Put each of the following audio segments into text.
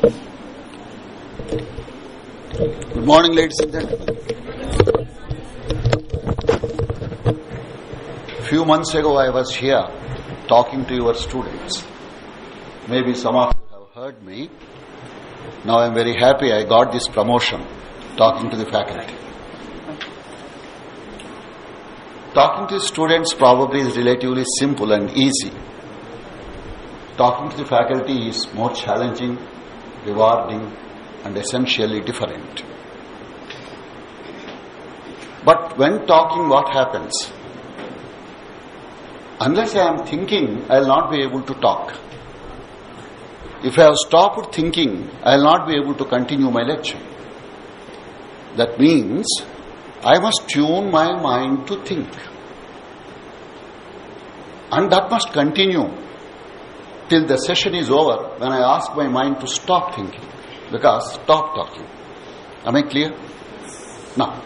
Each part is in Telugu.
Good morning, ladies and gentlemen. Few months ago, I was here talking to your students. Maybe some of you have heard me. Now I am very happy I got this promotion talking to the faculty. Talking to students probably is relatively simple and easy. Talking to the faculty is more challenging, rewarding, and essentially different. But when talking, what happens? Unless I am thinking, I will not be able to talk. If I have stopped thinking, I will not be able to continue my lecture. That means I must tune my mind to think. And that must continue till the session is over when I ask my mind to stop thinking because stop talking. Am I clear? Now,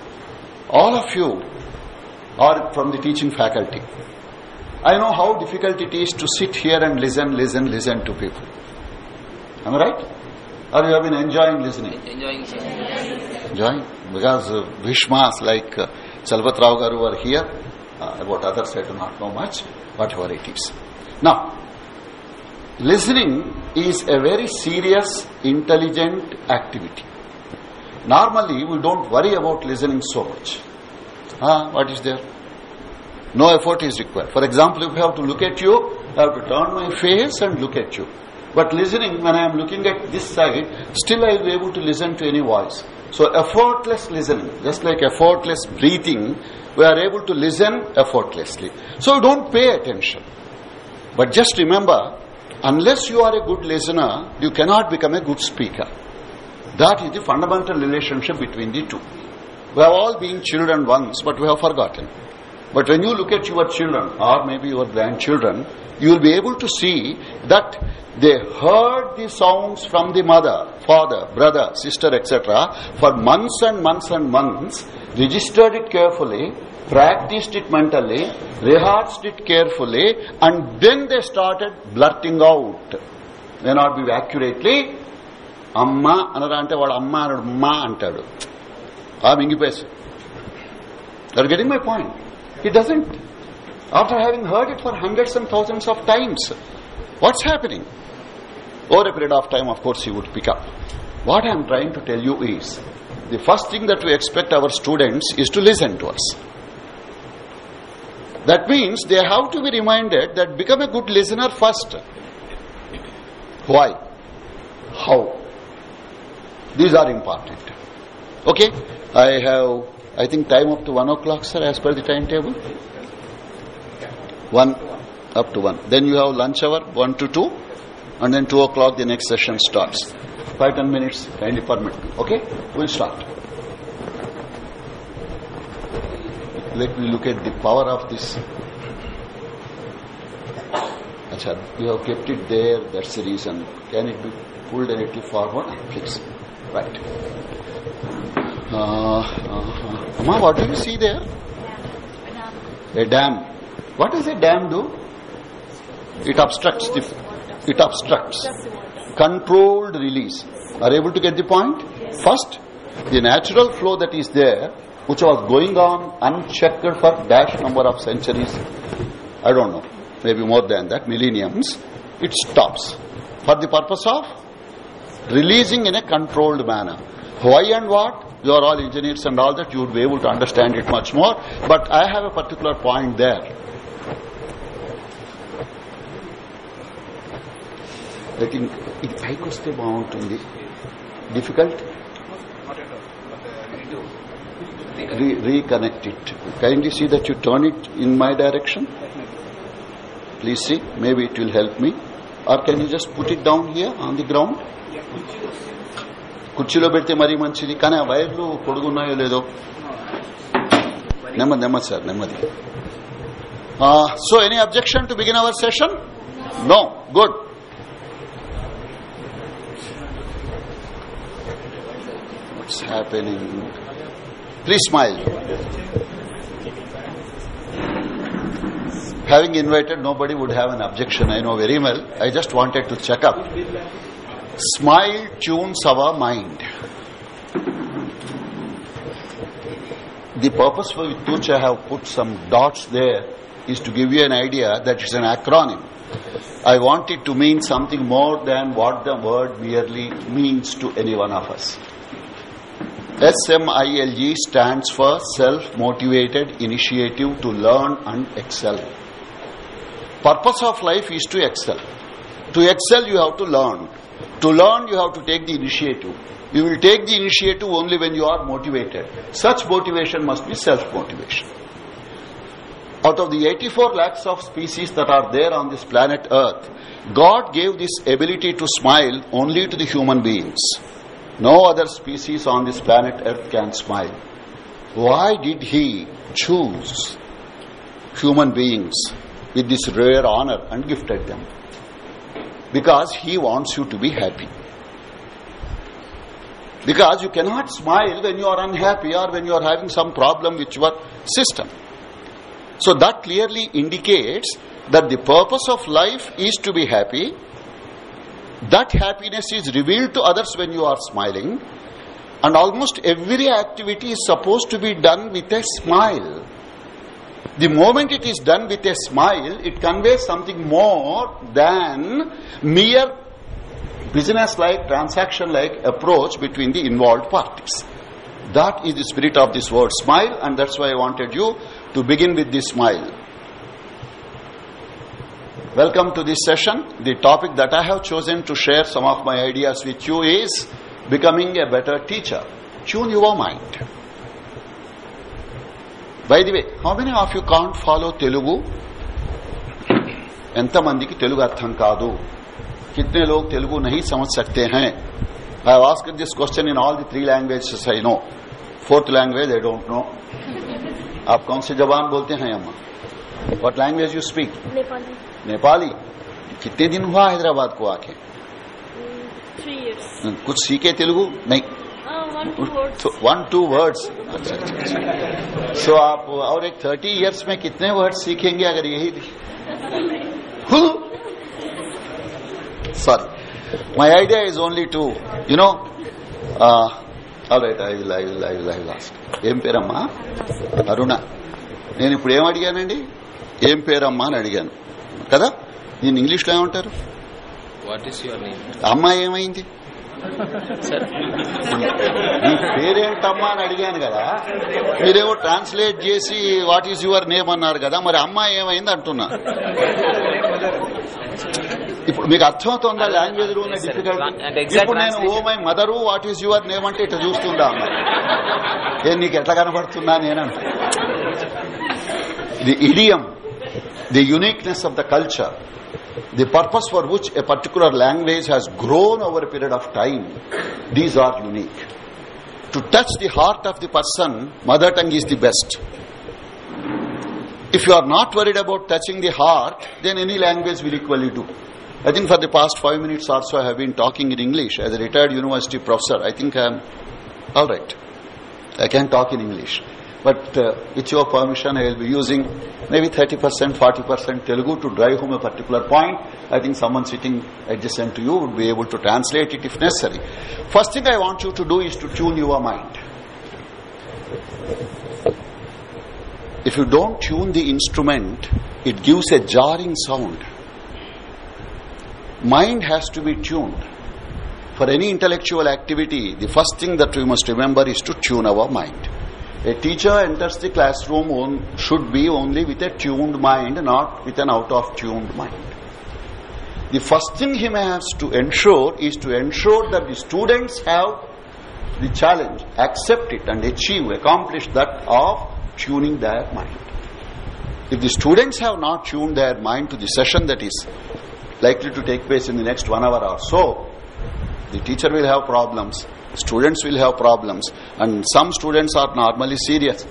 all of you are from the teaching faculty. I know how difficult it is to sit here and listen, listen, listen to people. Am I right? Or you have been enjoying listening? Enjoying Enjoying? Because uh, Bhishmas like uh, Chalvat Rao Garu were here. Uh, about others I do not know much. Whatever it is. Now, listening is a very serious, intelligent activity. Normally, we don't worry about listening so much. Ah, what is there? No effort is required. For example, if I have to look at you, I have to turn my face and look at you. But listening, when I am looking at this side, still I will be able to listen to any voice. So effortless listening, just like effortless breathing, we are able to listen effortlessly. So don't pay attention. But just remember, unless you are a good listener, you cannot become a good speaker. That is the fundamental relationship between the two. We have all been children once, but we have forgotten. But when you look at your children, or maybe your grandchildren, you will be able to see that they heard the sounds from the mother, father, brother, sister, etc. for months and months and months, registered it carefully, practiced it mentally, rehearsed it carefully, and then they started blurting out. May not be accurately, అమ్మ అనరా అంటే వాడు అమ్మ అనడు మా అంటాడు ఆ మింగిపేసి are getting my point He doesn't. After having heard it for hundreds and thousands of times, what's happening? Over a period of time, of course, he would pick up. What I am trying to tell you is, the first thing that we expect our students is to listen to us. That means they have to be reminded that become a good listener first. Why? How? These are important. Okay? I have I think time up to 1 o'clock, sir, as per the timetable? 1 up to 1. Then you have lunch hour, 1 to 2, and then 2 o'clock the next session starts. 5 10 minutes, kindly permit. Okay? We'll start. Let me look at the power of this. Achha, you have kept it there, that's the reason. Can it be pulled a little forward? Please. Right. Uh, uh, Amma, what do you see there? A dam. What does a dam do? It obstructs the. It obstructs. Controlled release. Are you able to get the point? First, the natural flow that is there, which was going on unchecked for dash number of centuries, I don't know, maybe more than that, millenniums, it stops. For the purpose of releasing in a controlled manner. Why and what? You are all engineers and all that, you would be able to understand it much more. But I have a particular point there. I think ఇది పైకి వస్తే బాగుంటుంది Difficult reconnect it. Kindly see that you turn it in my direction. Please see, maybe it will help me. Or can you just put it down here on the ground? కుర్చీలో పెడితే మరీ మంచిది కానీ ఆ వైర్లు పొడుగున్నాయో లేదో నెమ్మది నెమ్మది సార్ నెమ్మది so any objection to begin our session no good what's happening Please smile. Having invited, nobody would have an objection. I know very well. I just wanted to check up. Smile tunes our mind. The purpose for which I have put some dots there is to give you an idea that it's an acronym. I want it to mean something more than what the word merely means to any one of us. SMILG stands for Self-Motivated Initiative to Learn and Excel. Purpose of life is to excel. To excel, you have to learn. To learn, you have to take the initiative. You will take the initiative only when you are motivated. Such motivation must be self-motivation. Out of the 84 lakhs of species that are there on this planet Earth, God gave this ability to smile only to the human beings. No other species on this planet Earth can smile. Why did He choose human beings with this rare honor and gifted them? Because He wants you to be happy. Because you cannot smile when you are unhappy or when you are having some problem with your system. So that clearly indicates that the purpose of life is to be happy. That happiness is revealed to others when you are smiling. And almost every activity is supposed to be done with a smile. The moment it is done with a smile, it conveys something more than mere business-like, transaction-like approach between the involved parties. That is the spirit of this word smile and that's why I wanted you to begin with this smile. Welcome to this session. The topic that I have chosen to share some of my ideas with you is becoming a better teacher. Tune your mind. By the way, how many of you can't follow Telugu? ఎంతమందికి తెలుగు అర్థం కాదు कितने लोग तेलुगु नहीं समझ सकते हैं I ask this question in all the three language I know fourth language I don't know आप कौन सी जबान बोलते हैं अम्मा what language you speak Nepali Nepali कितने दिन हुआ हैदराबाद को आके थ्री इयर्स कुछ सीखे तेलुगु नहीं one two words one two words so आप और एक थर्टी इयर्स में कितने वर्ड्स सीखेंगे अगर यही sorry my idea is only to you know uh, all right i will i will i will i will ask ఏం పేరమ్మా అరుణ నేను ఇప్పుడు ఏం అడిగానండి ఏం పేరమ్మా అని అడిగాను. కదా? దీన్ని ఇంగ్లీష్లో ఏమంటారు? అమ్మాయి ఏమైంది? నీ పేరేంటమ్మా అని అడిగాను కదా. మీరేమో ట్రాన్స్లేట్ చేసి వాట్ ఈస్ యువర్ నేమ్ అన్నారు కదా. మరి అమ్మాయి ఏమైంది అంటున్నా. ఇప్పుడు మీకు అర్థమవుతుందా? లాంగ్వేజ్లో ఉన్న ఇప్పుడు నేను ఓ. My mother what is your name అంటే ఇట్లా చూస్తుందా అమ్మాయి? ఏ నీకు ఎట్లా కనబడుతున్నా నేనంట the idiom the uniqueness of the culture, the purpose for which a particular language has grown over a period of time, these are unique. To touch the heart of the person, mother tongue is the best. If you are not worried about touching the heart, then any language will equally do. I think for the past five minutes or so I have been talking in English as a retired university professor. I think I am alright. I can talk in English. But uh, with your permission, I will be using maybe 30%, 40% Telugu to drive home a particular point. I think someone sitting adjacent to you would be able to translate it if necessary. First thing I want you to do is to tune your mind. If you don't tune the instrument, it gives a jarring sound. Mind has to be tuned. For any intellectual activity, the first thing that we must remember is to tune our mind. A teacher enters the classroom on, should be only with a tuned mind, not with an out of tuned mind. The first thing he has to ensure is to ensure that the students have the challenge, accept it and achieve, accomplish that of tuning their mind. If the students have not tuned their mind to the session that is likely to take place in the next one hour or so, the teacher will have problems, students will have problems, and some students are normally serious,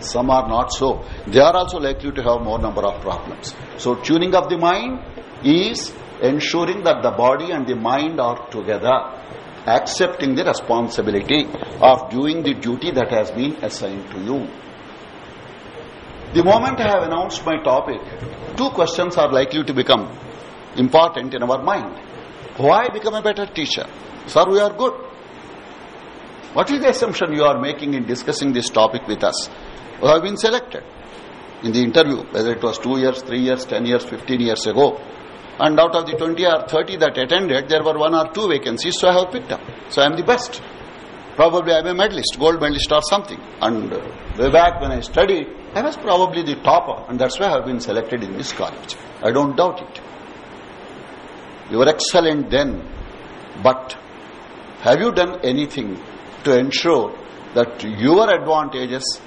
some are not so. They are also likely to have more number of problems. So tuning of the mind is ensuring that the body and the mind are together, accepting the responsibility of doing the duty that has been assigned to you. The moment I have announced my topic, two questions are likely to become important in our mind. why become a better teacher sir we are good. What is the assumption you are making in discussing this topic with us? Who have been selected in the interview whether it was 2 years 3 years 10 years 15 years ago. And out of the 20 or 30 that attended there were one or two vacancies so i have picked up. So i am the best. Probably i am a medalist gold medalist or something. And uh, way back when i studied i was probably the topper and that's why i have been selected in this college. I don't doubt it. You were excellent then but have you done anything to ensure that your advantages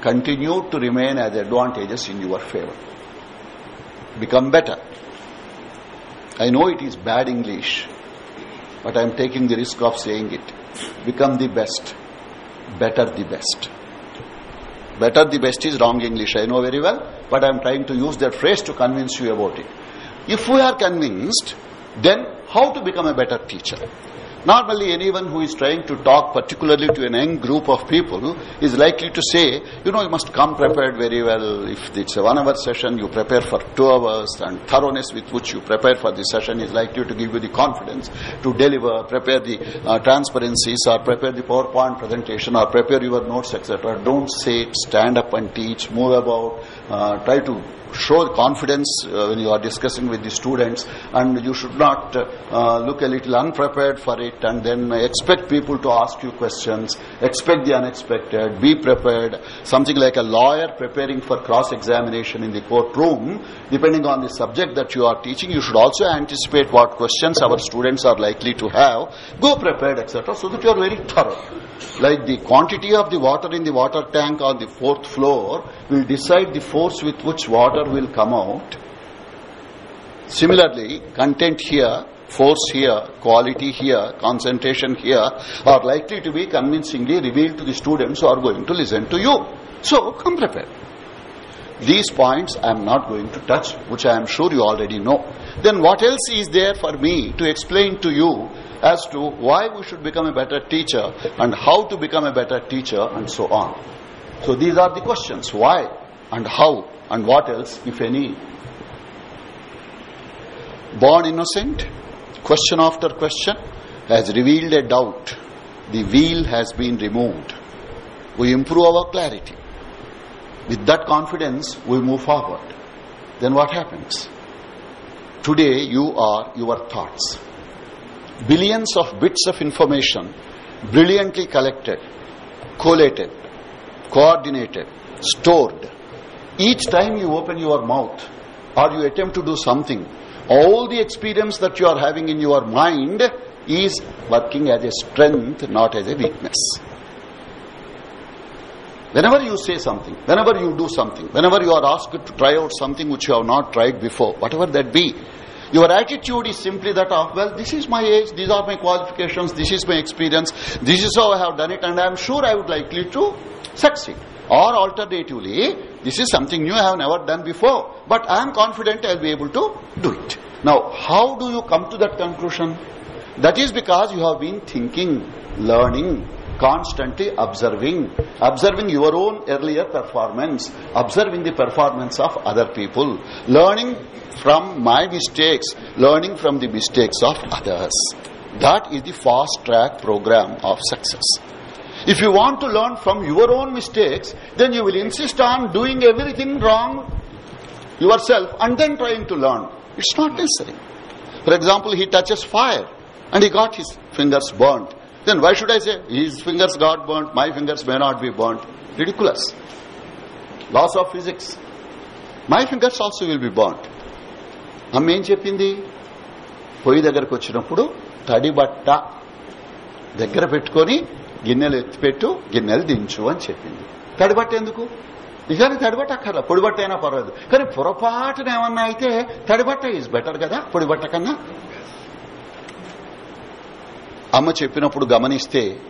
continue to remain as advantages in your favor become better I know it is bad English, but I am taking the risk of saying it. Become the best. Better the best. Better the best is wrong English, I know very well, but I am trying to use that phrase to convince you about it. If we are convinced, then how to become a better teacher? Normally, anyone who is trying to talk particularly to an young group of people is likely to say, you know, you must come prepared very well. If it's a one hour session, you prepare for two hours, and thoroughness with which you prepare for the session is likely to give you the confidence to deliver, prepare the uh, transparencies, or prepare the PowerPoint presentation, or prepare your notes, etc. Don't say it, stand up and teach, move about, uh, try to show confidence uh, when you are discussing with the students and you should not uh, look a little unprepared for it and then expect people to ask you questions expect the unexpected be prepared. Something like a lawyer preparing for cross examination in the courtroom depending on the subject that you are teaching you should also anticipate what questions our students are likely to have. Go prepared etc so that you are very thorough like the quantity of the water in the water tank on the fourth floor will decide the force with which water will come out. Similarly content here force here quality here concentration here are likely to be convincingly revealed to the students who are going to listen to you. So come prepared these points i am not going to touch which i am sure you already know. Then what else is there for me to explain to you as to why we should become a better teacher and how to become a better teacher and so on? So these are the questions. Why and how and what else if any? Born innocent? Question after question has revealed a doubt. The veil has been removed. We improve our clarity with that confidence we move forward. Then what happens? Today you are your thoughts. Billions of bits of information brilliantly collected collated coordinated stored. Each time you open your mouth or you attempt to do something all the experience that you are having in your mind is working as a strength not as a weakness whenever you say something whenever you do something whenever you are asked to try out something which you have not tried before whatever that be your attitude is simply that of well this is my age these are my qualifications this is my experience this is how i have done it and i am sure i would likely to succeed. Or alternatively this is something new i have never done before but i am confident i will be able to do it. Now how do you come to that conclusion? That is because you have been thinking learning constantly observing observing your own earlier performance observing the performance of other people learning from my mistakes learning from the mistakes of others. That is the fast track program of success. If you want to learn from your own mistakes then you will insist on doing everything wrong yourself and then trying to learn. It's not necessary. For example he touches fire and he got his fingers burnt then why should I say his fingers got burnt, my fingers may not be burnt? Ridiculous. Laws of physics. My fingers also will be burnt. అమ్మ ఏం చెప్పింది పొయ్యి దగ్గరకు వచ్చినప్పుడు తడి బట్ట దగ్గర పెట్టుకొని గిన్నెలు ఎత్తిపెట్టు గిన్నెలు దించు అని చెప్పింది తడిబట్ట ఎందుకు నిజానికి తడిబట్ట అక్కర్లా పొడిబట్ట అయినా పర్వాలేదు కానీ పొరపాటున ఏమన్నా అయితే తడిబట్ట ఈజ్ బెటర్ కదా పొడిబట్ట కన్నా అమ్మ చెప్పినప్పుడు గమనిస్తే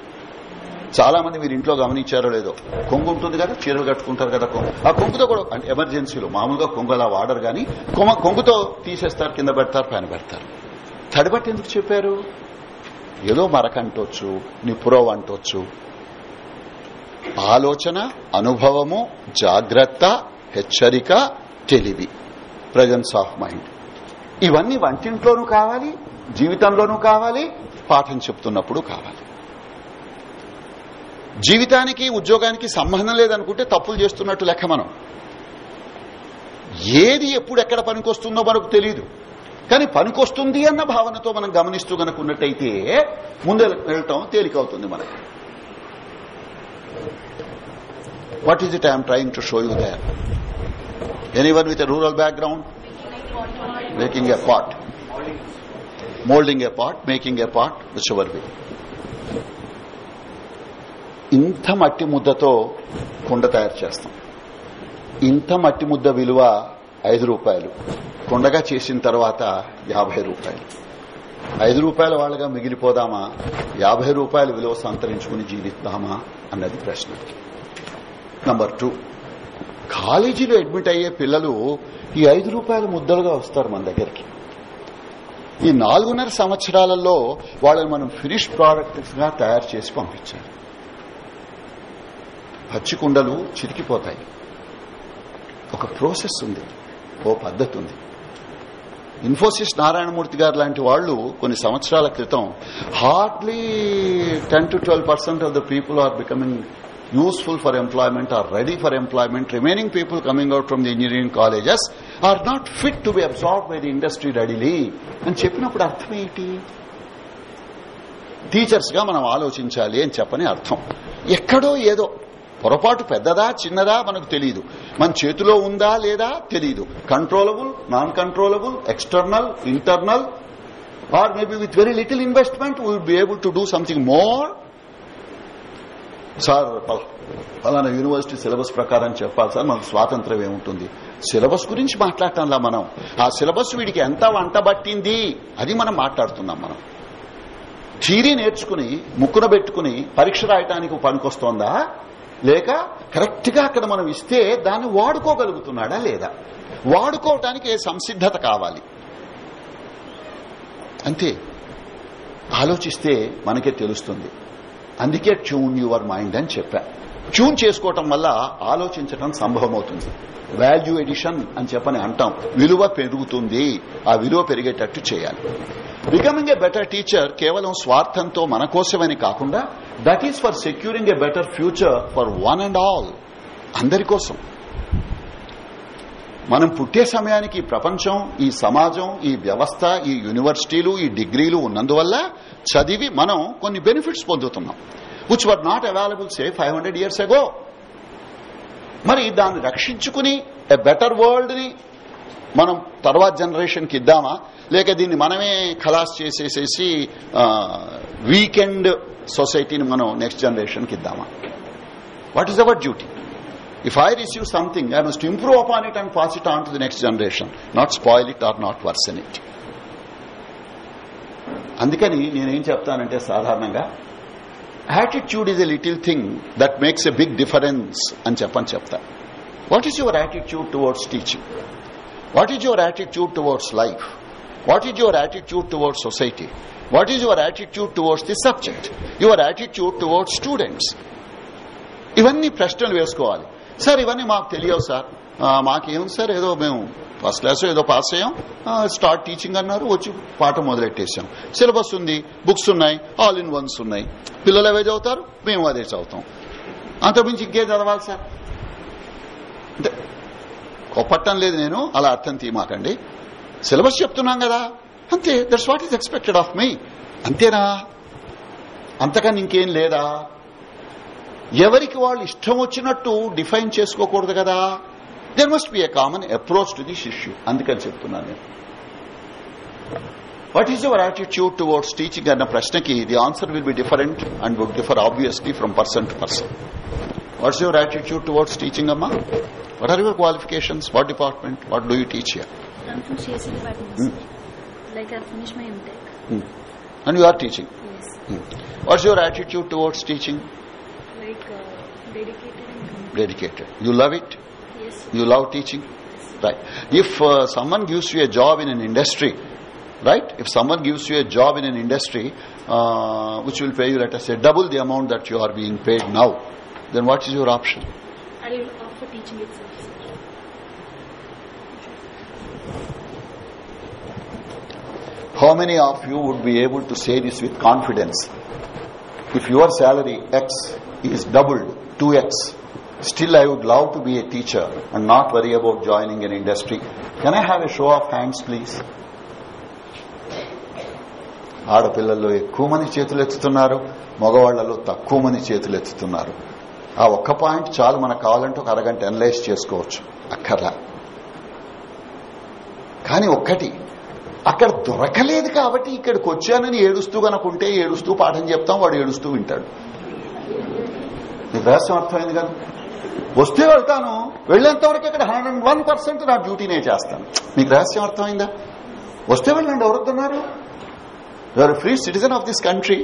చాలా మంది మీరు ఇంట్లో గమనించారో లేదో కొంగు ఉంటుంది కదా చీరలు కట్టుకుంటారు కదా కొంగు. ఆ కొంగుతో కూడా అంటే ఎమర్జెన్సీలో మామూలుగా కొంగు అలా వాడరు కానీ కొంగుతో తీసేస్తారు కింద పెడతారు పైన పెడతారు. తడిబట్టి ఎందుకు చెప్పారు? ఏదో మరక అంటొచ్చు నిపురవ్ అంటొచ్చు. ఆలోచన అనుభవము జాగ్రత్త హెచ్చరిక తెలివి. Presence of mind. ఇవన్నీ వంటింట్లోనూ కావాలి జీవితంలోనూ కావాలి పాఠం చెప్తున్నప్పుడు కావాలి. జీవితానికి ఉద్యోగానికి సంబంధం లేదనుకుంటే తప్పులు చేస్తున్నట్టు లెక్క మనం. ఏది ఎప్పుడు ఎక్కడ పనికొస్తుందో మనకు తెలియదు కానీ పనికొస్తుంది అన్న భావనతో మనం గమనిస్తూ కనుకున్నట్టయితే ముందు వెళ్ళటం తేలికవుతుంది మనకి. What is it I'm trying to show you there anyone with rural background making a pot moulding a part making a part which we ఇంత మట్టి ముద్దతో కుండ తయారు చేస్తాం. ఇంత మట్టి ముద్ద విలువ ఐదు రూపాయలు. కుండగా చేసిన తర్వాత యాభై రూపాయలు. ఐదు రూపాయల వాళ్ళగా మిగిలిపోదామా? యాభై రూపాయల విలువ సంతరించుకుని జీవిస్తామా? అన్నది ప్రశ్న. నంబర్ టూ కాలేజీలో అడ్మిట్ అయ్యే పిల్లలు ఈ ఐదు రూపాయల ముద్దలుగా వస్తారు మన దగ్గరికి. ఈ నాలుగున్నర సంవత్సరాలలో వాళ్ళని మనం ఫినిష్ ప్రోడక్ట్స్గా తయారు చేసి పంపించాలి పచ్చి కుండలు చిరికిపోతాయి. ఒక ప్రాసెస్ ఉంది ఓ పద్ధతి ఉంది. ఇన్ఫోసిస్ నారాయణమూర్తి గారు లాంటి వాళ్ళు కొన్ని సంవత్సరాల క్రితం hardly ten to twelve percent of the people are becoming useful for employment or ready for employment remaining people coming out from the engineering colleges are not fit to be absorb by the industry readily అని చెప్పినప్పుడు అర్థం ఏంటి? టీచర్స్గా మనం ఆలోచించాలి అని చెప్పని అర్థం. ఎక్కడో ఏదో పొరపాటు పెద్దదా చిన్నదా మనకు తెలియదు మన చేతిలో ఉందా లేదా తెలియదు controllable non controllable external internal or maybe with very little investment will be able to do something more sir ఫలానా యూనివర్సిటీ సిలబస్ ప్రకారం చెప్పాలి సార్ మనకు స్వాతంత్రం ఏముంటుంది? సిలబస్ గురించి మాట్లాడటంలా మనం. ఆ సిలబస్ వీడికి ఎంత వంట పట్టింది? అది మనం మాట్లాడుతున్నాం మనం. థీరీ నేర్చుకుని ముక్కున పెట్టుకుని పరీక్ష రాయటానికి పనికొస్తోందా? లేక కరెక్ట్గా అక్కడ మనం ఇస్తే దాన్ని వాడుకోగలుగుతున్నాడా లేదా? వాడుకోవటానికి ఏ సంసిద్ధత కావాలి? అంతే. ఆలోచిస్తే మనకే తెలుస్తుంది. అందుకే ట్యూన్ యువర్ మైండ్ అని చెప్పా. ట్యూన్ చేసుకోవటం వల్ల ఆలోచించటం సంభవమవుతుంది. వాల్యూ ఎడిషన్ అని చెప్పని అంటాం. విలువ పెరుగుతుంది. ఆ విలువ పెరిగేటట్టు చేయాలి. బికమింగ్ ఏ బెటర్ టీచర్ కేవలం స్వార్థంతో మన కోసమని కాకుండా that is for securing a better future for one and all అందరి కోసం. మనం పుట్టే సమయానికి ఈ ప్రపంచం ఈ సమాజం ఈ వ్యవస్థ ఈ యూనివర్సిటీలు ఈ డిగ్రీలు ఉన్నందువల్ల చదివి మనం కొన్ని benefits పొందుతున్నాం. Which were not available say five hundred years ago మరి దాన్ని రక్షించుకుని ఎ బెటర్ వరల్డ్ని మనం తర్వాత జనరేషన్కి ఇద్దామా? లేక దీన్ని మనమే ఖలాస్ చేసేసేసి వీకెండ్ సొసైటీని మనం నెక్స్ట్ జనరేషన్కి ఇద్దామా? What is our duty if I receive something I must improve upon it and pass it on to the next generation not spoil it or not worsen it అందుకని నేనేం చెప్తానంటే సాధారణంగా attitude is a little thing that makes a big difference అని చెప్పని చెప్తా. What is your attitude towards teaching what is your attitude towards life what is your attitude towards society what is your attitude towards the subject your attitude towards students ఇవన్నీ ప్రశ్నలు వేసుకోవాలి. సార్ ఇవన్నీ మాకు తెలియవు సార్. మాకేం సార్ ఏదో మేము ఫస్ట్ క్లాస్ ఏదో పాస్ అయ్యాం. స్టార్ట్ టీచింగ్ అన్నారు. వచ్చి పాఠం మొదలెట్టేశాం. సిలబస్ ఉంది బుక్స్ ఉన్నాయి ఆల్ ఇన్ వన్స్ ఉన్నాయి. పిల్లలు అవే చదువుతారు మేము అదే చదువుతాం. అంతకుమించి ఇంకేం చదవాలి సార్? అంటే కొప్పట్టం లేదు నేను అలా అర్థం తీమాకండి సిలబస్ చెప్తున్నాం కదా. అంతే that's what is expected of me అంతేనా? అంతకని ఇంకేం లేదా? ఎవరికి వాళ్ళు ఇష్టం వచ్చినట్టు డిఫైన్ చేసుకోకూడదు కదా. There must be a common approach to this issue అందుకని చెప్తున్నాను నేను. What is your attitude towards teaching అన్న ప్రశ్నకి the answer will be different and would differ obviously from person to person what's your attitude towards teaching అమ్మా? What are your qualifications what department what do you teach here I'm from CSE department. sir. Like I finished my MTech. And you are teaching Yes. What's your attitude towards teaching Like uh, dedicated and committed. dedicated. You love it Yes. you love teaching right if uh, someone gives you a job in an industry right if someone gives you a job in an industry uh, which will pay you let us say double the amount that you are being paid now then what is your option I'll offer teaching itself. How many of you would be able to say this with confidence? If your salary X is doubled, 2X, still I would love to be a teacher and not worry about joining an industry. Can I have a show of hands, please? ఆడపిల్లల్లో ఎక్కువ మంది చేతులు ఎత్తుతున్నారు మగవాళ్ళలో తక్కువ మంది చేతులు ఎత్తుతున్నారు. ఆ ఒక్క పాయింట్ చాలు మనకు కావాలంటే ఒక అరగంట అనలైజ్ చేసుకోవచ్చు. అక్కర్లా. కానీ ఒక్కటి అక్కడ దొరకలేదు కాబట్టి ఇక్కడికి వచ్చానని ఏడుస్తూ కనుకుంటే ఏడుస్తూ పాఠం చెప్తాం వాడు ఏడుస్తూ వింటాడు. నీకు అర్థమైంది కదా? వస్తే వెళ్తాను. వెళ్ళేంత వరకు ఇక్కడ హండ్రెడ్ వన్ పర్సెంట్ నా డ్యూటీనే చేస్తాను. మీకు రహస్యం అర్థమైందా? వస్తే వెళ్ళండి ఎవరొద్దన్నారు you're free citizen of this country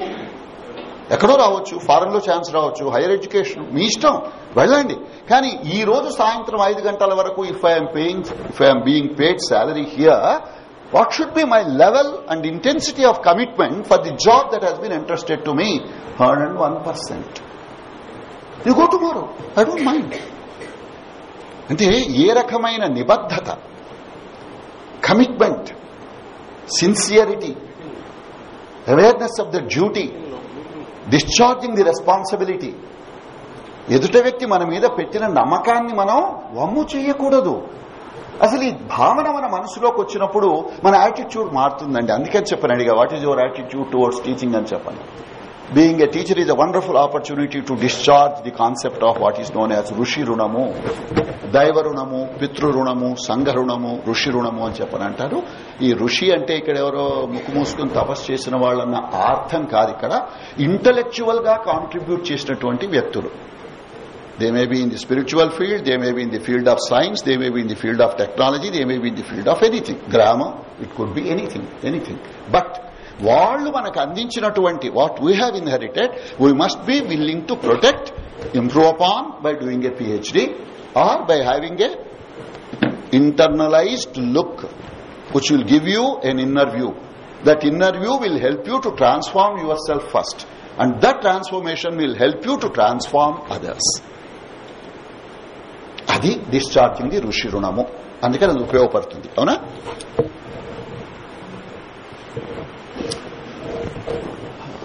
ఎక్కడో రావచ్చు ఫారెన్లో ఛాన్స్ రావచ్చు హైయర్ ఎడ్యుకేషన్ మీ ఇష్టం. వెళ్ళండి. కానీ ఈ రోజు సాయంత్రం ఐదు గంటల వరకు if I'm paying if I'm being paid salary here what should be my level and intensity of commitment for the job that he's been interested to me hundred one percent you go tomorrow I don't mind అంటే ఏ రకమైన నిబద్ధత commitment sincerity awareness of the duty discharging the responsibility ఎదుట వ్యక్తి మన మీద పెట్టిన నమ్మకాన్ని మనం వమ్ము చేయకూడదు. అసలు ఈ భావన మన మనసులోకి వచ్చినప్పుడు మన యాటిట్యూడ్ మారుతుందండి. అందుకని చెప్పానండి what is your attitude towards teaching అని చెప్పాను. Being a teacher is a wonderful opportunity to discharge the concept of what is known as ఋషి రుణము దైవ రుణము పితృ రుణము సంఘ రుణము ఋషి రుణము అని చెప్పని అంటారు. ఈ ఋషి అంటే ఇక్కడ ఎవరో ముక్కు మూసుకుని తపస్సు చేసిన వాళ్ళన్న అర్థం కాదు ఇక్కడ. ఇంటలెక్చువల్గా కాంట్రిబ్యూట్ చేసినటువంటి వ్యక్తులు. They may be in the spiritual field they may be in the field of science they may be in the field of technology they may be in the field of anything grammar it could be anything anything but వాళ్ళు మనకు అందించినటువంటి what we have inherited we must be willing to protect improve upon by doing a PhD or by having a internalized look which will give you an inner view that inner view will help you to transform yourself first and that transformation will help you to transform others అది డిశ్చార్జింగ్ ది ఋషి రుణము. అందుకని అది ఉపయోగపడుతుంది. అవునా?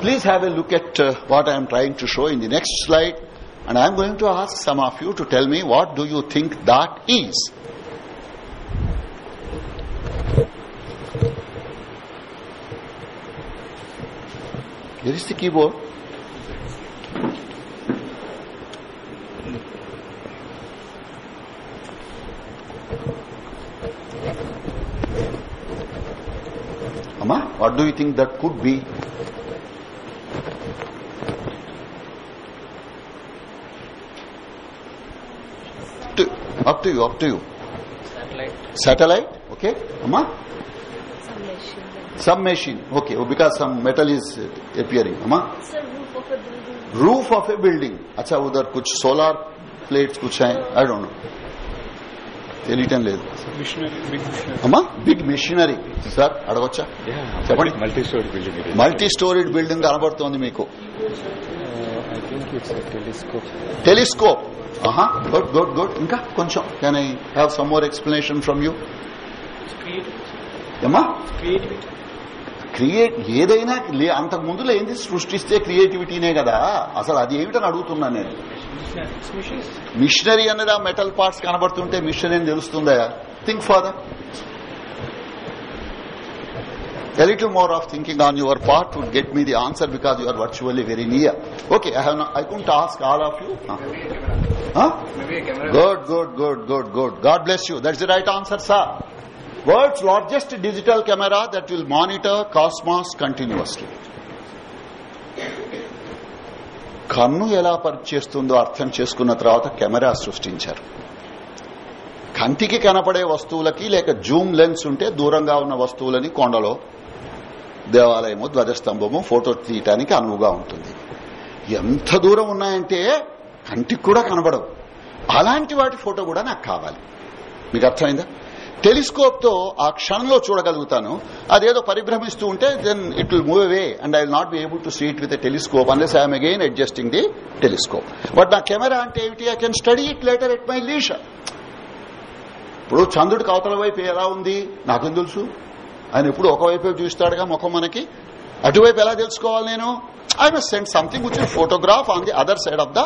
Please have a look at uh, what I am trying to show in the next slide and I am going to ask some of you to tell me what do you think that is. Here is the keyboard. Amma, what do you think that could be? up to you, up to you. Satellite. Satellite, okay? Amma? Some machine. Some machine, okay, oh, because some metal is uh, appearing. Amma? Sir, roof of a building. Roof of a building अच्छा उधर कुछ सोलार प्लेट्स कुछ हैं आई डोंट नो తెలియటం లేదు మిషనరీ బిగ్ మిషనరీ అమ్మా బిగ్ మిషనరీ సార్ అడగొచ్చా చెప్పండి. మల్టీ స్టోరీ బిల్డింగ్ ఇది మల్టీ స్టోరీడ్ బిల్డింగ్ కనబడుతోంది మీకు I think it's telescope telescope ఆహా గుడ్ గుడ్ గుడ్ ఇంకా కొంచెం. Can I have some more explanation from you అమ్మా క్రియేట్ ఏదైనా అంతకు ముందులో ఏంది? సృష్టిస్తే క్రియేటివిటీనే కదా. అసలు అది ఏమిటని అడుగుతున్నాను నేను. మిషనరీ అనేది ఆ మెటల్ పార్ట్స్ కనబడుతుంటే మిషనరీ అని తెలుస్తుందా? Think father A little more of thinking on your part would get me the answer because you are virtually very near. Okay, I have not, I couldn't ask all of you. Huh? Huh? Good, good, good, good, good. God bless you. That's the right answer, sir. World's largest digital camera that will monitor cosmos continuously. కన్ను ఎలా పరిచేస్తుందో అర్థం చేసుకున్న తర్వాత కెమెరా సృష్టించారు కంటికి కనపడే వస్తువులకి లేక జూమ్ లెన్స్ ఉంటే దూరంగా ఉన్న వస్తువులని కొండలో దేవాలయము ధ్వజస్తంభము ఫోటో తీయటానికి అనువుగా ఉంటుంది. ఎంత దూరం ఉన్నాయంటే కంటికి కూడా కనబడవు. అలాంటి వాటి ఫోటో కూడా నాకు కావాలి. మీకు అర్థమైందా? టెలిస్కోప్తో ఆ క్షణంలో చూడగలుగుతాను. అదేదో పరిభ్రమిస్తూ ఉంటే then it will move away and I will not be able to see it with telescope unless I'm again adjusting the telescope but నా కెమెరా అంటే ఏమిటి? I can study it later at my leisure ఇప్పుడు చంద్రుడికి అవతల వైపు ఎలా ఉంది? నాకేం తెలుసు? ఆయన ఎప్పుడు ఒకవైపు చూస్తాడుగా ముఖం మనకి? అటువైపు ఎలా తెలుసుకోవాలి నేను? I must send something which photograph on the other side of the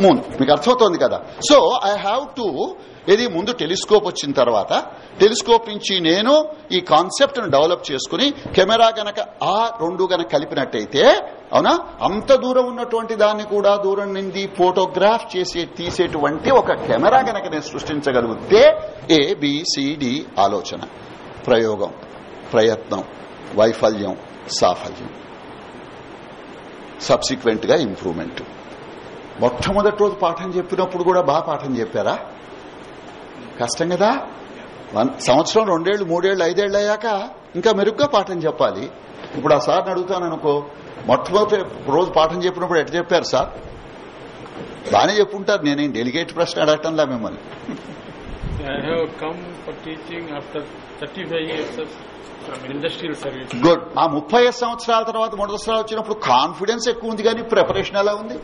moon మీకు అర్థమవుతోంది కదా? సో ఐ హ్యావ్ టు ఇది ముందు టెలిస్కోప్ వచ్చిన తర్వాత టెలిస్కోప్ నుంచి నేను ఈ కాన్సెప్ట్ను డెవలప్ చేసుకుని కెమెరా గనక ఆ రెండు గనక కలిపినట్టయితే అవునా? అంత దూరం ఉన్నటువంటి దాన్ని కూడా దూరం నుండి ఫోటోగ్రాఫ్ చేసే తీసేటువంటి ఒక కెమెరా గనక నేను సృష్టించగలిగితే ఏబిసిడి ఆలోచన ప్రయోగం. ప్రయత్నం వైఫల్యం సాఫల్యం. సబ్సిక్వెంట్గా ఇంప్రూవ్మెంట్ మొట్టమొదటి రోజు పాఠం చెప్పినప్పుడు కూడా బాగా పాఠం చెప్పారా? కష్టం కదా? వన్- సంవత్సరం రెండేళ్ళు మూడేళ్ళు ఐదేళ్ళు అయ్యాక ఇంకా మెరుగ్గా పాఠం చెప్పాలి. ఇప్పుడు ఆ సార్ని అడుగుతాను అనుకో మొట్టమొదటి రోజు పాఠం చెప్పినప్పుడు ఎట్లా చెప్పారు సార్? బాగానే చెప్పుంటారు. నేనేం డెలిగేట్ ప్రశ్న అడగటంలా మిమ్మల్ని. I have come for teaching after 35 years of. Good ఆ ముప్పై సంవత్సరాల తర్వాత మూడు సంవత్సరాలు వచ్చినప్పుడు కాన్ఫిడెన్స్ ఎక్కువ ఉంది కానీ ప్రిపరేషన్ ఎలా ఉంది.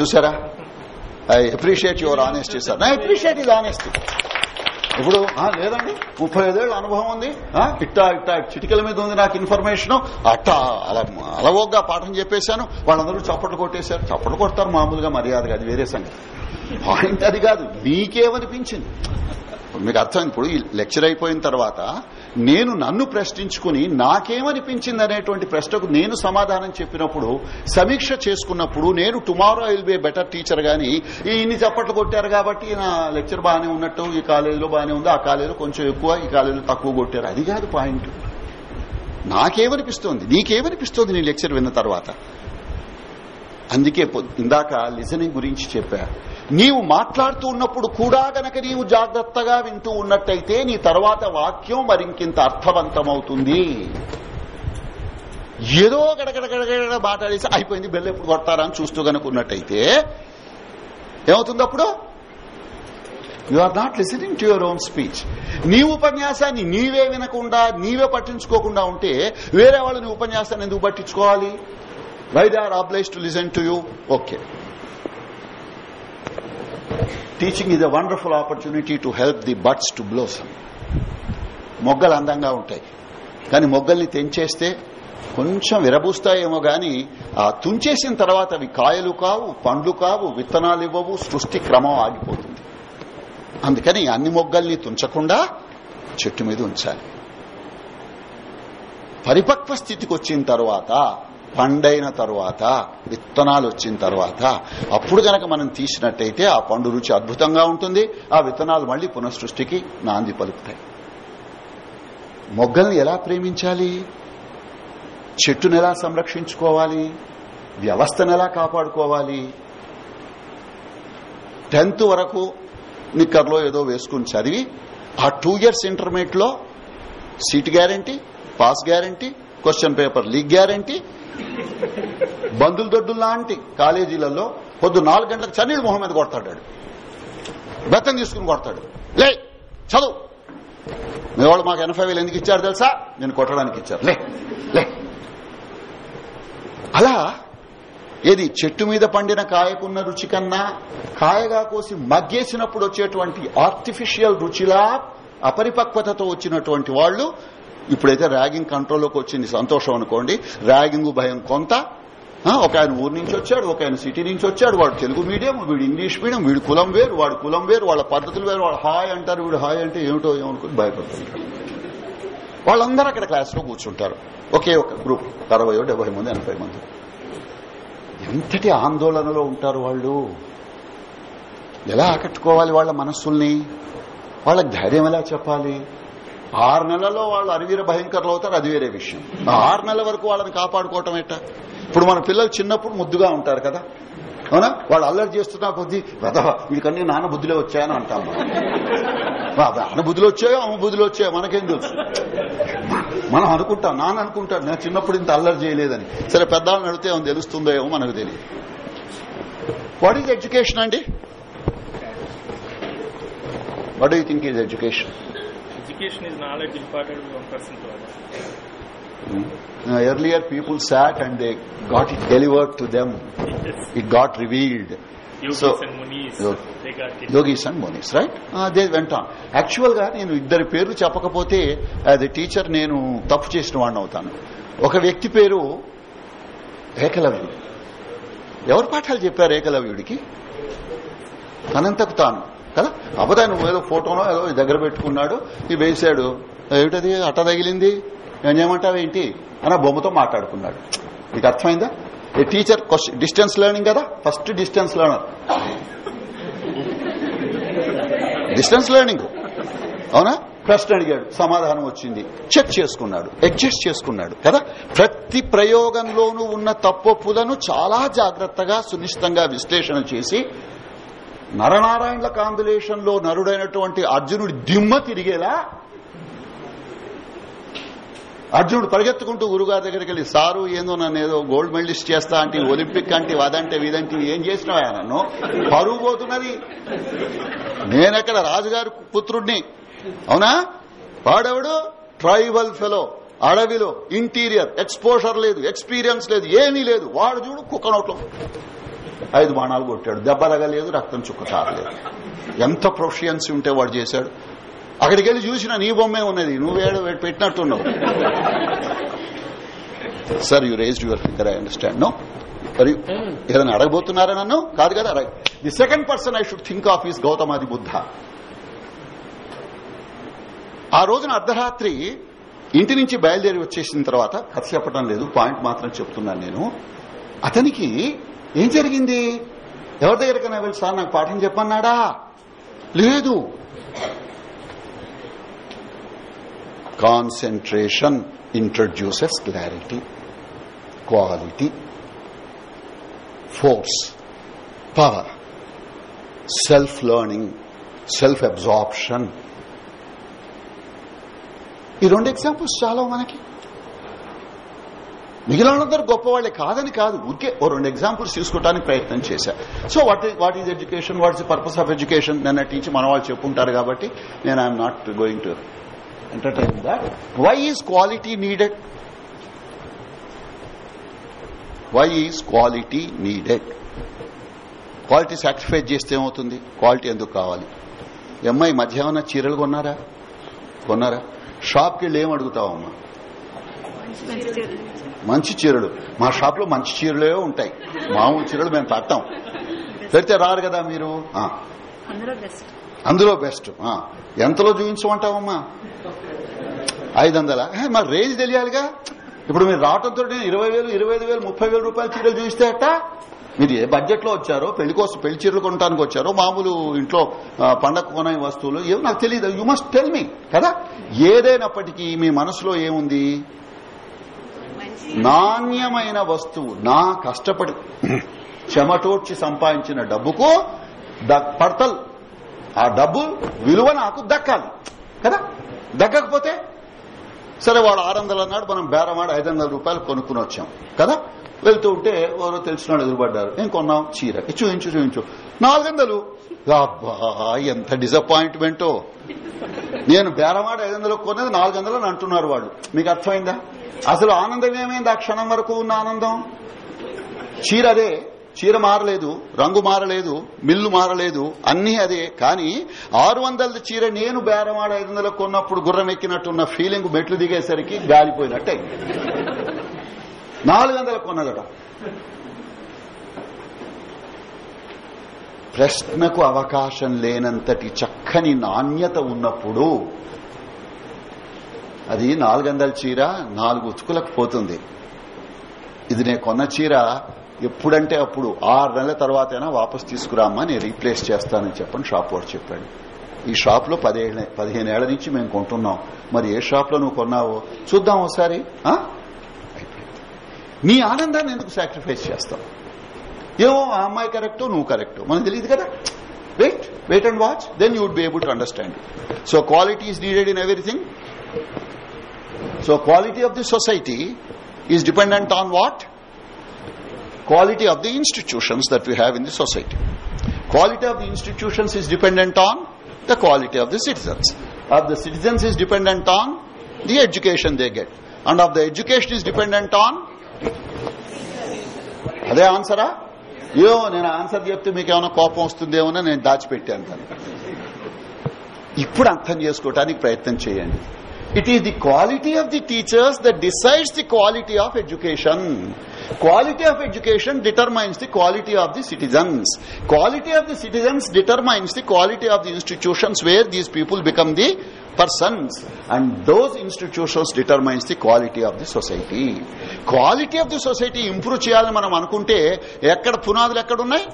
చూసారా? I appreciate your honesty sir I appreciate is honesty ఇప్పుడు లేదండి. ముప్పై ఐదేళ్ళ అనుభవం ఉంది. ఇట్టా ఇట్టా చిటికల మీద ఉంది నాకు ఇన్ఫర్మేషన్ అట్టా అలా అలవోగ్గా పాఠం చెప్పేశాను. వాళ్ళందరూ చప్పట్లు కొట్టేశారు. చప్పట్లు కొడతారు మామూలుగా మర్యాదగా అది వేరే సంగతి. పాయింట్ అది కాదు. నీకేమనిపించింది ఇప్పుడు మీకు అర్థం ఇప్పుడు ఈ లెక్చర్ అయిపోయిన తర్వాత నేను నన్ను ప్రశ్నించుకుని నాకేమనిపించింది అనేటువంటి ప్రశ్నకు నేను సమాధానం చెప్పినప్పుడు సమీక్ష చేసుకున్నప్పుడు నేను tomorrow I will be better teacher గాని ఈ ఇన్ని చప్పట్లు కొట్టారు కాబట్టి నా లెక్చర్ బాగానే ఉన్నట్టు ఈ కాలేజీలో బాగానే ఉంది ఆ కాలేజీలో కొంచెం ఎక్కువ ఈ కాలేజీలో తక్కువ కొట్టారు. అది కాదు పాయింట్. నాకేమనిపిస్తోంది? నీకేమనిపిస్తోంది నీ లెక్చర్ విన్న తర్వాత? అందుకే ఇందాక లిజనింగ్ గురించి చెప్పా. నీవు మాట్లాడుతూ ఉన్నప్పుడు కూడా గనక నీవు జాగ్రత్తగా వింటూ ఉన్నట్టయితే నీ తర్వాత వాక్యం మరింకింత అర్థవంతమవుతుంది. ఏదో గడగడగడగడ మాట్లాడేసి అయిపోయింది బెల్ల ఎప్పుడు కొడతారా అని చూస్తూ గనక ఉన్నట్టయితే ఏమవుతుంది అప్పుడు? You are not listening to your own speech నీ ఉపన్యాసాన్ని నీవే వినకుండా నీవే పట్టించుకోకుండా ఉంటే వేరే వాళ్ళు నీ ఉపన్యాసాన్ని ఎందుకు పట్టించుకోవాలి? Why they are oblige to listen to you okay teaching is a wonderful opportunity to help the buds to blossom మొగ్గలు అందంగా ఉంటాయి. కానీ మొగ్గల్ని తెంచేస్తే కొంచెం విరబూస్తాయేమో గాని ఆ తుంచేసిన తర్వాత అవి కాయలు కావు పండ్లు కావు విత్తనాలు ఇవ్వవు సృష్టి క్రమం ఆగిపోతుంది. అందుకని అన్ని మొగ్గల్ని తుంచకుండా చెట్టు మీద ఉంచాలి. పరిపక్వ స్థితికి వచ్చిన తర్వాత పండైన తర్వాత విత్తనాలు వచ్చిన తర్వాత అప్పుడు గనక మనం తీసినట్టయితే ఆ పండు రుచి అద్భుతంగా ఉంటుంది ఆ విత్తనాలు మళ్ళీ పునఃసృష్టికి నాంది పలుకుతాయి. మొగ్గల్ని ఎలా ప్రేమించాలి? చెట్టును ఎలా సంరక్షించుకోవాలి? వ్యవస్థను ఎలా కాపాడుకోవాలి? టెన్త్ వరకు నిక్కర్లో ఏదో వేసుకుని చదివి ఆ టూ ఇయర్స్ ఇంటర్మీడియట్లో seat guarantee pass guarantee question paper leak guarantee బంధుల దొడ్డు లాంటి కాలేజీలలో పొద్దు నాలుగు గంటలకు చన్నీళ్ళు మొహం మీద కొడతాడు బెత్తం తీసుకుని కొడతాడు. లే చదువు. మీ వాళ్ళు మాకు ఎనభై వేలు ఎందుకు ఇచ్చారు తెలుసా? నేను కొట్టడానికి ఇచ్చారు. లే లే. అలా ఏది చెట్టు మీద పండిన కాయకున్న రుచి కన్నా కాయగా కోసి మగ్గేసినప్పుడు వచ్చేటువంటి ఆర్టిఫిషియల్ రుచిలా అపరిపక్వతతో వచ్చినటువంటి వాళ్ళు ఇప్పుడైతే ర్యాగింగ్ కంట్రోల్లోకి వచ్చింది సంతోషం అనుకోండి. ర్యాగింగ్ భయం కొంత. ఒక ఆయన ఊరి నుంచి వచ్చాడు ఒక ఆయన సిటీ నుంచి వచ్చాడు వాడు తెలుగు మీడియం వీడు ఇంగ్లీష్ మీడియం వీడు కులం వేరు వాడు కులం వేరు వాళ్ళ పద్ధతులు వేరు వాడు హాయ్ అంటారు వీడు హాయ్ అంటే ఏమిటో ఏమనుకుని భయపడుతుంటారు. వాళ్ళందరూ అక్కడ క్లాస్లో కూర్చుంటారు. ఒకే ఒక గ్రూప్ అరవయో డెబ్బై మంది ఎనభై మంది. ఎంతటి ఆందోళనలో ఉంటారు వాళ్ళు? ఎలా ఆకట్టుకోవాలి వాళ్ళ మనస్సుల్ని? వాళ్ళకి ధైర్యం ఎలా చెప్పాలి? ఆరు నెలల్లో వాళ్ళు అరివీర భయంకరలు అవుతారు అది వేరే విషయం. ఆరు నెలల వరకు వాళ్ళని కాపాడుకోవటం ఎట్టా? ఇప్పుడు మన పిల్లలు చిన్నప్పుడు ముద్దుగా ఉంటారు కదా? అవునా? వాళ్ళు అల్లరి చేస్తున్నా కొద్దీ వెదవ వీడికన్నీ నాన్న బుద్ధిలో వచ్చాయని అంటాం నాన్న బుద్ధిలో వచ్చాయో అమ్మ బుద్ధిలో వచ్చాయో మనకేం తెలుసు? మనం అనుకుంటాం నాన్న అనుకుంటాడు నేను చిన్నప్పుడు ఇంత అల్లరి చేయలేదని. సరే పెద్దవాళ్ళని అడిగితే ఏమో తెలుస్తుందో ఏమో మనకు తెలియదు. వాట్ ఈజ్ ఎడ్యుకేషన్ అండి? What you think is education Education is knowledge imparted from person to another. earlier people sat and they got it delivered to them it got revealed Yogis So, and Munis, Yog- they got it. Yogis and munis right they వెంట యాక్చువల్గా నేను ఇద్దరి పేర్లు చెప్పకపోతే యాజ్ ఎ టీచర్ నేను తప్పు చేసిన వాడిని అవుతాను ఒక వ్యక్తి పేరు ఏకలవ్యుడు ఎవరు పాఠాలు చెప్పారు ఏకలవ్యుడికి తనంతకు తాను కదా? అబదా నువ్వు ఏదో ఫోటోనో ఏదో దగ్గర పెట్టుకున్నాడు ఈ వేశాడు. ఏమిటది? అట్ట తగిలింది? నేను చేయమంటావు ఏంటి? అని ఆ బొమ్మతో మాట్లాడుకున్నాడు. నీకు అర్థమైందా? ఏ టీచర్ డిస్టెన్స్ లెర్నింగ్ కదా? First distance learner. Distance learning. అవునా? ప్రశ్న అడిగాడు. సమాధానం వచ్చింది. చెక్ చేసుకున్నాడు. అడ్జస్ట్ చేసుకున్నాడు. కదా? ప్రతి ప్రయోగంలోనూ ఉన్న తప్పొప్పులను చాలా జాగ్రత్తగా సునిశ్చితంగా విశ్లేషణ చేసి నరనారాయణల కాంబినేషన్లో నరుడైనటువంటి అర్జునుడి దిమ్మ తిరిగేలా అర్జునుడు పరిగెత్తుకుంటూ గురుగారి దగ్గరికి వెళ్ళి సారు ఏందో నన్ను ఏదో గోల్డ్ మెడలిస్ట్ చేస్తా అంటే ఒలింపిక్ అంటే అదంటే వీదంటే ఏం చేసినావా నన్ను? పరువు పోతున్నది. నేనెక్కడ రాజుగారి పుత్రుడిని అవునా? వాడెవడు? ట్రైబల్ ఫెలో అడవిలో ఇంటీరియర్ ఎక్స్పోజర్ లేదు ఎక్స్పీరియన్స్ లేదు ఏమీ లేదు. వాడు చూడు కుక్క నోట్లో. ఐదు బాణాలు కొట్టాడు. దెబ్బ రగలేదు రక్తం చుక్క చారలేదు ఎంత ప్రొఫిషియన్సీ ఉంటే వాడు చేశాడు? అక్కడికి వెళ్ళి చూసిన నీ బొమ్మే ఉన్నది. నువ్వేడు పెట్టినట్టున్నావు. Sir you raised your finger I understand no మరి ఏదైనా అడగబోతున్నారా నన్ను? కాదు కదా అడగ. The second person I should think of is గౌతమాది Buddha ఆ రోజున అర్ధరాత్రి ఇంటి నుంచి బయలుదేరి వచ్చేసిన తర్వాత కథ చెప్పడం లేదు పాయింట్ మాత్రం చెప్తున్నాను నేను. అతనికి ఏం జరిగింది? ఎవరి దగ్గరకైనా వెళ్ళి సార్ నాకు పాఠం చెప్పన్నాడా? లేదు. Concentration introduces clarity quality force power self learning self absorption ఈ రెండు ఎగ్జాంపుల్స్ చాలా మనకి. మిగిలిన వాళ్ళందరూ గొప్పవాళ్ళే కాదని కాదు. ఊరికే ఓ రెండు ఎగ్జాంపుల్స్ తీసుకోవడానికి ప్రయత్నం చేశా. So what what is education what is purpose of education నిన్న టీచ్ మన వాళ్ళు చెప్పుంటారు కాబట్టి నేను I'm not going to entertain that why is quality needed why is quality needed quality sacrifice చేస్తే ఏమవుతుంది? క్వాలిటీ ఎందుకు కావాలి? అమ్మాయి మధ్య ఏమన్నా చీరలు కొన్నారా? కొన్నారా? షాప్కి వెళ్ళి ఏం అడుగుతావమ్మా? మంచి చీరలు. మా షాప్లో మంచి చీరలే ఉంటాయి. మామూలు చీరలు మేము పెట్టాం పెడితే రారు కదా మీరు? అందులో బెస్ట్ ఎంతలో చూపించమంటావమ్మా? ఐదు వందల మరి రేంజ్ తెలియాలిగా? ఇప్పుడు మీరు రావడంతో నేను ఇరవై వేలు ఇరవై ఐదు వేలు ముప్పై వేల రూపాయల చీరలు చూస్తే అట్ట మీరు ఏ బడ్జెట్లో వచ్చారో పెళ్ళి కోసం పెళ్ళి చీరలు కొనడానికి వచ్చారో మామూలు ఇంట్లో పండగ కొనే వస్తువులు ఏమో నాకు తెలియదు యు మస్ట్ టెల్ మీ కదా? ఏదైనప్పటికీ మీ మనసులో ఏముంది? నాణ్యమైన వస్తువు నా కష్టపడి చెమటోడ్చి సంపాదించిన డబ్బుకు ద- ఆ డబ్బు విలువ నాకు దక్కాలి. కదా? దక్కకపోతే సరే వాడు ఆరు వందలు అన్నాడు మనం బేరమాడి ఐదు వందల రూపాయలు కొనుక్కుని వచ్చాం. కదా? వెళ్తూ ఉంటే ఎవరో తెలిసిన వాళ్ళు ఎదురుపడ్డారు. నేను కొన్నాం చీర చూపించు చూయించు చూయించు. నాలుగు వందలు. అబ్బా ఎంత డిసప్పాయింట్మెంటో నేను బేరమాట ఐదు వందలు కొన్నది నాలుగు వందలు అని అంటున్నారు వాళ్ళు మీకు అర్థమైందా? అసలు ఆనందం ఏమైంది ఆ క్షణం వరకు ఉన్న ఆనందం? చీర అదే చీర మారలేదు రంగు మారలేదు మిల్లు మారలేదు అన్ని అదే. కానీ ఆరు వందల చీర నేను బేరమాడ ఐదు వందలకు కొన్నప్పుడు గుర్రం ఎక్కినట్టున్న ఫీలింగ్ మెట్లు దిగేసరికి గాలిపోయినట్టే. నాలుగు వందలకు కొన్నదట. ప్రశ్నకు అవకాశం లేనంతటి చక్కని నాణ్యత ఉన్నప్పుడు అది నాలుగందల చీర నాలుగు ఉచుకులకు పోతుంది. ఇది నేను కొన్న చీర ఎప్పుడంటే అప్పుడు ఆరు నెలల తర్వాతైనా వాపస్ తీసుకురామ్మా నేను రీప్లేస్ చేస్తానని చెప్పని షాప్ వాడు చెప్పాడు. ఈ షాప్లో పదిహేను పదిహేను ఏళ్ళ నుంచి మేము కొంటున్నాం. మరి ఏ షాప్లో నువ్వు కొన్నావో చూద్దాం ఒకసారి అయిపోయింది. నీ ఆనందాన్ని ఎందుకు సాక్రిఫైస్ చేస్తావు? You know, am I correct or no correct? Wait, wait and watch. Then you would be able to understand. So quality is needed in everything. So quality of the society is dependent on what? Quality of the institutions that we have in the society. Quality of the institutions is dependent on the quality of the citizens. Of the citizens is dependent on the education they get. And of the education is dependent on... ಅದೇ ಆನ್ಸರಾ ఏమో నేను ఆన్సర్ చెప్తే మీకు ఏమైనా కోపం వస్తుందేమో నేను దాచిపెట్టాను ఇప్పుడు అర్థం చేసుకోవటానికి ప్రయత్నం చేయండి. It is the quality of the teachers that decides the quality of education quality of education determines the quality of the citizens quality of the citizens determines the quality of the institutions where these people become the persons and those institutions determines the quality of the society quality of the society improve చేయాలని మనం అనుకుంటే ఎక్కడ పునాదులు ఎక్కడున్నాయి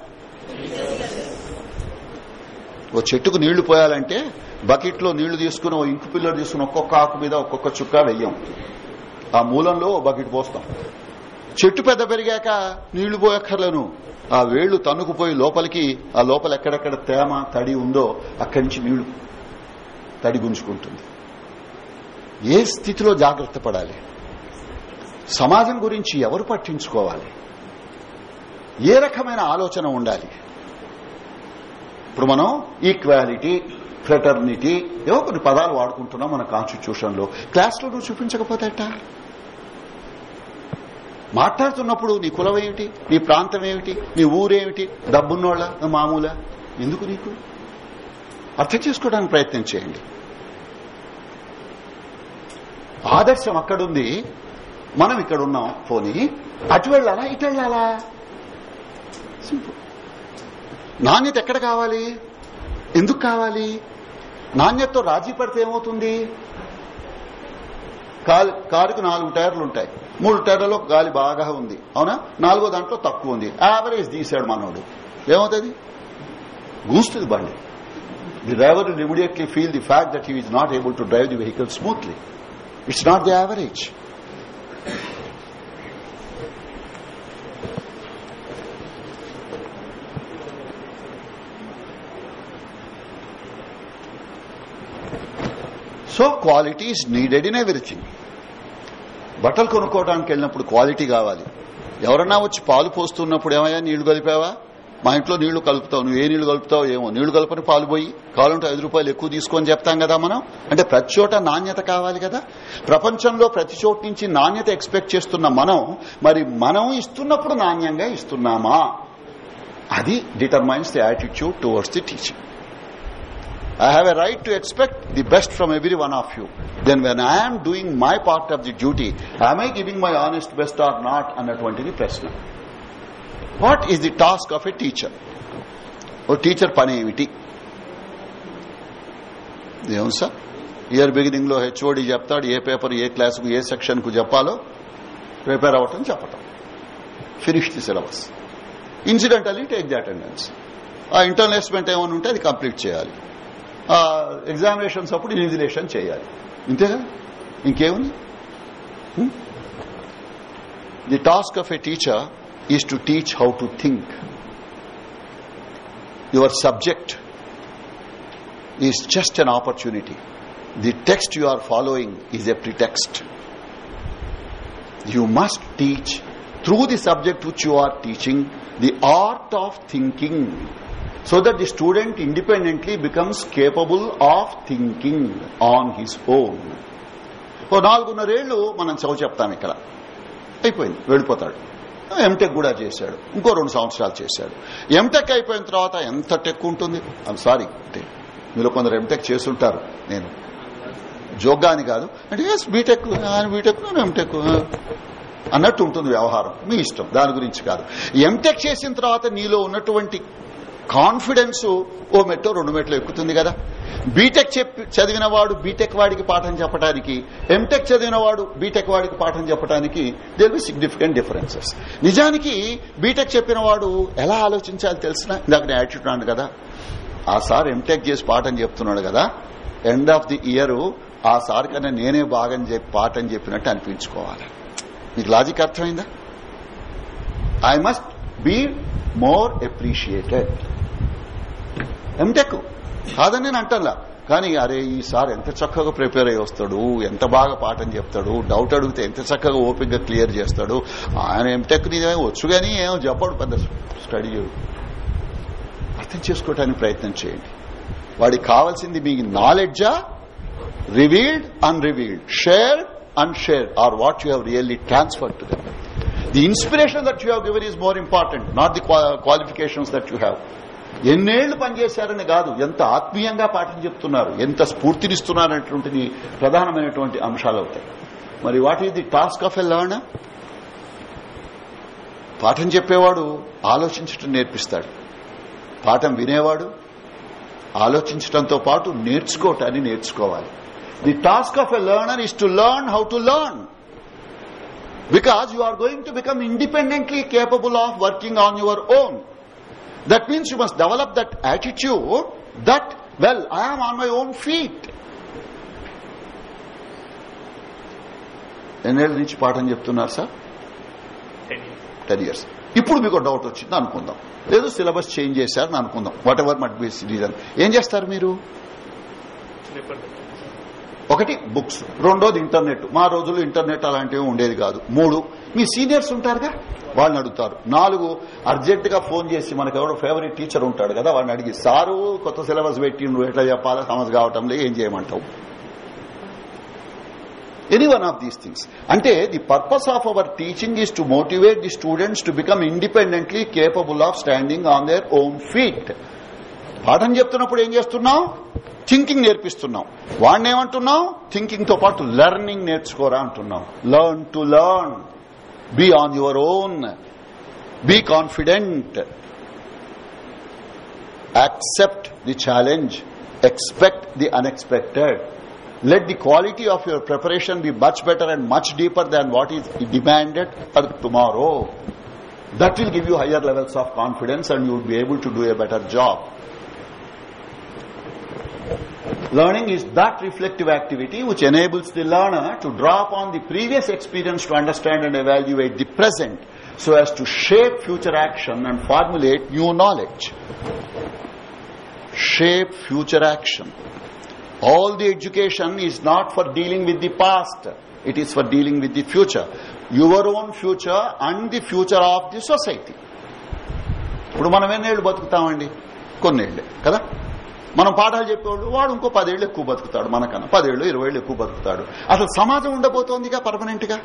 ఓ చెట్టుకు నీళ్ళు పోయాలంటే బకెట్లో నీళ్ళు తీసుకుని ఓ ఇంకు పిల్లలు తీసుకుని ఒక్కొక్క ఆకు మీద ఒక్కొక్క చుక్క వెయ్యం. ఆ మూలంలో ఓ బకెట్ పోస్తాం. చెట్టు పెద్ద పెరిగాక నీళ్ళు పోయక్కర్లను. ఆ వేళ్ళు తన్నుకుపోయి లోపలికి ఆ లోపల ఎక్కడెక్కడ తేమ తడి ఉందో అక్కడి నుంచి నీళ్ళు తడి గుంజుకుంటుంది. ఏ స్థితిలో జాగ్రత్త పడాలి? సమాజం గురించి ఎవరు పట్టించుకోవాలి? ఏ రకమైన ఆలోచన ఉండాలి? ఇప్పుడు మనం ఈక్వాలిటీ ఫ్రెటర్నిటీ ఏవో కొన్ని పదాలు వాడుకుంటున్నాం మన కాన్స్టిట్యూషన్లో క్లాస్లో నువ్వు చూపించకపోతే అట్టా మాట్లాడుతున్నప్పుడు నీ కులం ఏమిటి? నీ ప్రాంతం ఏమిటి? నీ ఊరేమిటి? డబ్బున్నోళ్ళ? మామూలా? ఎందుకు నీకు? అర్థం చేసుకోవడానికి ప్రయత్నం చేయండి. ఆదర్శం అక్కడుంది. మనం ఇక్కడ ఉన్నాం పోనీ. అటు వెళ్ళాలా? ఇటు వెళ్ళాలా? సింపుల్. నాణ్యత ఎక్కడ కావాలి? ఎందుకు కావాలి? నాణ్యతతో రాజీ పడితే ఏమవుతుంది? కారు- కారుకు నాలుగు టైర్లు ఉంటాయి. మూడు టైర్లలో గాలి బాగా ఉంది. అవునా? నాలుగో దాంట్లో తక్కువ ఉంది. యావరేజ్ తీసాడు మనోడు. ఏమవుతుంది? గూస్తుంది బండి. The driver immediately feel the fact that he is not able to drive the vehicle smoothly it's not the average so quality is needed in everything. బట్టలు కొనుక్కోవడానికి వెళ్ళినప్పుడు క్వాలిటీ కావాలి. ఎవరన్నా వచ్చి పాలు పోస్తున్నప్పుడు ఏమయ్యా నీళ్ళు కలిపావా? మా ఇంట్లో నీళ్ళు కలుపుతావు నువ్వు ఏ నీళ్ళు కలుపుతావు ఏమో. నీళ్ళు కలపని పాలు పోయి కావాలంటే ఐదు రూపాయలు ఎక్కువ తీసుకొని చెప్తాం కదా మనం. అంటే ప్రతి చోట నాణ్యత కావాలి కదా. ప్రపంచంలో ప్రతి చోట నుంచి నాణ్యత ఎక్స్పెక్ట్ చేస్తున్న మనం మరి మనం ఇస్తున్నప్పుడు నాణ్యంగా ఇస్తున్నామా? అది determines the attitude towards the teaching I have a right to expect the best from every one of you. Then when I am doing my part of the duty, am I giving my honest best or not అన్నటువంటిది ప్రశ్న. What is the task of a teacher oh teacher పని ఏమిటి? ఏం సార్? ఇయర్ బిగినింగ్లో హెచ్ఓడి చెప్తాడు ఏ పేపర్ ఏ క్లాస్కు ఏ సెక్షన్కు చెప్పాలో ప్రిపేర్ అవ్వటం చెప్పటం. Finish the syllabus incidentally take the attendance ఆ ఇంటర్నల్ ఏమైనా ఉంటే అది కంప్లీట్ చేయాలి. ఎగ్జామినేషన్స్ అప్పుడు ఇన్విజిలేషన్ చేయాలి. ఇంతేగా ఇంకేముంది? The task of a teacher is to teach how to think your subject is just an opportunity the text you are following is a pretext you must teach through the subject which you are teaching the art of thinking. So that the student independently becomes capable of thinking on his own. ఓ నాలుగున్నరేళ్ళు మనం చదువు చెప్తాం ఇక్కడ. అయిపోయింది వెళ్ళిపోతాడు. ఎంటెక్ కూడా చేశాడు ఇంకో రెండు సంవత్సరాలు చేశాడు. ఎంటెక్ అయిపోయిన తర్వాత ఎంత టెక్ ఉంటుంది? ఐమ్ సారీ మీలో కొందరు ఎంటెక్ చేస్తుంటారు నేను జోగ్గా అని కాదు. అంటే ఎస్ బీటెక్ ఆయన బీటెక్ నేను ఎంటెక్ అన్నట్టు ఉంటుంది వ్యవహారం మీ ఇష్టం దాని గురించి కాదు. ఎంటెక్ చేసిన తర్వాత నీలో ఉన్నటువంటి కాన్ఫిడెన్స్ ఓ మెట్టో రెండు మెట్లు ఎక్కుతుంది కదా. బీటెక్ చెప్పి చదివిన వాడు బీటెక్ వాడికి పాఠం చెప్పడానికి ఎంటెక్ చదివిన వాడు బీటెక్ వాడికి పాఠం చెప్పడానికి దేర్ బి సిగ్నిఫికెంట్ డిఫరెన్సెస్ నిజానికి బీటెక్ చెప్పిన వాడు ఎలా ఆలోచించాలి తెలిసిన ఇందాక నేను యాటిట్యూడ్ కదా. ఆ సార్ ఎంటెక్ చేసి పాఠం చెప్తున్నాడు కదా. ఎండ్ ఆఫ్ ది ఇయర్ ఆ సార్ కన్నా నేనే బాగా చెప్పి పాఠం చెప్పినట్టు అనిపించుకోవాలి. మీకు లాజిక్ అర్థమైందా? I must be more appreciated MTech కాదని నేను అంటల్లా కానీ అరే ఈ ఎంత చక్కగా ప్రిపేర్ అయ్యి వస్తాడు ఎంత బాగా పాఠం చెప్తాడు డౌట్ అడిగితే ఎంత చక్కగా ఓపిక్గా క్లియర్ చేస్తాడు ఆయన ఎంటెక్ నిజమే వచ్చు కానీ ఏమో చెప్పాడు పెద్ద స్టడీ అర్థం చేసుకోవటానికి ప్రయత్నం చేయండి. వాడికి కావాల్సింది మీ నాలెడ్జా revealed unrevealed share unshared or what you have really transfer to them. The inspiration that you have given is more important not the qualifications that you have ఎన్నేళ్ళు పనిచేశారని కాదు ఎంత ఆత్మీయంగా పాఠం చెప్తున్నారు ఎంత స్ఫూర్తినిస్తున్నారనేటువంటిది ప్రధానమైనటువంటి అంశాలు అవుతాయి. మరి what is the task of a learner? పాఠం చెప్పేవాడు ఆలోచించటం నేర్పిస్తాడు. పాఠం వినేవాడు ఆలోచించడంతో పాటు నేర్చుకోవటాన్ని నేర్చుకోవాలి. The task of a learner is to learn how to learn. Because you are going to become independently capable of working on your own. That means you must develop that attitude that well I'm on my own feet ఎన్నేళ్ళ నుంచి పాఠం చెప్తున్నారు సార్ టెన్ ఇయర్స్ ఇప్పుడు మీకు డౌట్ వచ్చింది అనుకుందాం. లేదు సిలబస్ చేంజ్ చేశారని అనుకుందాం. Whatever might be reason ఏం చేస్తారు మీరు? ఒకటి బుక్స్. రెండోది ఇంటర్నెట్. మా రోజుల్లో ఇంటర్నెట్ అలాంటివి ఉండేది కాదు. మూడు మీ సీనియర్స్ ఉంటారుగా? వాళ్ళని అడుగుతారు. నాలుగు అర్జెంట్గా ఫోన్ చేసి మనకు ఎవరో ఫేవరెట్ టీచర్ ఉంటాడు కదా వాడిని అడిగి సారు కొత్త సిలబస్ పెట్టిండు ఎట్లా చెప్పాలా? సమస్య కావటం ఏం చేయమంటావు? Any one of these things అంటే the purpose of our teaching is to motivate the students to become independently capable of standing on their own feet పాఠం చెప్తున్నప్పుడు ఏం చేస్తున్నాం థింకింగ్ నేర్పిస్తున్నాం వాడిని ఏమంటున్నాం థింకింగ్ తో పాటు లెర్నింగ్ నేర్చుకోరా అంటున్నాం learn to learn be on your own be confident accept the challenge expect the unexpected let the quality of your preparation be much better and much deeper than what is demanded for tomorrow. That will give you higher levels of confidence and you will be able to do a better job. Learning is that reflective activity which enables the learner to draw upon the previous experience to understand and evaluate the present so as to shape future action and formulate new knowledge. Shape future action. All the education is not for dealing with the past. It is for dealing with the future. Your own future and the future of the society. ఇప్పుడు మనం ఎన్నేళ్ళు బతుకుతామండి కొన్నేళ్ళే కదా మనం పాఠాలు చెప్పేవాళ్ళు వాడు ఇంకో పదేళ్ళు ఎక్కువ బతుకుతాడు మనకన్నా. పదేళ్ళు ఇరవై ఏళ్ళు ఎక్కువ బతుకుతాడు. అసలు సమాజం ఉండబోతోందిగా పర్మనెంట్గా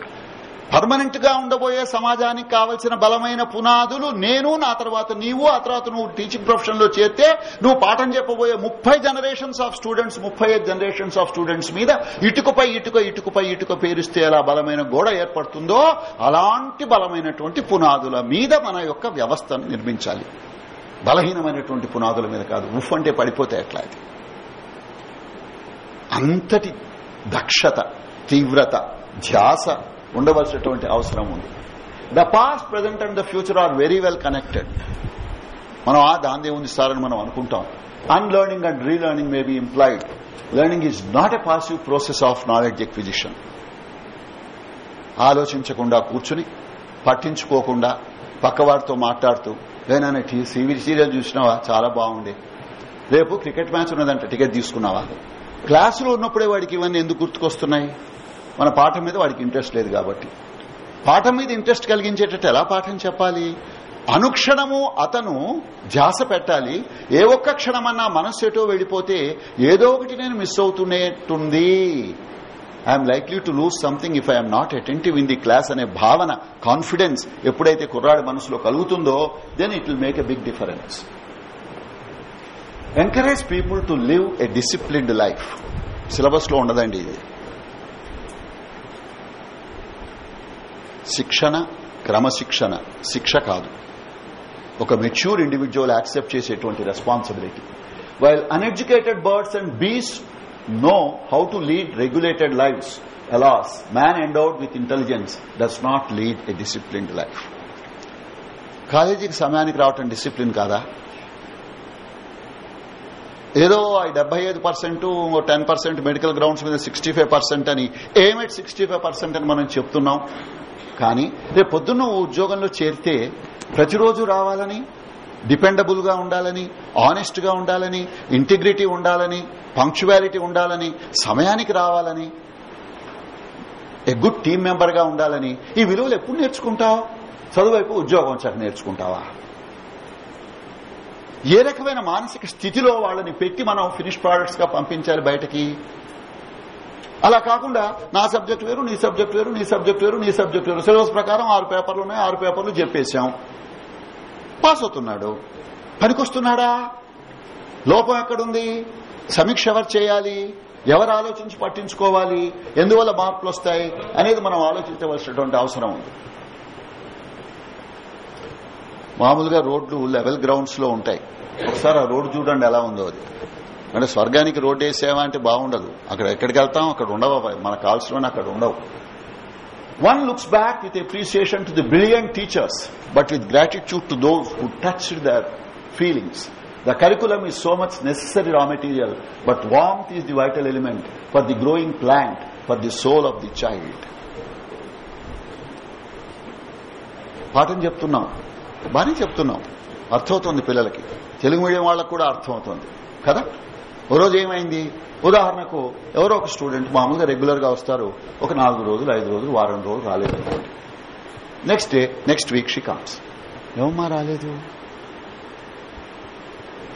పర్మనెంట్గా ఉండబోయే సమాజానికి కావలసిన బలమైన పునాదులు నేను నా తర్వాత నీవు ఆ తర్వాత నువ్వు టీచింగ్ ప్రొఫెషన్లో చేస్తే నువ్వు పాఠం చెప్పబోయే ముప్పై జనరేషన్స్ ఆఫ్ స్టూడెంట్స్ ముప్పై జనరేషన్స్ ఆఫ్ స్టూడెంట్స్ మీద ఇటుకపై ఇటుక ఇటుకపై ఇటుక పేరిస్తే ఎలా బలమైన గోడ ఏర్పడుతుందో అలాంటి బలమైనటువంటి పునాదుల మీద మన యొక్క వ్యవస్థను నిర్మించాలి. బలహీనమైనటువంటి పునాదుల మీద కాదు. ఉఫ్ అంటే పడిపోతే ఎట్లా అది? అంతటి దక్షత తీవ్రత ధ్యాస ఉండవలసినటువంటి అవసరం ఉంది. The past present and the future are very well connected మనం ఆ దాందే ఉంది సార్ అని మనం అనుకుంటాం. Unlearning and relearning may be employed learning is not a passive process of knowledge acquisition ఆలోచించకుండా కూర్చుని పట్టించుకోకుండా పక్కవాడితో మాట్లాడుతూ ఏనా సీరియల్ చూసినావా? చాలా బాగుండే. రేపు క్రికెట్ మ్యాచ్ ఉన్నదంట టికెట్ తీసుకున్నావా? క్లాసులో ఉన్నప్పుడే వాడికి ఇవన్నీ ఎందుకు గుర్తుకొస్తున్నాయి? మన పాఠం మీద వాడికి ఇంట్రెస్ట్ లేదు కాబట్టి. పాఠం మీద ఇంట్రెస్ట్ కలిగించేటట్టు ఎలా పాఠం చెప్పాలి? అనుక్షణము అతను ధ్యాస పెట్టాలి. ఏ ఒక్క క్షణమన్నా మనస్సు ఎటో వెళ్ళిపోతే ఏదో ఒకటి నేను miss అవుతున్నట్టుంది. I'm likely to lose something if I'm not attentive in the class అనే భావన కాన్ఫిడెన్స్ ఎప్పుడైతే కుర్రాడి మనసులో కలుగుతుందో then it will make a big difference encourage people to live a disciplined life సిలబస్లో ఉండదండి ఇది. శిక్షణ క్రమశిక్షణ. శిక్ష కాదు. ఒక మెచ్యూర్ ఇండివిజువల్ యాక్సెప్ట్ చేసేటువంటి responsibility while uneducated birds and bees know how to lead regulated lives alas man endowed with intelligence does not lead a disciplined life కాలేజీకి సమయానికి రావటం డిసిప్లిన్ కాదా? ఏదో డెబ్బై ఐదు percent ten percent medical grounds మీద సిక్స్టీ ఫైవ్ పర్సెంట్ అని ఏమిటి సిక్స్టీ ఫైవ్ పర్సెంట్ అని మనం చెప్తున్నాం. కానీ రేపు పొద్దున్న ఉద్యోగంలో చేరితే ప్రతిరోజు రావాలని డిపెండబుల్గా ఉండాలని ఆనెస్ట్గా ఉండాలని ఇంటిగ్రిటీ ఉండాలని పంక్చువాలిటీ ఉండాలని సమయానికి రావాలని ఏ గుడ్ టీం మెంబర్గా ఉండాలని ఈ విలువలు ఎప్పుడు నేర్చుకుంటావు? చదువువైపు ఉద్యోగం వచ్చాక నేర్చుకుంటావా? ఏ రకమైన మానసిక స్థితిలో వాళ్ళని పెట్టి మనం ఫినిష్ ప్రొడక్ట్స్గా పంపించాలి బయటకి? అలా కాకుండా నా సబ్జెక్ట్ వేరు నీ సబ్జెక్ట్ వేరు నీ సబ్జెక్ట్ వేరు నీ సబ్జెక్ట్ వేరు. సిలబస్ ప్రకారం ఆరు పేపర్లు ఉన్నాయి ఆరు పేపర్లు చెప్పేశాం. పాస్ అవుతున్నాడు పనికొస్తున్నాడా? లోపం ఎక్కడుంది? సమీక్ష ఎవరు చేయాలి? ఎవరు ఆలోచించి పట్టించుకోవాలి? ఎందువల్ల మార్పులు వస్తాయి అనేది మనం ఆలోచించవలసినటువంటి అవసరం ఉంది. మామూలుగా రోడ్లు లెవెల్ గ్రౌండ్స్లో ఉంటాయి. ఒకసారి ఆ రోడ్డు చూడండి ఎలా ఉందో అది. అంటే స్వర్గానికి రోడ్డు వేసేవా అంటే బాగుండదు. అక్కడ ఎక్కడికి వెళ్తాం? అక్కడ ఉండవు. అవి. మన కాల్స్లోనే అక్కడ ఉండవు. One looks back with appreciation to the brilliant teachers, but with gratitude to those who touched their feelings. The curriculum is so much necessary raw material, but warmth is the vital element for the growing plant, for the soul of the child. పాఠం చెప్తున్నాం బానే చెప్తున్నాం అర్థమవుతుంది పిల్లలకి తెలుగు మీడియం వాళ్ళకు కూడా అర్థమవుతుంది కదా ఓ రోజు ఏమైంది? ఉదాహరణకు ఎవరో ఒక స్టూడెంట్ మామూలుగా రెగ్యులర్గా వస్తారు ఒక నాలుగు రోజులు ఐదు రోజులు వారం రోజులు రాలేదు అనుకోండి. Next day next week she comes ఏమమ్మా రాలేదు?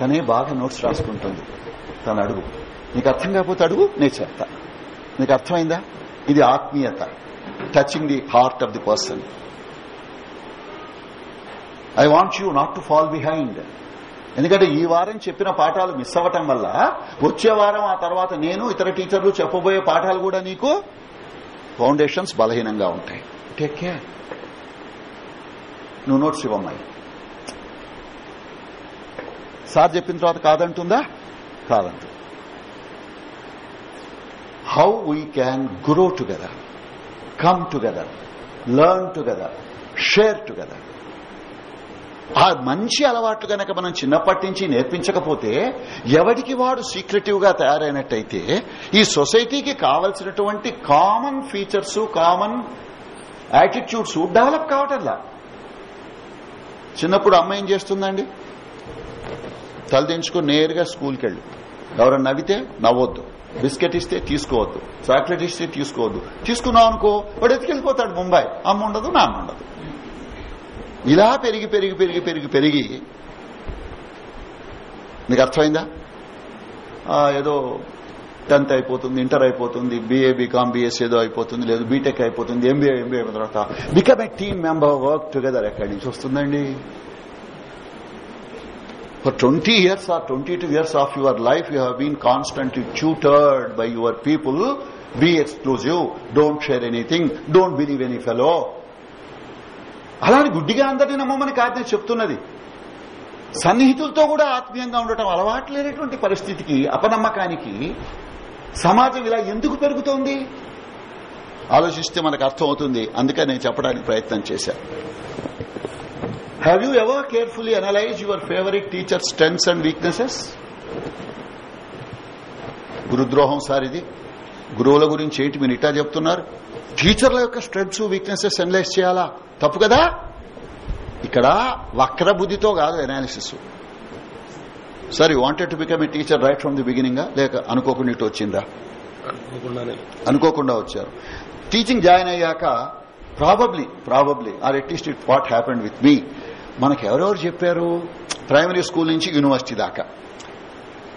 తనే బాగా నోట్స్ రాసుకుంటుంది. తను అడుగు. నీకు అర్థం కాకపోతే అడుగు నేను చెప్తా. నీకు అర్థమైందా? ఇది ఆత్మీయత. Touching the heart of the person I want you not to fall behind ఎందుకంటే ఈ వారం చెప్పిన పాఠాలు మిస్ అవ్వటం వల్ల వచ్చే వారం ఆ తర్వాత నేను ఇతర టీచర్లు చెప్పబోయే పాఠాలు కూడా నీకు ఫౌండేషన్స్ బలహీనంగా ఉంటాయి. టేక్ కేర్ నువ్వు నోట్స్ ఇవ్వమ్మాయి సార్ చెప్పిన తర్వాత కాదంటుందా? కాదంటు how we can grow together come together learn together share together ఆ మంచి అలవాట్లు గనక మనం చిన్నప్పటి నుంచి నేర్పించకపోతే ఎవడికి వాడు సీక్రెటివ్గా తయారైనట్టయితే ఈ సొసైటీకి కావలసినటువంటి common features common attitudes develop కావటంలా. చిన్నప్పుడు అమ్మ ఏం చేస్తుందండి? తలదించుకుని నేరుగా స్కూల్కి వెళ్ళు ఎవరన్నా నవ్వితే నవ్వొద్దు. బిస్కెట్ ఇస్తే తీసుకోవద్దు. చాక్లెట్ ఇస్తే తీసుకోవద్దు. తీసుకున్నావు అనుకో వాడు ఎత్తుకెళ్ళిపోతాడు ముంబై. అమ్మ ఉండదు నాన్న ఉండదు ఇలా పెరిగి పెరిగి పెరిగి పెరిగి పెరిగి. మీకు అర్థమైందా? ఏదో టెన్త్ అయిపోతుంది ఇంటర్ అయిపోతుంది బీఏ బీకామ్ బీఎస్ ఏదో అయిపోతుంది లేదు బీటెక్ అయిపోతుంది ఎంబీఏ ఎంబీఏ తర్వాత become a team member work together ఎక్కడి నుంచి వస్తుందండి? For twenty years or twenty two years of your life you been constantly tutored by your people be exclusive don't share anything don't believe any fellow అలాని గుడ్డిగా అందరినీ నమ్మమని కాదు నేను చెప్తున్నది. సన్నిహితులతో కూడా ఆత్మీయంగా ఉండటం అలవాటు లేనటువంటి పరిస్థితికి అపనమ్మకానికి సమాజం ఇలా ఎందుకు పెరుగుతోంది? ఆలోచిస్తే మనకు అర్థమవుతుంది. అందుకే నేను చెప్పడానికి ప్రయత్నం చేశాను have you ever carefully analyse your favourite teacher strengths and weaknesses గురుద్రోహం sir ఇది గురువుల గురించి ఏంటి మీరు ఇట్టా చెప్తున్నారు? టీచర్ల యొక్క స్ట్రెంగ్స్ వీక్నెసెస్ అనలైజ్ చేయాలా? తప్పు కదా? ఇక్కడ వక్ర బుద్ధితో కాదు analysis sir you wanted to become a teacher right from the beginning లేక అనుకోకుండా ఇటు వచ్చిందా అనుకోకుండా వచ్చారు. టీచింగ్ జాయిన్ అయ్యాక probably probably or at least it what happened with me మనకు ఎవరెవరు చెప్పారు? ప్రైమరీ స్కూల్ నుంచి యూనివర్సిటీ దాకా.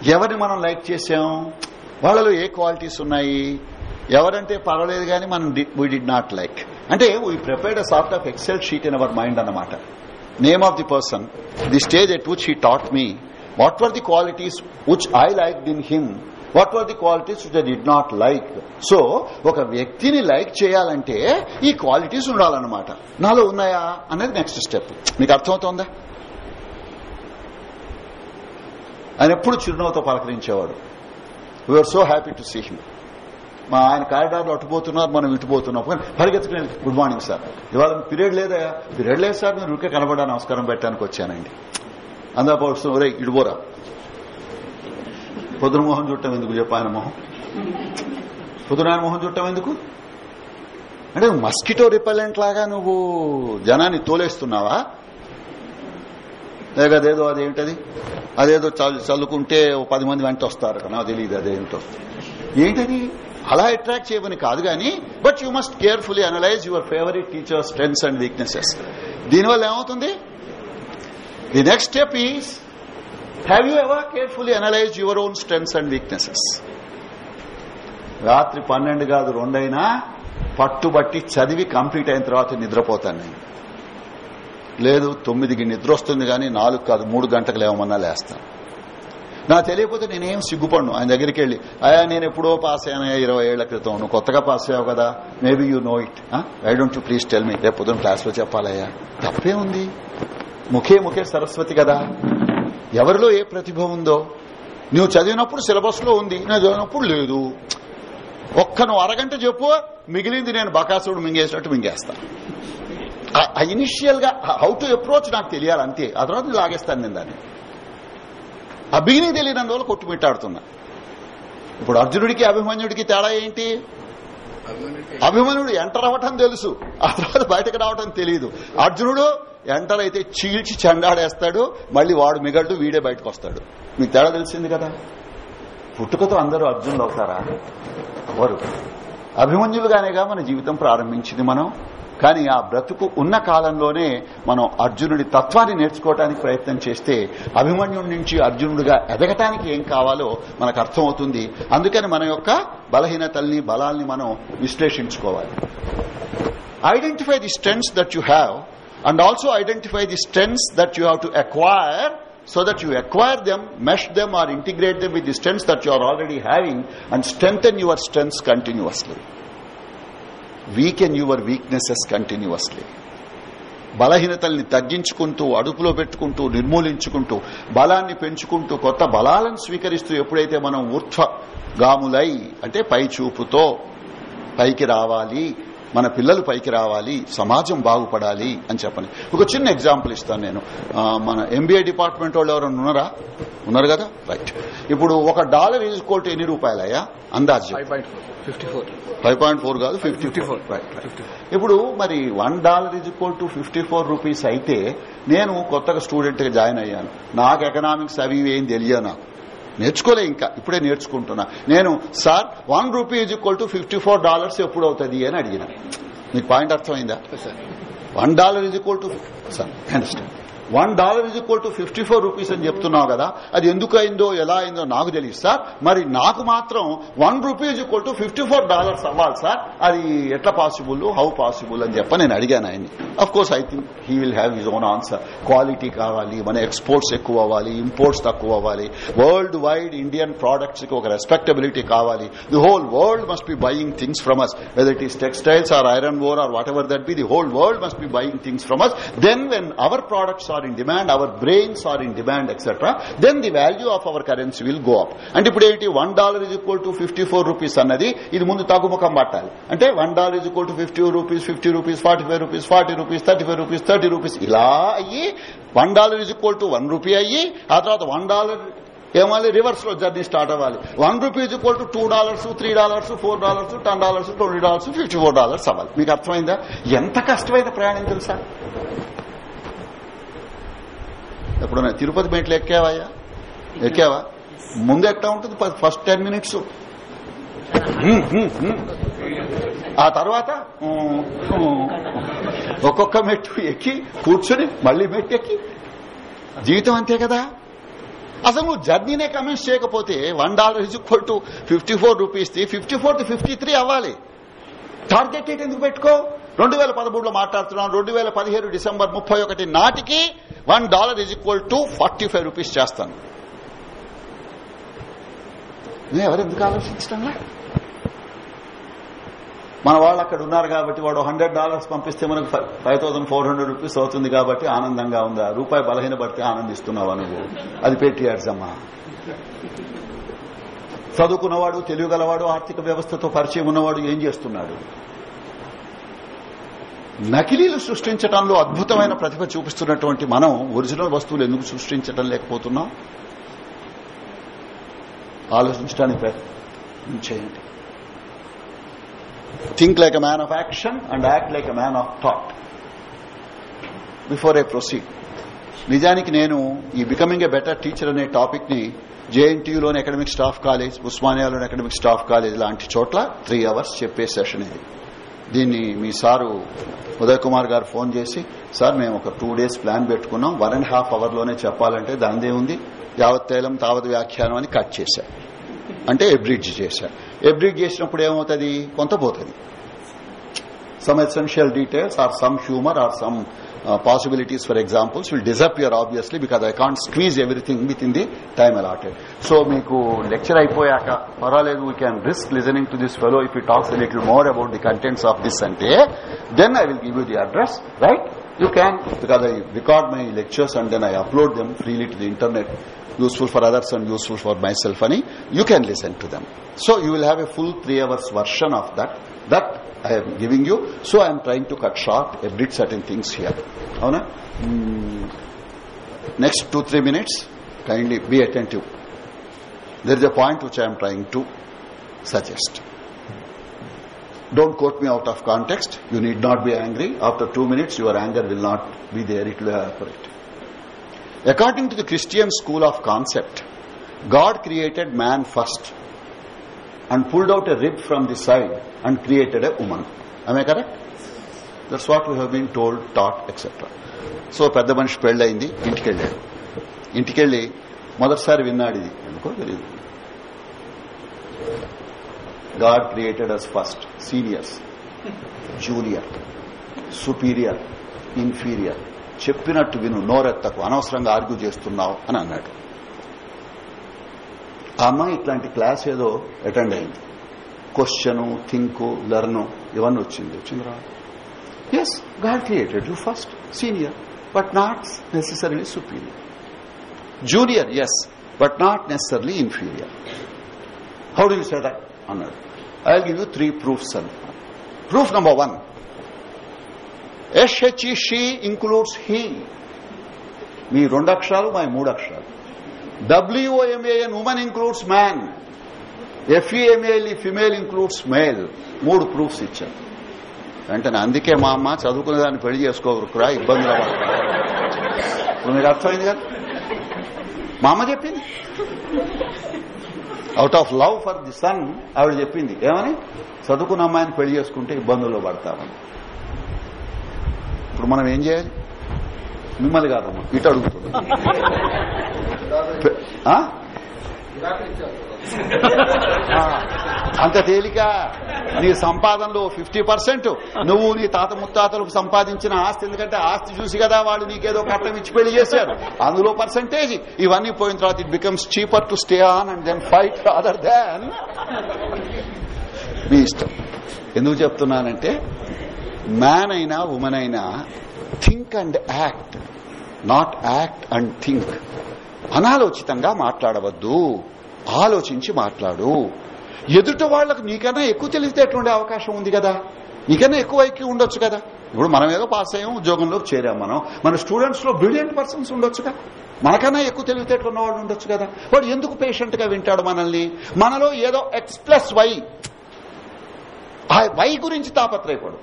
ఎవరిని మనం లైక్ చేశాం? వాళ్ళలో ఏ క్వాలిటీస్ ఉన్నాయి? ఎవరంటే పర్వాలేదు కానీ మనం వీ డి నాట్ లైక్ అంటే we prepared a sort of Excel sheet in our mind అన్నమాట. Name of the person the stage at which he taught me what were the qualities which I like in him what were the qualities which I did not like so ఒక వ్యక్తిని లైక్ చేయాలంటే ఈ క్వాలిటీస్ ఉండాలన్నమాట. నాలో ఉన్నాయా అనేది నెక్స్ట్ స్టెప్ మీకు అర్థమవుతోందా? ఆయన ఎప్పుడు చిరునవ్వుతో పలకరించేవాడు. We are so happy to see him మా ఆయన కారిడార్లో అటుపోతున్నారు మనం ఇటుపోతున్నాం. కానీ పరిగెత్తుకుని గుడ్ మార్నింగ్ సార్. ఇవాళ పీరియడ్ లేదా? పీరియడ్ లేదు సార్ నేను ఊరికే కనబడా నమస్కారం పెట్టడానికి వచ్చానండి. అందా పడుతుంది ఒరే ఇడిపోరా పొద్దున మొహం చుట్టం ఎందుకు? చెప్పు ఆయన మొహం. పొద్దున ఆయన మొహం చుట్టం ఎందుకు? అంటే మస్కిటో రిపెలెంట్ లాగా నువ్వు జనాన్ని తోలేస్తున్నావా? లేక అదేదో అదేంటది? అదేదో చల్లుకుంటే ఓ పది మంది వెంట వస్తారు కదా నాకు తెలియదు అదేంటో. ఏంటది? అలా అట్రాక్ట్ చేయమని కాదు కానీ but you must carefully analyse your favourite teacher strengths and weaknesses దీనివల్ల ఏమవుతుంది? The next step is have you ever carefully analyse your own strengths and weaknesses రాత్రి పన్నెండు కాదు రెండైనా పట్టుబట్టి చదివి కంప్లీట్ అయిన తర్వాత నిద్రపోతాను నేను. లేదు తొమ్మిదికి నిద్ర వస్తుంది కానీ నాలుగు కాదు మూడు గంటలకు లేవమన్నా లేస్తాను. నా తెలియకపోతే నేనేం సిగ్గుపడను. ఆయన దగ్గరికి వెళ్ళి అయ్యా నేను ఎప్పుడో పాస్ అయ్యానయ్యా ఇరవై ఏళ్ళ క్రితం. నువ్వు కొత్తగా పాస్ అయ్యావు కదా. Maybe you know it I don't you please tell me రేపు పొద్దున క్లాస్లో చెప్పాలయ్యా. తప్పే ఉంది. ముఖే ముఖే సరస్వతి కదా. ఎవరిలో ఏ ప్రతిభ ఉందో. నువ్వు చదివినప్పుడు సిలబస్లో ఉంది. నేను చదివినప్పుడు లేదు. ఒక్క నువ్వు అరగంట చెప్పు మిగిలింది నేను బకాసుడు మింగేసినట్టు మింగేస్తా. ఇనిషియల్గా హౌ టు అప్రోచ్ నాకు తెలియాలి అంతే. ఆ తర్వాత లాగేస్తాను నేను దాన్ని. ఆ బిగినింగ్ తెలియనందువల్ల కొట్టుమిట్టాడుతున్నా. ఇప్పుడు అర్జునుడికి అభిమన్యుడికి తేడా ఏంటి? అభిమన్యుడు ఎంటర్ అవ్వటం తెలుసు. ఆ తర్వాత బయటకు రావటం తెలియదు అర్జునుడు ఎంటర్ అయితే చీల్చి చెండాడేస్తాడు మళ్ళీ వాడు మిగలడు వీడే బయటకు వస్తాడు. మీకు తేడా తెలిసింది కదా? పుట్టుకతో అందరూ అర్జునులు అవుతారా? ఎవరు? అభిమన్యులుగానేగా మన జీవితం ప్రారంభించింది మనం. కానీ ఆ బ్రతుకు ఉన్న కాలంలోనే మనం అర్జునుడి తత్వాన్ని నేర్చుకోవడానికి ప్రయత్నం చేస్తే అభిమన్యుడి నుంచి అర్జునుడిగా ఎదగటానికి ఏం కావాలో మనకు అర్థమవుతుంది అందుకని మన యొక్క బలహీనతల్ని బలాల్ని మనం విశ్లేషించుకోవాలి identify the strengths that you have and also identify the strengths that you have to acquire so that you acquire them, mesh them or integrate them with the strengths that you are already having and strengthen your strengths continuously. Weaken your weaknesses continuously బలహీనతల్ని తగ్గించుకుంటూ అడుపులో పెట్టుకుంటూ నిర్మూలించుకుంటూ బలాన్ని పెంచుకుంటూ కొత్త బలాలను స్వీకరిస్తూ ఎప్పుడైతే మనం ఊర్ధ్వగాములై అంటే పై చూపుతో పైకి రావాలి మన పిల్లలు పైకి రావాలి సమాజం బాగుపడాలి అని చెప్పని. ఒక చిన్న ఎగ్జాంపుల్ ఇస్తాను నేను. మన ఎంబీఏ డిపార్ట్మెంట్ వాళ్ళు ఎవరైనా ఉన్నారా? ఉన్నారు కదా? రైట్ ఇప్పుడు ఒక డాలర్ ఈజ్ ఈక్వల్ టు ఎన్ని రూపాయలయ్యా? అందాజు ఫైవ్ పాయింట్ ఫోర్ కాదు ఫిఫ్టీ ఫోర్ ఇప్పుడు మరి one dollar is equal to fifty four rupees అయితే నేను కొత్తగా స్టూడెంట్గా జాయిన్ అయ్యాను. నాకు ఎకనామిక్స్ అవి ఏం తెలియదు నాకు. నేర్చుకోలే ఇంకా ఇప్పుడే నేర్చుకుంటున్నా. నేను sir one rupee is equal to fifty four dollars ఎప్పుడు అవుతుంది? అని అడిగిన. మీకు పాయింట్ అర్థమైందా? One dollar is equal to sir understand one dollar is equal to fifty four rupees అని చెప్తున్నావు కదా అది ఎందుకు అయిందో ఎలా అయిందో నాకు తెలియదు సార్. మరి నాకు మాత్రం one rupee is equal to fifty four dollars అవ్వాలి సార్. అది ఎట్లా పాసిబుల్ హౌ పాసిబుల్ అని చెప్ప నేను అడిగాను ఆయన్ని. Of course I think he will have his own answer quality కావాలి మన ఎక్స్పోర్ట్స్ ఎక్కువ అవ్వాలి ఇంపోర్ట్స్ తక్కువ అవ్వాలి. వరల్డ్ వైడ్ ఇండియన్ ప్రోడక్ట్స్కి ఒక రెస్పెక్టబిలిటీ కావాలి. The whole world must be buying things from us whether it is textiles or iron ore or whatever that be the whole world must be buying things from us then when our products are in demand, our brains are in demand, etc., then the value of our currency will go up. అంటే ఇప్పుడు ఏంటి one dollar is equal to fifty four rupees అన్నది ఇది ముందు తగ్గుముఖం పట్టాలి అంటే one dollar is equal to fifty rupees fifty rupees forty five rupees forty rupees thirty five rupees thirty rupees ఇలా అయ్యి one dollar is equal to one rupee అయ్యి ఆ తర్వాత వన్ డాలర్ ఏమాలి రివర్స్లో జర్నీ స్టార్ట్ అవ్వాలి. One rupees equal to two dollars three dollars four dollars ten dollars twenty dollars fifty four dollars అవ్వాలి. మీకు అర్థమైందా? ఎంత కష్టమైన ప్రయాణం తెలుసా? ఎప్పుడన్నా తిరుపతి మెట్లు ఎక్కావయ్యా ఎక్కావా? ముందు ఎట్లా ఉంటుంది? First ten minutes. ఆ తర్వాత ఒక్కొక్క మెట్టు ఎక్కి కూర్చుని మళ్ళీ మెట్టు ఎక్కి. జీవితం అంతే కదా? అసలు నువ్వు జర్నీనే కమెంట్స్ చేయకపోతే one dollar is equal to fifty four rupees fifty four fifty three అవ్వాలి టార్గెట్ ఎందుకు పెట్టుకో? రెండు వేల పదమూడులో మాట్లాడుతున్నాం. రెండు వేల పదిహేడు డిసెంబర్ ముప్పై ఒకటి నాటికి one dollar is equal to forty five rupees చేస్తాను. నేను ఎవరు ఎందుకు ఆలోచించడంలా? మన వాళ్ళు అక్కడ ఉన్నారు కాబట్టి వాడు హండ్రెడ్ డాలర్స్ పంపిస్తే మనకు five thousand four hundred rupees అవుతుంది కాబట్టి ఆనందంగా ఉందా. రూపాయి బలహీన పడితే ఆనందిస్తున్నావా నువ్వు అది పెట్టి అమ్మా చదువుకున్నవాడు తెలియగలవాడు ఆర్థిక వ్యవస్థతో పరిచయం ఉన్నవాడు ఏం చేస్తున్నాడు? నకిలీలు సృష్టించడంలో అద్భుతమైన ప్రతిభ చూపిస్తున్నటువంటి మనం ఒరిజినల్ వస్తువులు ఎందుకు సృష్టించడం లేకపోతున్నాం? ఆలోచించడానికి ప్రయత్నం చేయండి. Think like a man of action and act like a man of thought before I proceed నిజానికి నేను ఈ బికమింగ్ ఎ బెటర్ టీచర్ అనే టాపిక్ని జేఎన్టీయూలోని అకాడమిక్ స్టాఫ్ కాలేజ్ ఉస్మానియాలోని అకాడమిక్ స్టాఫ్ కాలేజ్ లాంటి చోట్ల త్రీ అవర్స్ చెప్పే సెషన్ ఇది. దీన్ని మీ సారు ఉదయ్ కుమార్ గారు ఫోన్ చేసి సార్ మేము ఒక టూ డేస్ ప్లాన్ పెట్టుకున్నాం. వన్ అండ్ హాఫ్ అవర్లోనే చెప్పాలంటే దానిదే ఉంది. యావత్ తైలం తావత్ వ్యాఖ్యానం అని కట్ చేశారు అంటే ఎబ్రిడ్జ్ చేశారు ఎబ్రిడ్జ్ చేసినప్పుడు ఏమవుతుంది? కొంత పోతుంది. Some essential details or some humour or some uh, possibilities for examples will disappear obviously because I can't squeeze everything within the time allotted. So మీకు లెక్చర్ అయిపోయాక పర్వాలేదు we can risk listening to this fellow if you talks little more about the contents of this అంటే then I will give you the address right you can because I record my lectures and then I upload them freely to the internet useful for others and useful for myself ani you can listen to them so you will have a full 3 hours version of that that i am giving you. So i am trying to cut short a bit certain things here. Avuna mm, next 2 3 minutes kindly be attentive. There is a point which i am trying to suggest. Don't quote me out of context. You need not be angry. After 2 minutes your anger will not be there. It will evaporate According to the Christian school of concept, God created man first and pulled out a rib from the side and created a woman. Am I correct? That's you we have told taught etcetera so పెద్ద మనిషి పెళ్ళయింది ఇంటికెళ్ళాడు. ఇంటికెళ్ళి మొదటిసారి విన్నాడు ఇది. ఎందుకో తెలియదు God created us first seniors junior superior inferior చెప్పినట్టు విను నోరెత్తకు అనవసరంగా ఆర్గ్యూ చేస్తున్నావు అని అన్నాడు. ఆ అమ్మాయి ఇట్లాంటి క్లాస్ ఏదో అటెండ్ అయింది. క్వశ్చను థింకు లెర్ను ఇవన్నీ వచ్చింది వచ్చిందిరా yes God created you first senior but not necessarily superior junior yes but not necessarily inferior how do you say that అన్నాడు I give you three proofs అని proof number one S H E she includes he మీ రెండు అక్షరాలు మా మూడు అక్షరాలు W O M A N woman includes man F E M A L E female includes male మూడు ప్రూఫ్స్ ఇచ్చారు. వెంటనే అందుకే మా అమ్మ చదువుకునే దాన్ని పెళ్ళి చేసుకోకరా ఇబ్బందులు ఇప్పుడు మీకు అర్థమైంది కదా? మా అమ్మ చెప్పింది. Out of love for the son ఆవిడ చెప్పింది. ఏమని? చదువుకున్న అమ్మాయిని పెళ్ళి చేసుకుంటే ఇబ్బందుల్లో పడతామని. ఇప్పుడు మనం ఏం చేయాలి? మిమ్మల్ని కాదమ్మా ఇటు అడుగుతుంది అంత తేలిక నీ సంపాదనలో ఫిఫ్టీ పర్సెంట్. నువ్వు నీ తాత ముత్తాతలకు సంపాదించిన ఆస్తి ఎందుకంటే ఆస్తి చూసి కదా వాళ్ళు నీకేదో కట్టం ఇచ్చి పెళ్ళి చేశారు. అందులో పర్సంటేజ్. ఇవన్నీ పోయిన తర్వాత it becomes cheaper to stay on and then fight other than మీ ఇష్టం ఎందుకు చెప్తున్నానంటే మ్యాన్ అయినా ఉమెన్ అయినా think and act not act and think అనాలోచితంగా మాట్లాడవద్దు. ఆలోచించి మాట్లాడు. ఎదుట వాళ్ళకు నీకన్నా ఎక్కువ తెలిస్తే ఎటువంటి అవకాశం ఉంది కదా? నీకన్నా ఎక్కువ ఐక్యూ ఉండొచ్చు కదా? ఇప్పుడు మనం ఏదో పాస్ అయ్యాం ఉద్యోగంలోకి చేరాం మనం. మన స్టూడెంట్స్లో బ్రిలియంట్ పర్సన్స్ ఉండొచ్చుగా మనకన్నా ఎక్కువ తెలివితేటలు ఉన్నవాళ్ళు ఉండొచ్చు కదా? వాడు ఎందుకు పేషెంట్గా వింటాడు మనల్ని? మనలో ఏదో ఎక్స్ ప్లస్ వై ఆ వై గురించి తాపత్రయపడు.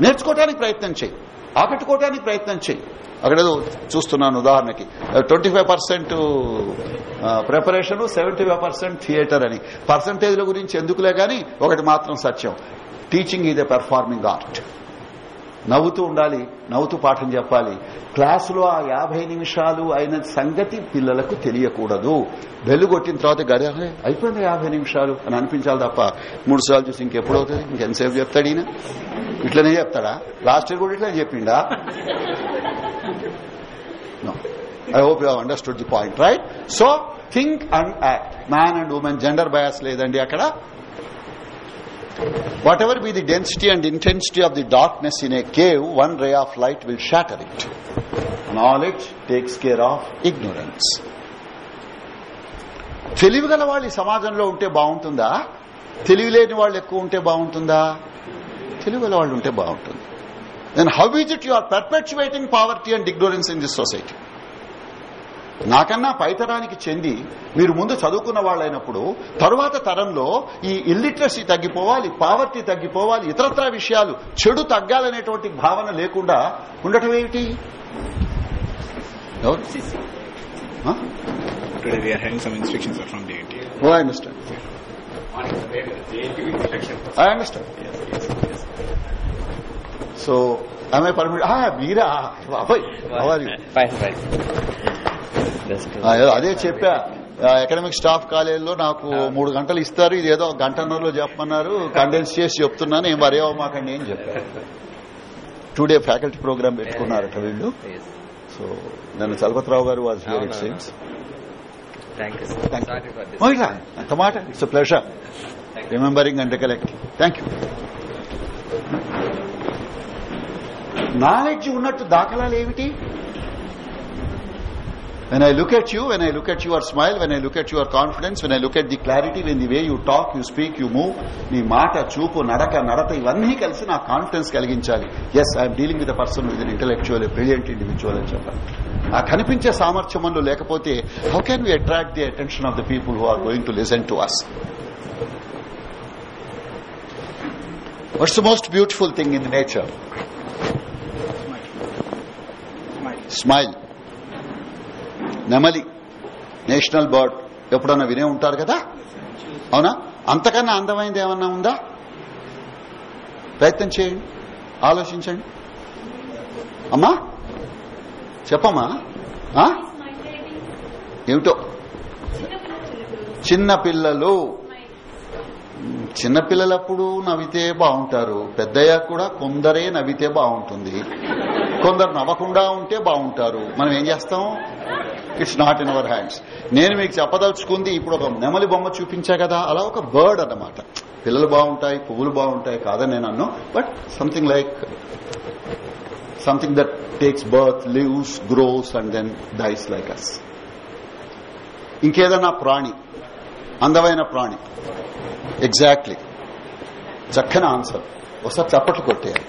నేర్చుకోవటానికి ప్రయత్నం చేయి. ఆకట్టుకోవటానికి ప్రయత్నం చేయి. అక్కడేదో చూస్తున్నాను ఉదాహరణకి. Twenty five percent preparation seventy five percent theatre అని. పర్సంటేజ్ల గురించి ఎందుకులే గాని ఒకటి మాత్రం సత్యం. Teaching is a performing art నవ్వుతూ ఉండాలి నవ్వుతూ పాఠం చెప్పాలి. క్లాసులో ఆ యాభై నిమిషాలు అయిన సంగతి పిల్లలకు తెలియకూడదు. బెల్లు కొట్టిన తర్వాత గడి అయిపోయింది యాభై నిమిషాలు అని అనిపించాలి తప్ప మూడు సార్లు చూసి ఇంకెప్పుడవుతుంది ఇంకెంతసేపు చెప్తాడు ఈయన? ఇట్లనే చెప్తాడా? లాస్ట్ ఇయర్ కూడా ఇట్లా చెప్పిండా? I hope you understood the point right so think and act man and women gender bias లేదండి అక్కడ. Whatever be the density and intensity of the darkness in a cave, one ray of light will shatter it. Knowledge takes care of ignorance. తెలివిగల వాళ్ళు ఈ సమాజంలో ఉంటే బాగుంటుందా తెలివి లేని వాళ్ళు ఎక్కువ ఉంటే బాగుంటుందా తెలివిగల వాళ్ళు ఉంటే బాగుంటుంది then how is it you are perpetuating poverty and ignorance in this society నాకన్నా పైతరానికి చెంది మీరు ముందు చదువుకున్న వాళ్ళైనప్పుడు తరువాత తరంలో ఈ ఇల్లిటరసీ తగ్గిపోవాలి పావర్టీ తగ్గిపోవాలి ఇతరత్ర విషయాలు చెడు తగ్గాలనేటువంటి భావన లేకుండా ఉండటం ఏమిటి? are having some instructions sir, from అదే చెప్పా. అకాడమిక్ స్టాఫ్ కాలేజీలో నాకు మూడు గంటలు ఇస్తారు. ఇది ఏదో గంటన్నరలో చెప్పమన్నారు. కండెన్స్ చేసి చెప్తున్నాను. ఏం వరే మాకండి ఏం చెప్పారు. టూ డే ఫ్యాకల్టీ ప్రోగ్రామ్ పెట్టుకున్నారట వీళ్ళు. సో నన్ను చలపతిరావు గారు was here it. Seems Thank you, sir. Thank you. Sorry for this. ఇట్లా అంత మాట? It's pleasure remembering and recollect thank you knowledge ఉన్నట్టు దాఖలాలు ఏమిటి? When I look at you, when I look at your smile, when I look at your confidence, when I look at the clarity, when the way you talk, you speak, you move, నీ మాట చూపు నడక నడత ఇవన్నీ కలిసి నాకు కాన్ఫిడెన్స్ కలిగించాలి as I'm dealing with person with intellectual brilliant individual అని చెప్పాలి ఆ కనిపించే సామర్థ్యం మనలో లేకపోతే how can we attract the attention of the people who are going to listen to us what's the most beautiful thing in nature Smile. Smile నెమలి నేషనల్ బర్డ్ ఎప్పుడన్నా వినే ఉంటారు కదా? అవునా? అంతకన్నా అందమైనది ఏమన్నా ఉందా? ప్రయత్నం చేయండి ఆలోచించండి. అమ్మా చెప్పమ్మా ఏమిటో? చిన్నపిల్లలు చిన్నపిల్లలప్పుడు నవ్వితే బాగుంటారు. పెద్దయ్యాక కూడా కొందరే నవ్వితే బాగుంటుంది. కొందరు నవ్వకుండా ఉంటే బాగుంటారు. మనం ఏం చేస్తాం? It's not in our hands నేను మీకు చెప్పదలుచుకుంది ఇప్పుడు ఒక నెమలి బొమ్మ చూపించా కదా అలా ఒక బర్డ్ అన్నమాట. పిల్లలు బాగుంటాయి పువ్వులు బాగుంటాయి కాదని నేను అన్ను but something like something that takes birth lives grows and then dies like us ఇంకేదన్నా ప్రాణి అందమైన ప్రాణి. ఎగ్జాక్ట్లీ చక్కని ఆన్సర్ ఒకసారి చప్పట్లు కొట్టేయాలి.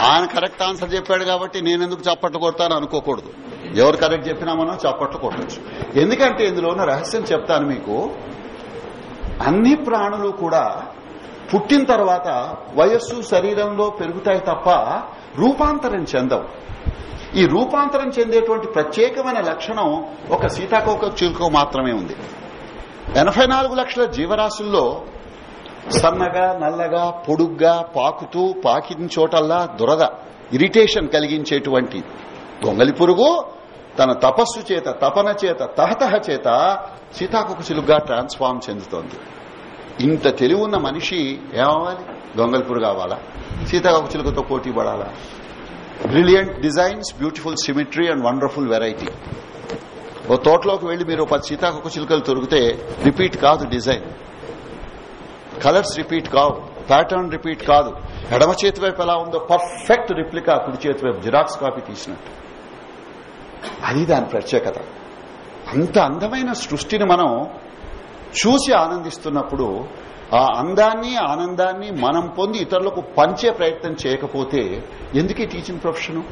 ఆయన కరెక్ట్ ఆన్సర్ చెప్పాడు కాబట్టి నేను ఎందుకు చప్పట్లు కొడతాను అనుకోకూడదు. ఎవరు కరెక్ట్ చెప్పినా మనం చప్పట్లు కొట్టచ్చు. ఎందుకంటే ఇందులో ఉన్న రహస్యం చెప్తాను మీకు. అన్ని ప్రాణులు కూడా పుట్టిన తర్వాత వయస్సు శరీరంలో పెరుగుతాయి తప్ప రూపాంతరం చెందవు. ఈ రూపాంతరం చెందేటువంటి ప్రత్యేకమైన లక్షణం ఒక సీతాకోక చిలుక మాత్రమే ఉంది. ఎనభై నాలుగు లక్షల జీవరాశుల్లో సన్నగా నల్లగా పొడుగ్గా పాకుతూ పాకిన చోటల్లా దురద ఇరిటేషన్ కలిగించేటువంటి గొంగలి పురుగు తన తపస్సు చేత తపన చేత తహతహ చేత సీతాకొక చిలుగ్గా ట్రాన్స్ఫార్మ్ చెందుతోంది. ఇంత తెలివి ఉన్న మనిషి ఏమవ్వాలి? గొంగలి పురుగు అవ్వాలా? సీతాకొక చిలుకతో పోటీ పడాలా? Brilliant designs beautiful symmetry and wonderful variety ఓ తోటలోకి వెళ్ళి మీరు పది సీతాకొక చిలుకలు దొరికితే రిపీట్ కాదు డిజైన్ కలర్స్ రిపీట్ కావు ప్యాటర్న్ రిపీట్ కాదు. ఎడమ చేతి వైపు ఎలా ఉందో పర్ఫెక్ట్ రిప్లికా కుడి చేతి వైపు జిరాక్స్ కాపీ తీసినట్టు. అది దాని ప్రత్యేకత. అంత అందమైన సృష్టిని మనం చూసి ఆనందిస్తున్నప్పుడు ఆ అందాన్ని ఆనందాన్ని మనం పొంది ఇతరులకు పంచే ప్రయత్నం చేయకపోతే ఎందుకు teaching profession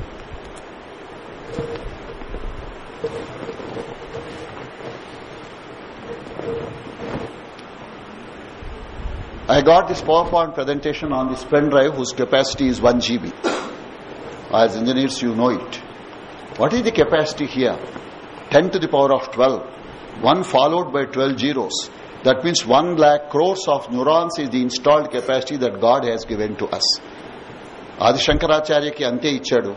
I got this PowerPoint presentation on this pen drive whose capacity is 1 GB. As engineers, you know it. What is the capacity here? 10 to the power of 12. 1 followed by 12 zeros. That means 1 lakh crores of neurons is the installed capacity that God has given to us. ఆది శంకరాచార్యకి అంతే ఇచ్చాడు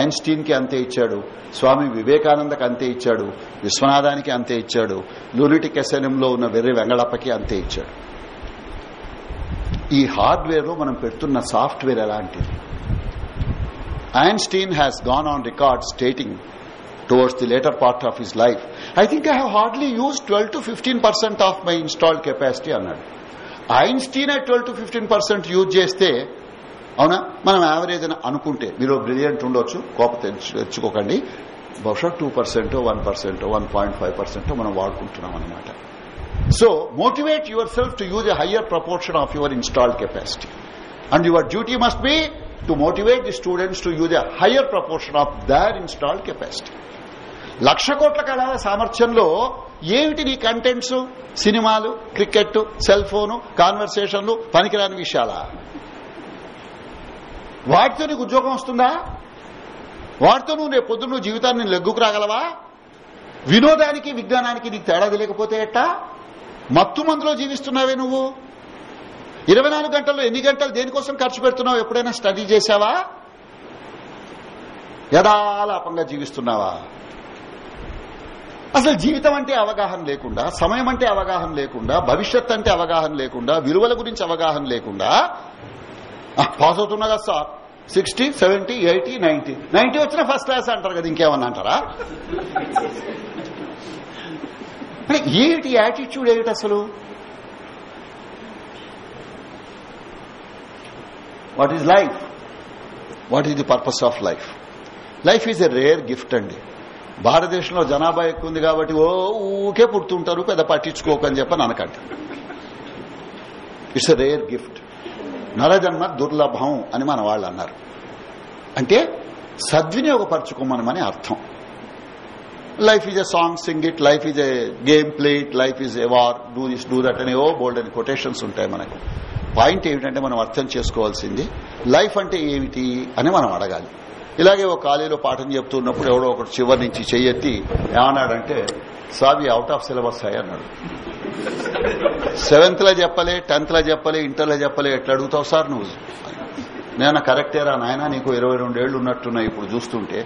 ఐన్స్టీన్ కి అంతే ఇచ్చాడు స్వామి వివేకానందకి అంతే ఇచ్చాడు విశ్వనాథానికి అంతే ఇచ్చాడు లూనిటిక్ ఎస్ఎన్ఎంలో ఉన్న వెర్రి వెంగళప్పకి అంతే ఇచ్చాడు ఈ హార్డ్వేర్లో మనం పెడుతున్న సాఫ్ట్వేర్ ఎలాంటిది? Einstein has gone on record stating towards the later part of his life I think I have hardly use twelve to fifteen percent of my installed capacity అన్నాడు. Einstein twelve to fifteen percent use చేస్తే అవునా? మనం యావరేజ్ అని అనుకుంటే మీరు బ్రిలియంట్ ఉండొచ్చు కోప తెచ్చుకోకండి. బహుశా two percent one percent one point five percent మనం వాడుకుంటున్నాం అనమాట so motivate yourself to use a higher proportion of your installed capacity and your duty must be to motivate the students to use a higher proportion of their installed capacity లక్ష కోట్ల కళాల సామర్థ్యంలో ఏమిటి నీ కంటెంట్స్ సినిమాలు క్రికెట్ సెల్ ఫోను కాన్వర్సేషన్లు పనికిరాని విషయాలా? వాటితో నీకు ఉద్యోగం వస్తుందా? వాటితో నువ్వు రేపు పొద్దున్న నువ్వు జీవితాన్ని లెగ్గుకు రాగలవా? వినోదానికి విజ్ఞానానికి నీకు తేడా తెలియకపోతే ఎట్టా? మత్తు మందులో జీవిస్తున్నావే నువ్వు? ఇరవై నాలుగు గంటల్లో ఎన్ని గంటలు దేనికోసం ఖర్చు పెడుతున్నావు? ఎప్పుడైనా స్టడీ చేశావా? యథాలాపంగా జీవిస్తున్నావా? అసలు జీవితం అంటే అవగాహన లేకుండా సమయం అంటే అవగాహన లేకుండా భవిష్యత్ అంటే అవగాహన లేకుండా విలువల గురించి అవగాహన లేకుండా పాస్ అవుతున్నా కదా sir? Sixty seventy eighty ninety ninety వచ్చిన ఫస్ట్ క్లాస్ అంటారు కదా ఇంకేమన్నా అంటారా? అంటే ఏమిటి యాటిట్యూడ్ ఏమిటి అసలు? What is life what is the purpose of life life is a rare gift అండి. భారతదేశంలో జనాభా ఎక్కువ ఉంది కాబట్టి ఓ ఊకే పుడుతుంటారు పెద్ద పట్టించుకోకని చెప్పని అనకంట ఇట్స్ ఎ రేర్ గిఫ్ట్ నరజన్మ దుర్లభం అని మన వాళ్ళు అన్నారు. అంటే సద్వినియోగపరచుకోమనమని అర్థం. Life is a song sing it life is a game play it life is a war do this do that అని ఓ బోల్డ్ అని కొటేషన్స్ ఉంటాయి మనకు. పాయింట్ ఏమిటంటే మనం అర్థం చేసుకోవాల్సింది లైఫ్ అంటే ఏమిటి అని మనం అడగాలి. ఇలాగే ఒక కాలేజీలో పాఠం చెప్తున్నప్పుడు ఎవడో ఒకటి చివరి నుంచి చెయ్యెత్తి ఏమన్నాడంటే సావి అవుట్ ఆఫ్ సిలబస్ అయ్యి అన్నాడు. సెవెంత్లో చెప్పలే టెన్త్లో చెప్పలే ఇంటర్లో చెప్పలే ఎట్లా అడుగుతావు సార్ నువ్వు? నేను కరెక్టేరా నాయన? నీకు ఇరవై రెండేళ్ళు ఉన్నట్టున్నాయి ఇప్పుడు చూస్తుంటే.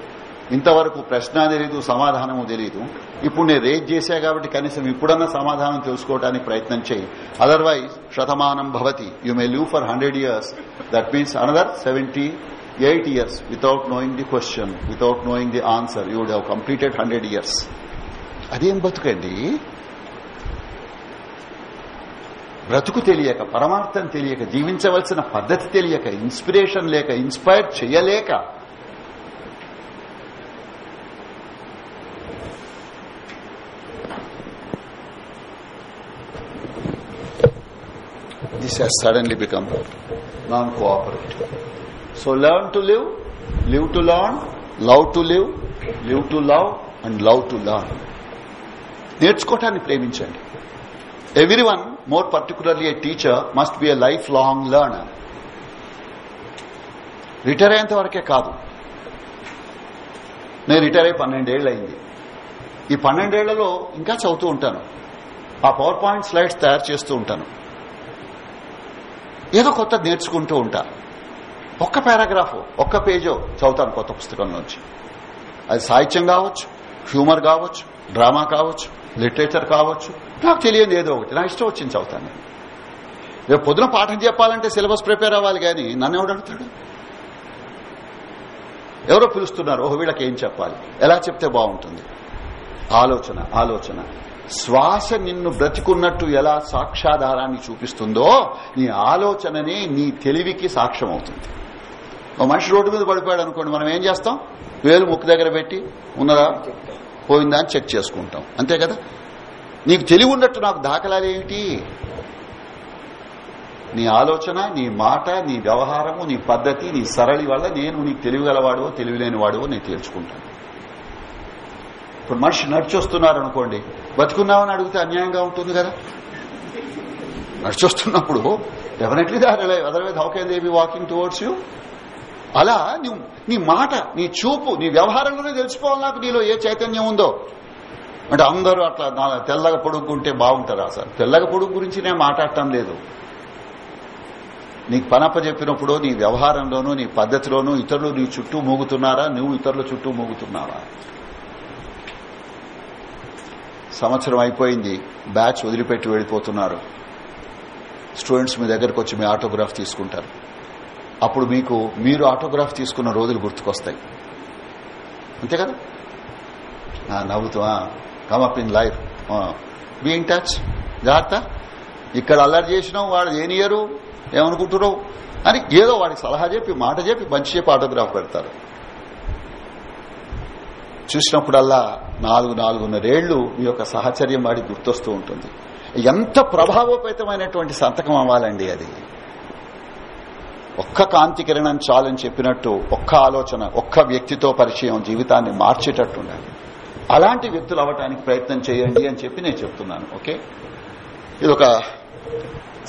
ఇంతవరకు ప్రశ్న తెలీదు సమాధానము తెలీదు. ఇప్పుడు నేను రేజ్ చేశా కాబట్టి కనీసం ఇప్పుడన్నా సమాధానం తెలుసుకోవడానికి ప్రయత్నం చేయి. అదర్వైజ్ శతమానం భవతి. You may live for hundred years that means another seventy eight years without knowing the question without knowing the answer you would have completed hundred years అదేం బతుకండి? బ్రతుకు తెలియక పరమార్థం తెలియక జీవించవలసిన పద్ధతి తెలియక ఇన్స్పిరేషన్ లేక ఇన్స్పైర్ చేయలేక this has suddenly become non-cooperative. So learn to live, live to learn, love to live live to love and love to learn నేర్చుకోవటాన్ని ప్రేమించండి. Every one more particularly a teacher must be a life long learner retire అయ్యేంత వరకే కాదు. నేను రిటైర్ అయ్యి పన్నెండేళ్ళు అయింది ఈ పన్నెండేళ్ళలో ఇంకా చదువుతూ ఉంటాను. ఆ పవర్ పాయింట్ స్లైడ్స్ తయారు చేస్తూ ఉంటాను. ఏదో కొత్త నేర్చుకుంటూ ఉంటా. ఒక్క పారాగ్రాఫ్ ఒక్క పేజో చదువుతాను కొత్త పుస్తకం నుంచి. అది సాహిత్యం కావచ్చు హ్యూమర్ కావచ్చు డ్రామా కావచ్చు లిటరేచర్ కావచ్చు నాకు తెలియదు ఏదో ఒకటి. నా ఇష్టం వచ్చింది చదువుతాను. నేను రేపు పొద్దున పాఠం చెప్పాలంటే సిలబస్ ప్రిపేర్ అవ్వాలి కానీ నన్ను ఎవడు అడుగుతాడు? ఎవరో పిలుస్తున్నారు ఓహో వీళ్ళకి ఏం చెప్పాలి? ఎలా చెప్తే బాగుంటుంది? ఆలోచన ఆలోచన. శ్వాస నిన్ను బ్రతికున్నట్టు ఎలా సాక్ష్యాధారాన్ని చూపిస్తుందో నీ ఆలోచననే నీ తెలివికి సాక్ష్యం అవుతుంది ఓ మనిషి రోడ్డు మీద పడిపోయాడు అనుకోండి మనం ఏం చేస్తాం? వేలు ముక్కు దగ్గర పెట్టి ఉన్నదా? పోయిందా అని చెక్ చేసుకుంటాం. అంతే కదా? నీకు తెలివి ఉన్నట్టు నాకు దాఖలాలు ఏమిటి? నీ ఆలోచన నీ మాట నీ వ్యవహారము నీ పద్ధతి నీ సరళి వల్ల నేను నీకు తెలివిగలవాడువో తెలివిలేనివాడువో నేను తేల్చుకుంటాను. ఇప్పుడు మనిషి నడిచొస్తున్నారు అనుకోండి బతుకున్నామని అడిగితే అన్యాయంగా ఉంటుంది కదా? నడిచొస్తున్నప్పుడు definitely otherwise how can they be walking towards you అలా నువ్వు నీ మాట నీ చూపు నీ వ్యవహారంలోనే తెలిసిపోవాలి నాకు నీలో ఏ చైతన్యం ఉందో. అంటే అందరూ అట్లా నా- తెల్లగా పొడుగుంటే బాగుంటారా సార్. తెల్లగా పొడుగు గురించి నేను మాట్లాడటం లేదు. నీకు పనప్ప చెప్పినప్పుడు నీ వ్యవహారంలోనూ నీ పద్ధతిలోనూ ఇతరులు నీ చుట్టూ మూగుతున్నారా? నువ్వు ఇతరుల చుట్టూ మూగుతున్నావా? సంవత్సరం అయిపోయింది. బ్యాచ్ వదిలిపెట్టి వెళ్ళిపోతున్నారు. స్టూడెంట్స్ మీ దగ్గరకు వచ్చి మీ ఆటోగ్రాఫ్ తీసుకుంటారు. అప్పుడు మీకు మీరు ఆటోగ్రాఫ్ తీసుకున్న రోజులు గుర్తుకొస్తాయి. అంతే కదా? నవ్వుతా come up in life be in touch జాగ్రత్త. ఇక్కడ అల్లరి చేసినావు వాడు ఏనియరు ఏమనుకుంటున్నావు? అని ఏదో వాడికి సలహా చెప్పి మాట చెప్పి మంచి చెప్పి ఆటోగ్రాఫ్ పెడతారు. చూసినప్పుడల్లా నాలుగు నాలుగున్నరేళ్ళు మీ యొక్క సహచర్యం వాడి గుర్తొస్తూ ఉంటుంది. ఎంత ప్రభావోపేతమైనటువంటి సంతకం అవ్వాలండి అది. ఒక్క కాంతి కిరణం చాలని చెప్పినట్టు ఒక్క ఆలోచన ఒక్క వ్యక్తితో పరిచయం జీవితాన్ని మార్చేటట్టు ఉండాలి అలాంటి వ్యక్తులు అవ్వటానికి ప్రయత్నం చేయండి అని చెప్పి నేను చెప్తున్నాను ఓకే? ఇది ఒక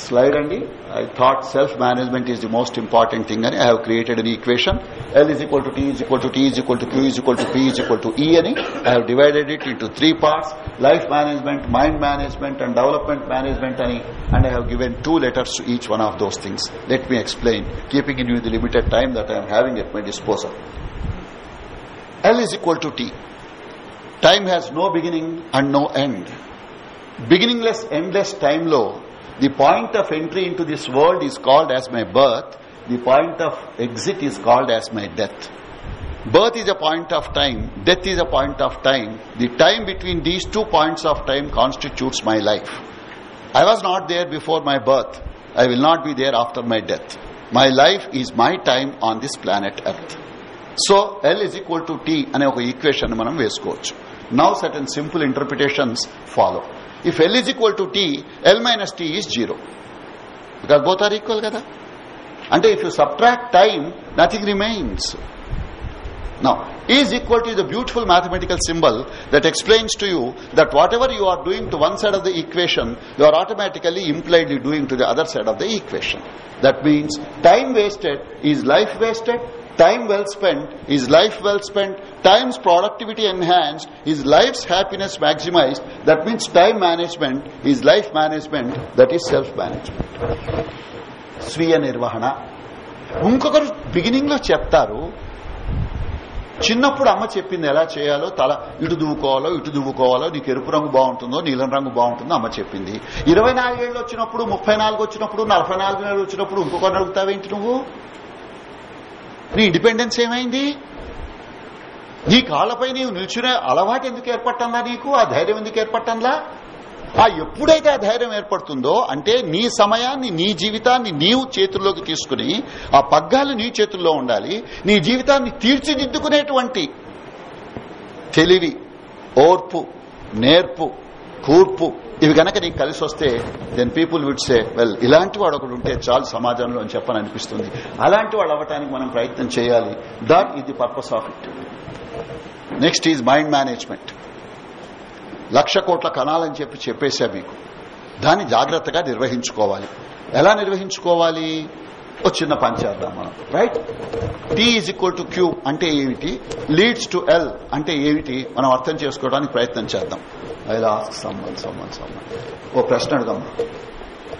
స్లైడ్ అండి I thought self management is the most important thing అని I have created an equation L is equal to T is equal to T is equal to Q is equal to P is equal to E అని I have divided it into three parts life management mind management and development management అని and I have given two letters to each one of those things let me explain keeping in you the limited time that I'm having at my disposal L is equal to T time has no beginning and no end beginningless endless టైంలో the point of entry into this world is called as my birth the point of exit is called as my death birth is a point of time death is a point of time the time between these two points of time constitutes my life i was not there before my birth i will not be there after my death my life is my time on this planet earth so l is equal to t అనే ఒక ఈక్వేషన్ మనం వేసుకోవచ్చు now certain simple interpretations follow if L is equal to t L minus t is zero because both are equal కదా అంటే if you subtract time nothing remains Now, is equal to is a beautiful mathematical symbol that explains to you that whatever you are doing to one side of the equation, you are automatically impliedly doing to the other side of the equation. That means time wasted is life wasted, time well spent is life well spent, time's productivity enhanced is life's happiness maximized. That means time management is life management, that is self-management. స్వీయ నిర్వహణ ఇంకొకరు బిగినింగ్లో చెప్తారు చిన్నప్పుడు అమ్మ చెప్పింది ఎలా చేయాలో? తల ఇటు దువ్వుకోవాలో ఇటు దువ్వుకోవాలో? నీకు ఎరుపు రంగు బాగుంటుందో నీలం రంగు బాగుంటుందో అమ్మ చెప్పింది. ఇరవై నాలుగేళ్ళు వచ్చినప్పుడు ముప్పై నాలుగు వచ్చినప్పుడు నలభై నాలుగు ఏళ్ళు వచ్చినప్పుడు ఇంకొకరు అడుగుతావేంటి నువ్వు? నీ ఇండిపెండెన్స్ ఏమైంది? నీ కాళ్ళపై నీవు నిల్చునే అలవాటు ఎందుకు ఏర్పట్టంలా నీకు? ఆ ధైర్యం ఎందుకు ఏర్పట్టంలా ఆ ఎప్పుడైతే ఆ ధైర్యం ఏర్పడుతుందో అంటే నీ సమయాన్ని నీ జీవితాన్ని నీవు చేతుల్లోకి తీసుకుని ఆ పగ్గాలు నీ చేతుల్లో ఉండాలి నీ జీవితాన్ని తీర్చిదిద్దుకునేటువంటి తెలివి ఓర్పు నేర్పు కూర్పు ఇవి గనక నీకు కలిసి వస్తే then people would say well ఇలాంటి వాడు ఒకడు ఉంటే చాలు సమాజంలో అని చెప్పని అనిపిస్తుంది. అలాంటి వాడు అవ్వటానికి మనం ప్రయత్నం చేయాలి. That is the purpose of it next is mind management లక్ష కోట్ల కణాలని చెప్పి చెప్పేశా మీకు. దాన్ని జాగ్రత్తగా నిర్వహించుకోవాలి. ఎలా నిర్వహించుకోవాలి? ఓ చిన్న పని చేద్దాం మనం. Right T is equal to Q అంటే ఏమిటి? లీడ్స్ టు ఎల్ అంటే ఏమిటి? మనం అర్థం చేసుకోవడానికి ప్రయత్నం చేద్దాం. I ask someone someone someone. ఓ ప్రశ్న అడుగమ్మ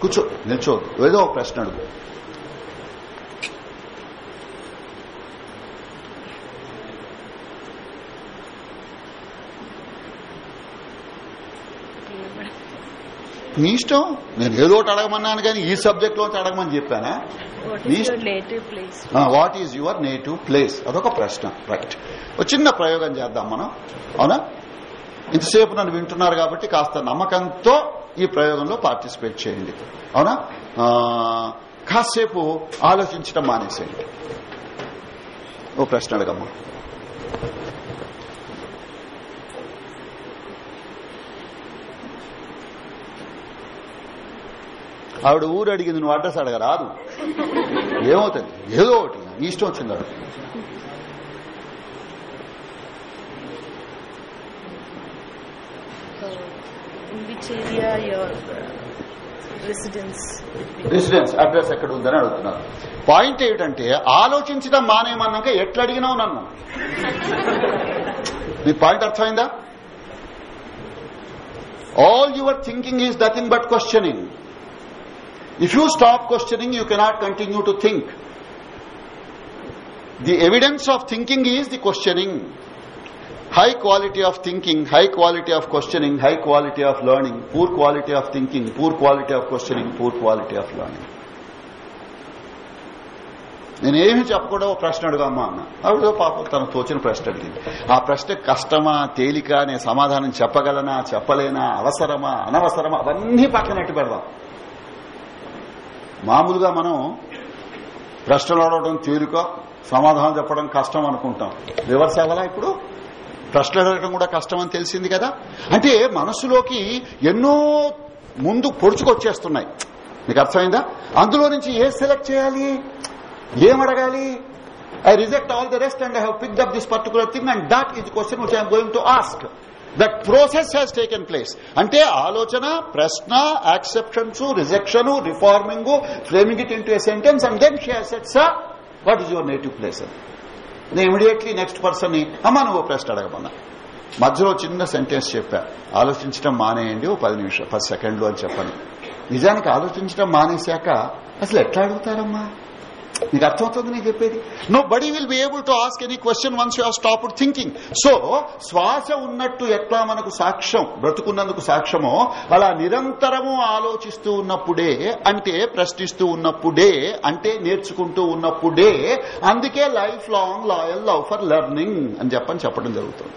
కూర్చో నిల్చో. ఏదో ఒక ప్రశ్న అడుగు. నీ ఇష్టం? నేను ఏదో ఒకటి అడగమన్నాను కానీ ఈ సబ్జెక్ట్ లోంచి అడగమని చెప్పానా? What is your native place అదొక ప్రశ్న. రైట్ ఒక చిన్న ప్రయోగం చేద్దాం మనం. అవునా? ఇంతసేపు నన్ను వింటున్నారు కాబట్టి కాస్త నమ్మకంతో ఈ ప్రయోగంలో పార్టిసిపేట్ చేయండి. అవునా? కాసేపు ఆలోచించడం మానేసేయండి. ఓ ప్రశ్న అడగమ్మా. ఆవిడ ఊరు అడిగింది నువ్వు అడ్రస్ అడగరాదు. ఏమవుతుంది? ఏదో ఒకటి ఇష్టం వచ్చింది be? రెసిడెన్స్ అడ్రస్ ఎక్కడ ఉందని అడుగుతున్నారు. పాయింట్ ఏమిటంటే ఆలోచించడం మానేమన్నాక ఎట్లా అడిగినావు నన్ను? నీ పాయింట్ అర్థమైందా? All your thinking is nothing but questioning if you stop questioning you cannot continue to think the evidence of thinking is the questioning high quality of thinking high quality of questioning, high quality of learning, poor quality of thinking poor quality of questioning poor quality of learning నేను ఏమి చెప్పకుండా ఒక ప్రశ్న అడుగమ్మా అన్న. ఆవిడ పాప తనకు తోచిన ప్రశ్న అడిగింది ఆ ప్రశ్న కష్టమా తేలిక నేను సమాధానం చెప్పగలనా చెప్పలేనా అవసరమా అనవసరమా అవన్నీ పక్కనట్టు పెడదాం. మామూలుగా మనం ప్రశ్నలు అడగడం తేలిక సమాధానం చెప్పడం కష్టం అనుకుంటాం. రివర్స్ అవ్వాలా ఇప్పుడు? ప్రశ్నలు అడగడం కూడా కష్టం అని తెలిసింది కదా? అంటే మనసులోకి ఎన్నో ముందు పొడుచుకొచ్చేస్తున్నాయి. మీకు అర్థమైందా? అందులో నుంచి ఏ సెలెక్ట్ చేయాలి? ఏం అడగాలి? I reject all the rest and I have picked up this particular thing and that is question which I'm going to ask that process has taken place అంటే ఆలోచన ప్రశ్న acceptions rejection reforming framing it into sentence and then she has what is your native place నేను ఇమీడియట్లీ నెక్స్ట్ పర్సన్ని అమ్మా నువ్వు ప్రశ్న అడగమన్నా. మధ్యలో చిన్న సెంటెన్స్ చెప్పా. ఆలోచించడం మానేయండి ఓ పది నిమిషాలు పది సెకండ్లు అని చెప్పండి నిజానికి ఆలోచించడం మానేశాక అసలు ఎట్లా అడుగుతారమ్మా? నీకు అర్థమవుతుంది నేను చెప్పేది? Nobody will be able to ask any question once you stop thinking so శ్వాస ఉన్నట్టు ఎట్లా మనకు సాక్ష్యం బ్రతుకున్నందుకు సాక్ష్యమో అలా నిరంతరము ఆలోచిస్తూ ఉన్నప్పుడే అంటే ప్రశ్నిస్తూ ఉన్నప్పుడే అంటే నేర్చుకుంటూ ఉన్నప్పుడే అందుకే life long loyal love for learning అని చెప్పని చెప్పడం జరుగుతుంది.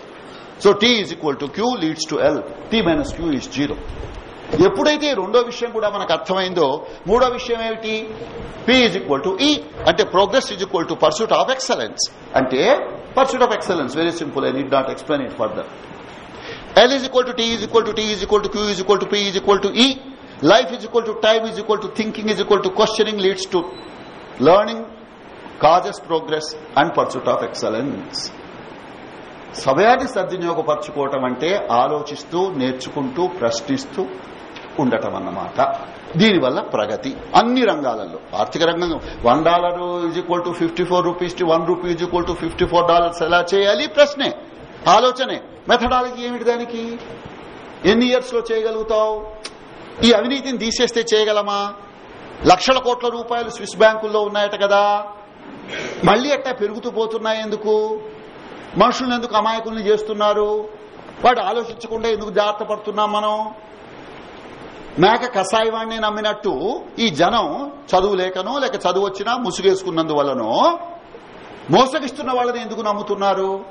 So T is equal to Q leads to L T minus Q is zero ఎప్పుడైతే రెండో విషయం కూడా మనకు అర్థమైందో మూడో విషయం ఏమిటి పిఈజ్ ఈక్వల్ టు ఈ అంటే progress is equal to pursuit of excellence అంటే pursuit of excellence very simple I need not explain it further L is equal to T is equal to T is equal to Q is equal to P is equal to E life is equal to time is equal to thinking is equal to questioning leads to learning causes progress and pursuit of excellence సమయాన్ని సద్వినియోగపరచుకోవటం అంటే ఆలోచిస్తూ నేర్చుకుంటూ ప్రశ్నిస్తూ ఉండటం అన్నమాట దీనివల్ల ప్రగతి. అన్ని రంగాలలో. ఆర్థిక రంగం one dollar is equal to fifty four rupees to one rupee is equal to fifty four dollars ఎలా చేయాలి? ప్రశ్నే. ఆలోచనే. మెథడాలజీ ఏమిటి దానికి? ఎన్ని ఇయర్స్లో చేయగలుగుతావు? ఈ అవినీతిని తీసేస్తే చేయగలమా? లక్షల కోట్ల రూపాయలు స్విస్ బ్యాంకుల్లో ఉన్నాయట కదా. మళ్ళీ అట్టా పెరుగుతూ పోతున్నాయి ఎందుకు? మనుషులను ఎందుకు అమాయకుల్ని చేస్తున్నారు? వాడు ఆలోచించకుండా ఎందుకు జాగ్రత్త పడుతున్నాం మనం? మేక కషాయవాణ్ణి నమ్మినట్టు ఈ జనం చదువు లేకనో లేక చదువు వచ్చినా ముసుగేసుకున్నందువల్లనో మోసగిస్తున్న వాళ్ళని ఎందుకు నమ్ముతున్నారు?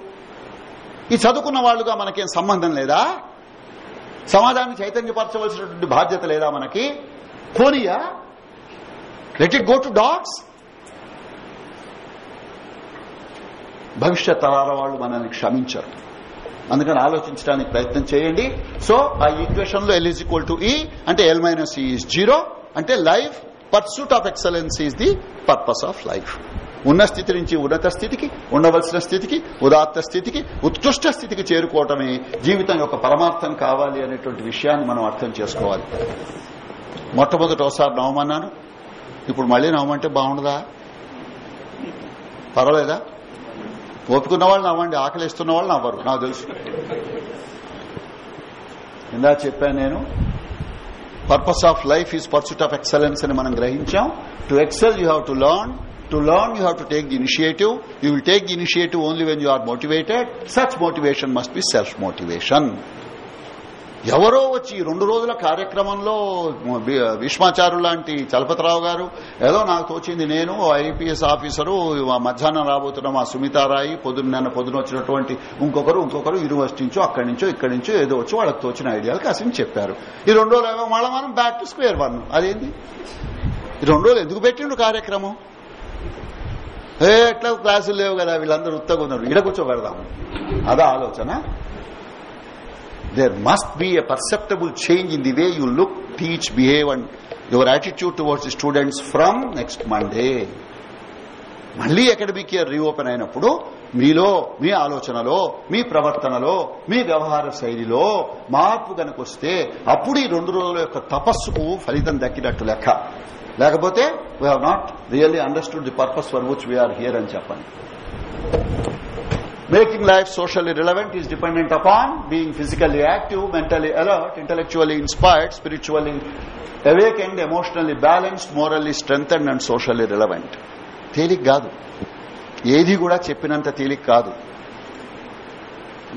ఈ చదువుకున్న వాళ్ళుగా మనకేం సంబంధం లేదా? సమాజాన్ని చైతన్యపరచవలసినటువంటి బాధ్యత లేదా మనకి? పోనీయా? Let it go to dogs భవిష్యత్ తరాల వాళ్ళు మనల్ని క్షమించరు. అందుకని ఆలోచించడానికి ప్రయత్నం చేయండి. సో ఆ ఈక్వేషన్లో L is equal to E అంటే ఎల్ మైనస్ ఈజ్ జీరో అంటే life pursuit of excellence is the purpose of life ఉన్న స్థితి నుంచి ఉన్నత స్థితికి ఉండవలసిన స్థితికి ఉదాత్త స్థితికి ఉత్కృష్ట స్థితికి చేరుకోవటమే జీవితం యొక్క పరమార్థం కావాలి అనేటువంటి విషయాన్ని మనం అర్థం చేసుకోవాలి. మొట్టమొదటి ఒకసారి నవమన్నాను. ఇప్పుడు మళ్ళీ నవమంటే బాగుండదా? పర్వాలేదా? ఓపుకున్న వాళ్ళు నవ్వండి ఆకలి ఇస్తున్న వాళ్ళు నవ్వరు నాకు తెలుసు. ఇందా చెప్పాను నేను purpose of life is pursuit of excellence అని మనం గ్రహించాం. To excel you have to learn to learn you have to take the initiative you will take the initiative only when you are motivated such motivation must be self motivation ఎవరో వచ్చి ఈ రెండు రోజుల కార్యక్రమంలో భీష్మాచారు లాంటి చలపతిరావు గారు ఏదో నాకు తోచింది నేను ఐపీఎస్ ఆఫీసరు మధ్యాహ్నం రాబోతున్న మా సుమితారాయి పొద్దున్న నిన్న పొద్దున వచ్చినటువంటి ఇంకొకరు ఇంకొకరు యూనివర్సిటీ నుంచో అక్కడి నుంచో ఇక్కడి నుంచో ఏదో వచ్చి వాళ్ళకి తోచిన ఐడియాలు కాసిన చెప్పారు. ఈ రెండు రోజులు మళ్ళీ మనం బ్యాక్ టు స్క్వేర్ వన్ అదేంది ఈ రెండు రోజులు ఎందుకు పెట్టిండు కార్యక్రమం? ఏ ఎట్లా క్లాసులు లేవు కదా వీళ్ళందరూ ఉత్తగా ఉన్నారు ఇడ కూర్చోబెడదాం. అదా ఆలోచన? There must be a perceptible change in the way you look, teach, behave and your attitude towards the students from next Monday. మళ్ళీ అకాడమిక్ ఇయర్ రీఓపెన్ అయినప్పుడు మీలో మీ ఆలోచనలో మీ ప్రవర్తనలో మీ వ్యవహార శైలిలో మార్పు కనుకొస్తే అప్పుడు ఈ రెండు రోజుల యొక్క తపస్సుకు ఫలితం దక్కినట్టు లెక్క లేకపోతే we have not really understood the purpose for which we're here అని చెప్పండి Making life socially relevant is dependent upon being physically active, mentally alert, intellectually inspired, spiritually awakened, emotionally balanced, morally strengthened and socially relevant. తేలిక కాదు ఏది కూడా చెప్పినంత తేలిక కాదు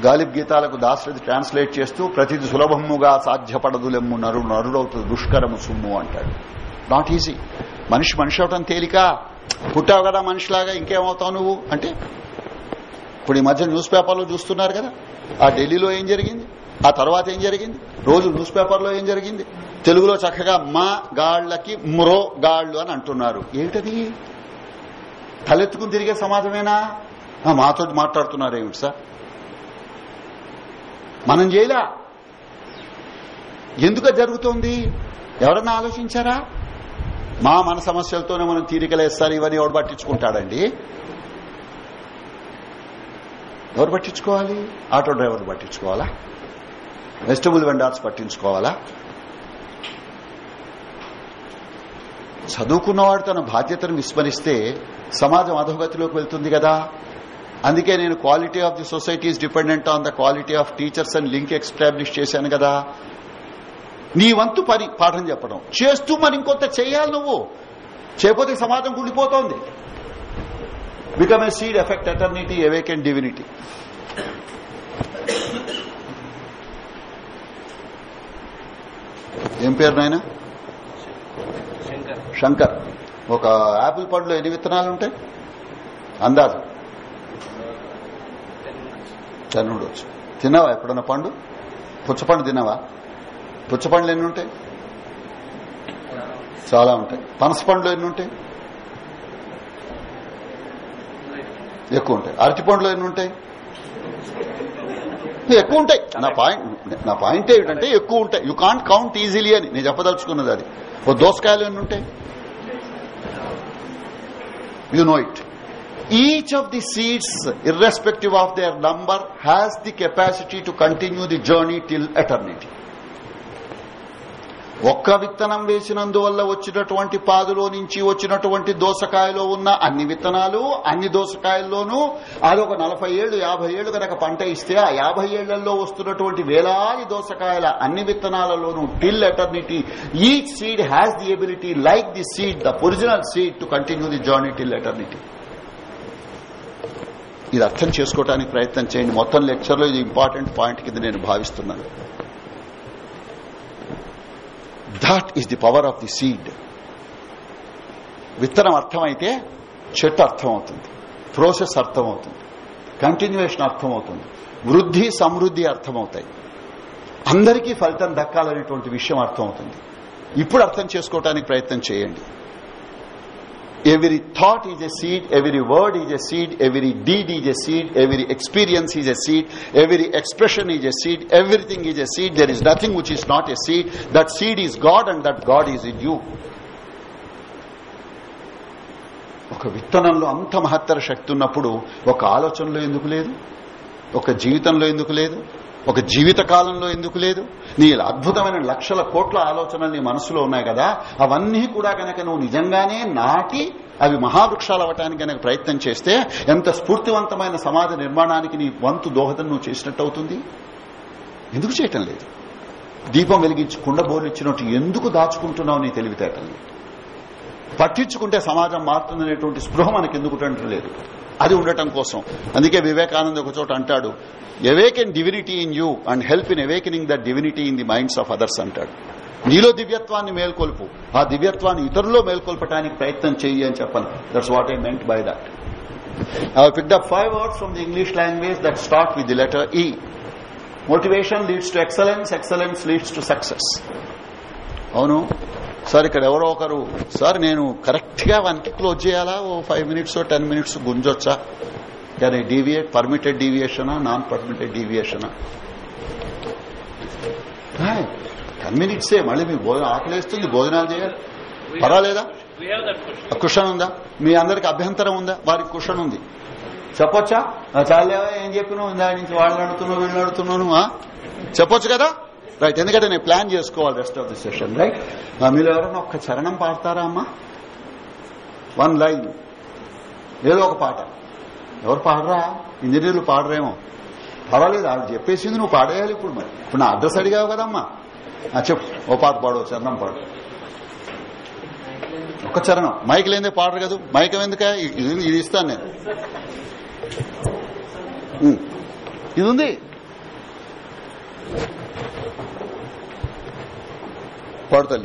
గాలిబ్ గీతాలకు దాశరథి ట్రాన్స్లేట్ చేస్తూ ప్రతిది సులభముగా సాధ్యపడదులెమ్ము నరు నరుడవుతుంది దుష్కరము సుమ్ము అంటాడు నాట్ ఈజీ మనిషి మనిషి అవటం తేలిక పుట్టావు కదా మనిషిలాగా ఇంకేమవుతావు నువ్వు అంటే ఇప్పుడు ఈ మధ్య న్యూస్ పేపర్లో చూస్తున్నారు కదా. ఆ ఢిల్లీలో ఏం జరిగింది? ఆ తర్వాత ఏం జరిగింది? రోజు న్యూస్ పేపర్లో ఏం జరిగింది? తెలుగులో చక్కగా మా గాళ్ళకి మ్రో గాళ్ళు అని అంటున్నారు. ఏమిటది తలెత్తుకుని తిరిగే సమాజమేనా? మాతో మాట్లాడుతున్నారు ఏమిటి సార్? మనం చేయలా? ఎందుకు జరుగుతోంది? ఎవరన్నా ఆలోచించారా? మా మన సమస్యలతోనే మనం తీరికలేస్తారు? ఇవన్నీ ఎవడు పట్టించుకుంటాడండి? ఎవరు పట్టించుకోవాలి? ఆటో డ్రైవర్ పట్టించుకోవాలా? వెజిటబుల్ వెండార్స్ పట్టించుకోవాలా? చదువుకున్నవాడు తన బాధ్యతను విస్మరిస్తే సమాజం అధోగతిలోకి వెళ్తుంది కదా. అందుకే నేను quality of the society dependent on the quality of teachers and link establish చేశాను కదా. నీ వంతు పని పాఠం చెప్పడం. చేస్తూ మరి ఇంకొంత చేయాలి నువ్వు. చేయకపోతే సమాజం కూలిపోతోంది become a seed effect eternity awake and divinity ఏం పేరు నాయన? శంకర్. ఒక యాపిల్ పండులో ఎన్ని విత్తనాలు ఉంటాయి? అందాజు. టెన్ ఉండొచ్చు తిన్నావా ఎప్పుడన్నా పండు? పుచ్చపండు తిన్నావా? పుచ్చపండ్లు ఎన్ని ఉంటాయి? చాలా ఉంటాయి. పనస పండ్లు ఎన్ని ఉంటాయి? ఎక్కువ ఉంటాయి. అరటిపండ్లు ఎన్ని ఉంటాయి? ఎక్కువ ఉంటాయి. నా పాయింట్ నా పాయింట్ ఏంటంటే ఎక్కువ ఉంటాయి. యూ కాంట్ కౌంట్ ఈజీలీ అని. నేను చెప్పదలుచుకున్నది అది. ఓ దోసకాయలు ఎన్ని ఉంటాయి? You know it each of the seeds irrespective of their number has the capacity to continue the journey till eternity ఒక్క విత్తనం వేసినందువల్ల వచ్చినటువంటి పాదులో నుంచి వచ్చినటువంటి దోసకాయలో ఉన్న అన్ని విత్తనాలు అన్ని దోసకాయల్లోనూ అదొక నలభై ఏళ్ళు యాభై ఏళ్ళు కనుక పంట ఇస్తే ఆ యాభై ఏళ్ళలో వస్తున్నటువంటి వేలాది దోసకాయల అన్ని విత్తనాలలోనూ till eternity each seed has the ability like the seed the original seed to continue the journey till eternity ఇది అర్థం చేసుకోవడానికి ప్రయత్నం చేయండి. మొత్తం లెక్చర్లో ఇది ఇంపార్టెంట్ పాయింట్ కింద నేను భావిస్తున్నాను. That is the power of the seed విత్తనం అర్థమైతే చెట్టు అర్థమవుతుంది. ప్రోసెస్ అర్థమవుతుంది. కంటిన్యూషన్ అర్థమవుతుంది. వృద్ధి సమృద్ధి అర్థమవుతాయి. అందరికీ ఫలితం దక్కాలనేటువంటి విషయం అర్థమవుతుంది. ఇప్పుడు అర్థం చేసుకోవడానికి ప్రయత్నం చేయండి. ఎవరి థాట్ ఈజ్ ఎ సీడ్ ఎవరి వర్డ్ ఈజ్ ఎ సీడ్ ఎవరి డీడ్ ఈజ్ ఎ సీడ్ ఎవరి ఎక్స్పీరియన్స్ ఈజ్ ఎ సీడ్ ఎవరి expression is a seed everything is a seed there is nothing which is not a seed that seed is God and that God is in you ఒక విత్తనంలో అంత మహత్తర శక్తి ఉన్నప్పుడు ఒక ఆలోచనలో ఎందుకు లేదు? ఒక జీవితంలో ఎందుకు లేదు? ఒక జీవిత కాలంలో ఎందుకు లేదు? నీ అద్భుతమైన లక్షల కోట్ల ఆలోచనలు నీ మనసులో ఉన్నాయి కదా అవన్నీ కూడా గనక నువ్వు నిజంగానే నాటి అవి మహావృక్షాలు అవ్వటానికి గనక ప్రయత్నం చేస్తే ఎంత స్ఫూర్తివంతమైన సమాజ నిర్మాణానికి నీ వంతు దోహదం నువ్వు చేసినట్టు అవుతుంది? ఎందుకు చేయటం లేదు? దీపం వెలిగించి కుండ బోర్లిచ్చినట్టు ఎందుకు దాచుకుంటున్నావు నీ తెలివితేటల్ని? పట్టించుకుంటే సమాజం మారుతుందనేటువంటి స్పృహ మనకు ఎందుకు లేదు అది ఉండటం కోసం. అందుకే వివేకానంద ఒక చోట అంటాడు awaken divinity in you and help in awakening the divinity in the minds of others అంటాడు. నీలో దివ్యత్వాన్ని మేల్కొల్పు ఆ దివ్యత్వాన్ని ఇతరుల్లో మేల్కొల్పడానికి ప్రయత్నం చెయ్యి అని చెప్పను. That's what I meant by that I picked up five words from the English language that start with the letter E motivation leads to excellence excellence leads to success అవును? సార్ ఇక్కడ ఎవరో ఒకరు సార్ నేను కరెక్ట్గా వన్ క్లోజ్ చేయాలా? ఓ ఫైవ్ మినిట్స్ టెన్ మినిట్స్ గుంజొచ్చా? కానీ డీవియేట్ పర్మిటెడ్ డీవియేషనా? నాన్ పర్మిటెడ్ డీవియేషనా? టెన్ మినిట్సే మళ్ళీ మీ భోజనం ఆకలేస్తుంది భోజనాలు చేయాలి. పర్వాలేదా? కుషన్ ఉందా? మీ అందరికి అభ్యంతరం ఉందా? వారికి కుషన్ ఉంది. చెప్పొచ్చా? చాలేవా ఏం చెప్పినావు? దాని నుంచి వాళ్ళని అడుగుతున్నావు వీళ్ళు అడుగుతున్నాను చెప్పొచ్చు కదా? రైట్ ఎందుకంటే నేను ప్లాన్ చేసుకోవాలి rest of the session right మీరు ఎవరైనా ఒక్క చరణం పాడతారా అమ్మా? వన్ లైన్ ఏదో ఒక పాట. ఎవరు పాడరా? ఇంజనీర్లు పాడరేమో. పర్వాలేదు అది చెప్పేసింది నువ్వు పాడేయాలి ఇప్పుడు మరి. ఇప్పుడు నా అడ్రస్ అడిగావు కదమ్మా. చెప్పు. ఓ పాట పాడు చరణం పాడు. ఒక చరణం. మైక్ లేదే పాడరు కదా. మైక్ ఎందుక? ఇది ఇది ఇస్తాను నేను. ఇది ఉంది? పాడు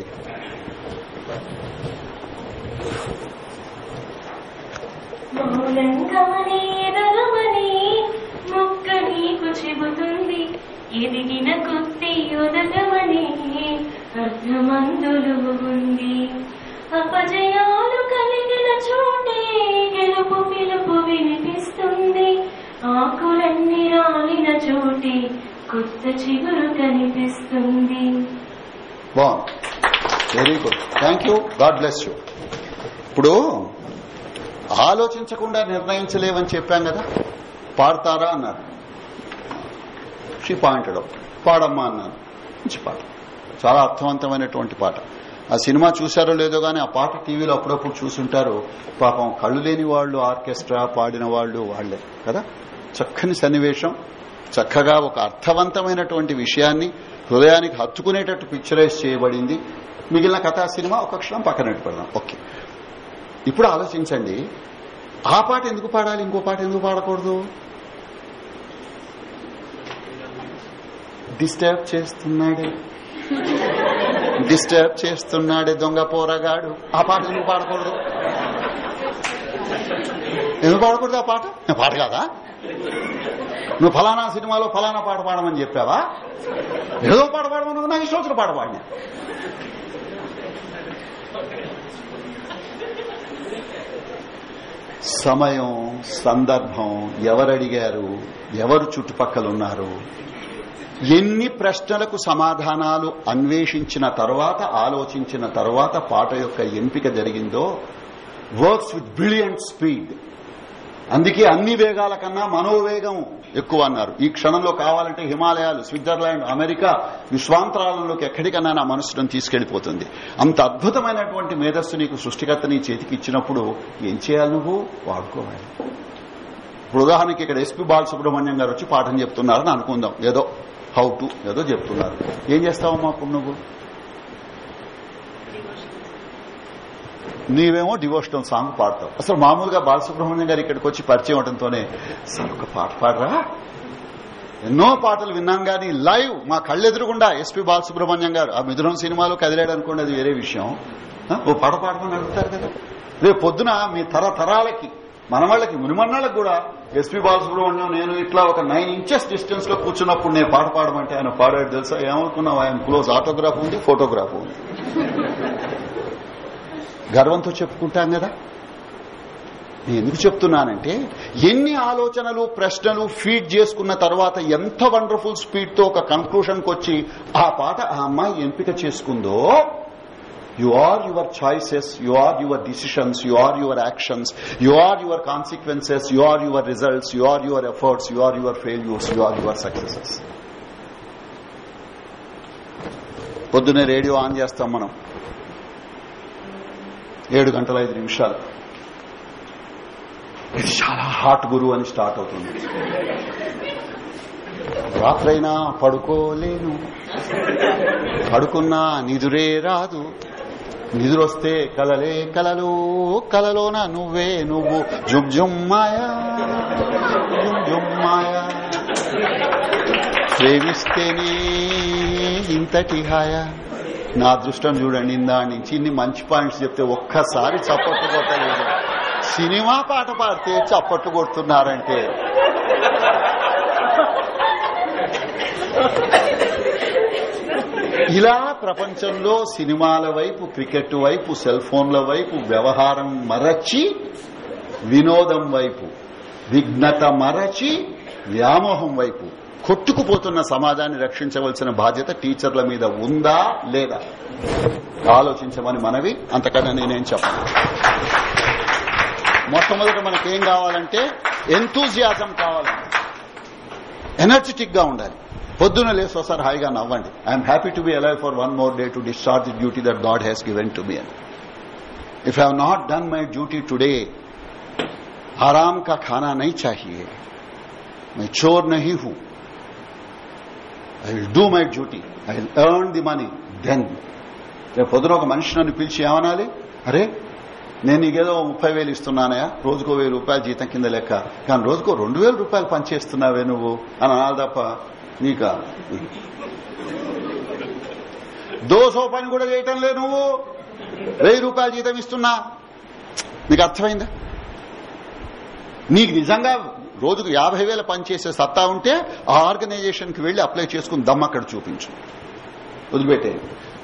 మౌనంగమని ఎదగమని మొక్క నీకు చెబుతుంది ఎదిగిన కొద్ది ఒదగమని అర్థమందులు ఉంది. అపజయాలు కలిగిన చోటే గెలుపు పిలుపు వినిపిస్తుంది ఆకులన్నీ రాలిన చోటే కొత్త చిగురు కనిపిస్తుంది. బాగుంది. Very good thank you God bless you ఇప్పుడు ఆలోచించకుండా నిర్ణయించలేవని చెప్పాం కదా? పాడతారా అన్నారు. షీ పాయింటెడ్ పాడమ్మా అన్నాను మంచి పాట. చాలా అర్థవంతమైనటువంటి పాట. ఆ సినిమా చూశారో లేదో గానీ ఆ పాట టీవీలో అప్పుడప్పుడు చూసుంటారు. పాపం కళ్ళు లేని వాళ్ళు ఆర్కెస్ట్రా పాడిన వాళ్ళు వాళ్ళే కదా? చక్కని సన్నివేశం చక్కగా ఒక అర్థవంతమైనటువంటి విషయాన్ని హృదయానికి హత్తుకునేటట్టు పిక్చరైజ్ చేయబడింది. మిగిలిన కథా సినిమా ఒక క్షణం పక్కన పెడదాం ఓకే. ఇప్పుడు ఆలోచించండి. ఆ పాట ఎందుకు పాడాలి? ఇంకో పాట ఎందుకు పాడకూడదు? డిస్టర్బ్ చేస్తున్నాడే. డిస్టర్బ్ చేస్తున్నాడే దొంగ పోరగాడు. ఆ పాట నువ్వు పాడకూడదు? ఎందుకు పాడకూడదు ఆ పాట? నేను పాట కాదా? నువ్వు ఫలానా సినిమాలో ఫలానా పాట పాడమని చెప్పావా? ఏదో పాట పాడమని నాకు ఇష్టం వచ్చిన పాట పాడినా? సమయం సందర్భం ఎవరడిగారు ఎవరు చుట్టుపక్కల ఉన్నారు ఎన్ని ప్రశ్నలకు సమాధానాలు అన్వేషించిన తర్వాత ఆలోచించిన తర్వాత పాట యొక్క ఎంపిక జరిగిందో వర్క్స్ విత్ బ్రిలియంట్ స్పీడ్. అందుకే అన్ని వేగాల కన్నా మనోవేగం ఎక్కువ అన్నారు. ఈ క్షణంలో కావాలంటే హిమాలయాలు స్విట్జర్లాండ్ అమెరికా విశ్వాంతరాలంలోకి ఎక్కడికన్నా నా మనస్సును తీసుకెళ్ళిపోతుంది అంత అద్భుతమైనటువంటి మేధస్సు నీకు సృష్టికర్త నీ చేతికి ఇచ్చినప్పుడు ఏం చేయాలి నువ్వు? వాడుకోవాలి. ఇప్పుడు ఉదాహరణకి ఇక్కడ ఎస్పీ బాలసుబ్రహ్మణ్యం గారు వచ్చి పాఠం చెప్తున్నారని అనుకుందాం. ఏదో హౌ టు ఏదో చెప్తున్నారు. ఏం చేస్తావమ్మా అప్పుడు నువ్వు? నీవేమో డివోషనల్ సాంగ్ పాడతావు. అసలు మామూలుగా బాలసుబ్రహ్మణ్యం గారు ఇక్కడికి వచ్చి పరిచయం అవడంతోనే సార్ ఒక పాట పాడరా? ఎన్నో పాటలు విన్నాం గానీ లైవ్ మా కళ్ళెదురుగుండా ఎస్పీ బాలసుబ్రహ్మణ్యం గారు ఆ మిథునం సినిమాలో కదిలాడు అనుకోండి అది వేరే విషయం. ఓ పాట పాడమని అడుగుతారు కదా. రేపు పొద్దున మీ తరతరాలకి మనవాళ్ళకి మునిమన్నాళ్ళకి కూడా ఎస్పీ బాలసుబ్రహ్మణ్యం నేను ఇట్లా ఒక నైన్ ఇంచెస్ డిస్టెన్స్లో కూర్చున్నప్పుడు నేను పాట పాడమంటే ఆయన పాడాడు తెలుసా? ఏమనుకున్నావు? ఆయన క్లోజ్ ఆటోగ్రాఫ్ ఉంది ఫోటోగ్రాఫ్ ఉంది. గర్వంతో చెప్పుకుంటాం కదా? నేను ఎందుకు చెప్తున్నానంటే ఎన్ని ఆలోచనలు ప్రశ్నలు ఫీడ్ చేసుకున్న తర్వాత ఎంత వండర్ఫుల్ స్పీడ్తో ఒక కన్క్లూషన్కి వచ్చి ఆ పాట ఆ అమ్మాయి ఎంపిక చేసుకుందో you are your choices you are your decisions you are your actions you are your consequences you are your results you are your efforts you are your failures you are your successes పొద్దునే రేడియో ఆన్ చేస్తాం మనం. ఏడు గంటల ఐదు నిమిషాలు. ఇది చాలా హాట్ గురు అని స్టార్ట్ అవుతుంది. రాత్రైనా పడుకోలేను. పడుకున్నా నిదురే రాదు. నిదురొస్తే కలలే కలలు కలలోన నువ్వే నువ్వు. జుమ్ జుమ్ మాయా జుమ్ జుమ్ మాయా. ప్రేమిస్తేనే ఇంతటి హాయా. నా అదృష్టం చూడండి ఇందా నుంచి ఇన్ని మంచి పాయింట్స్ చెప్తే ఒక్కసారి చప్పట్లు కొట్టలేదు. సినిమా పాట పాడితే చప్పట్లు కొడుతున్నారంటే. ఇలా ప్రపంచంలో సినిమాల వైపు క్రికెట్ వైపు సెల్ ఫోన్ల వైపు వ్యవహారం మరచి వినోదం వైపు విఘ్నత మరచి వ్యామోహం వైపు కొట్టుకుపోతున్న సమాజాన్ని రక్షించవలసిన బాధ్యత టీచర్ల మీద ఉందా లేదా? ఆలోచించమని మనవి. అంతకన్నా నేనేం చెప్పను. మొట్టమొదట మనకేం కావాలంటే ఎంతూజియాజం కావాలి ఎనర్జెటిక్గా ఉండాలి. పొద్దున లేసి ఒకసారి హాయిగా నవ్వండి I'm happy to be alive for one more day to discharge the duty that god has given to me if have not done my duty today आराम का खाना नहीं चाहिए मैं चोर नहीं हूं I will do my duty I will earn the money then రేపు పొద్దున ఒక మనిషి నన్ను పిలిచి ఏమనాలి అరే నేను నీకేదో ముప్పై వేలు ఇస్తున్నానయా రోజుకో వెయ్యి రూపాయలు జీతం కింద లెక్క కానీ రోజుకో రెండు వేల రూపాయలు పనిచేస్తున్నావే నువ్వు అని అనాలి తప్ప నీక? దోసో పని కూడా చేయటం లేదు నువ్వు. వెయ్యి రూపాయలు జీతం ఇస్తున్నా. నీకు అర్థమైందా? నీకు నిజంగా రోజుకు యాభై వేల పనిచేసే సత్తా ఉంటే ఆ ఆర్గనైజేషన్కి వెళ్ళి అప్లై చేసుకుని దమ్ అక్కడ చూపించు.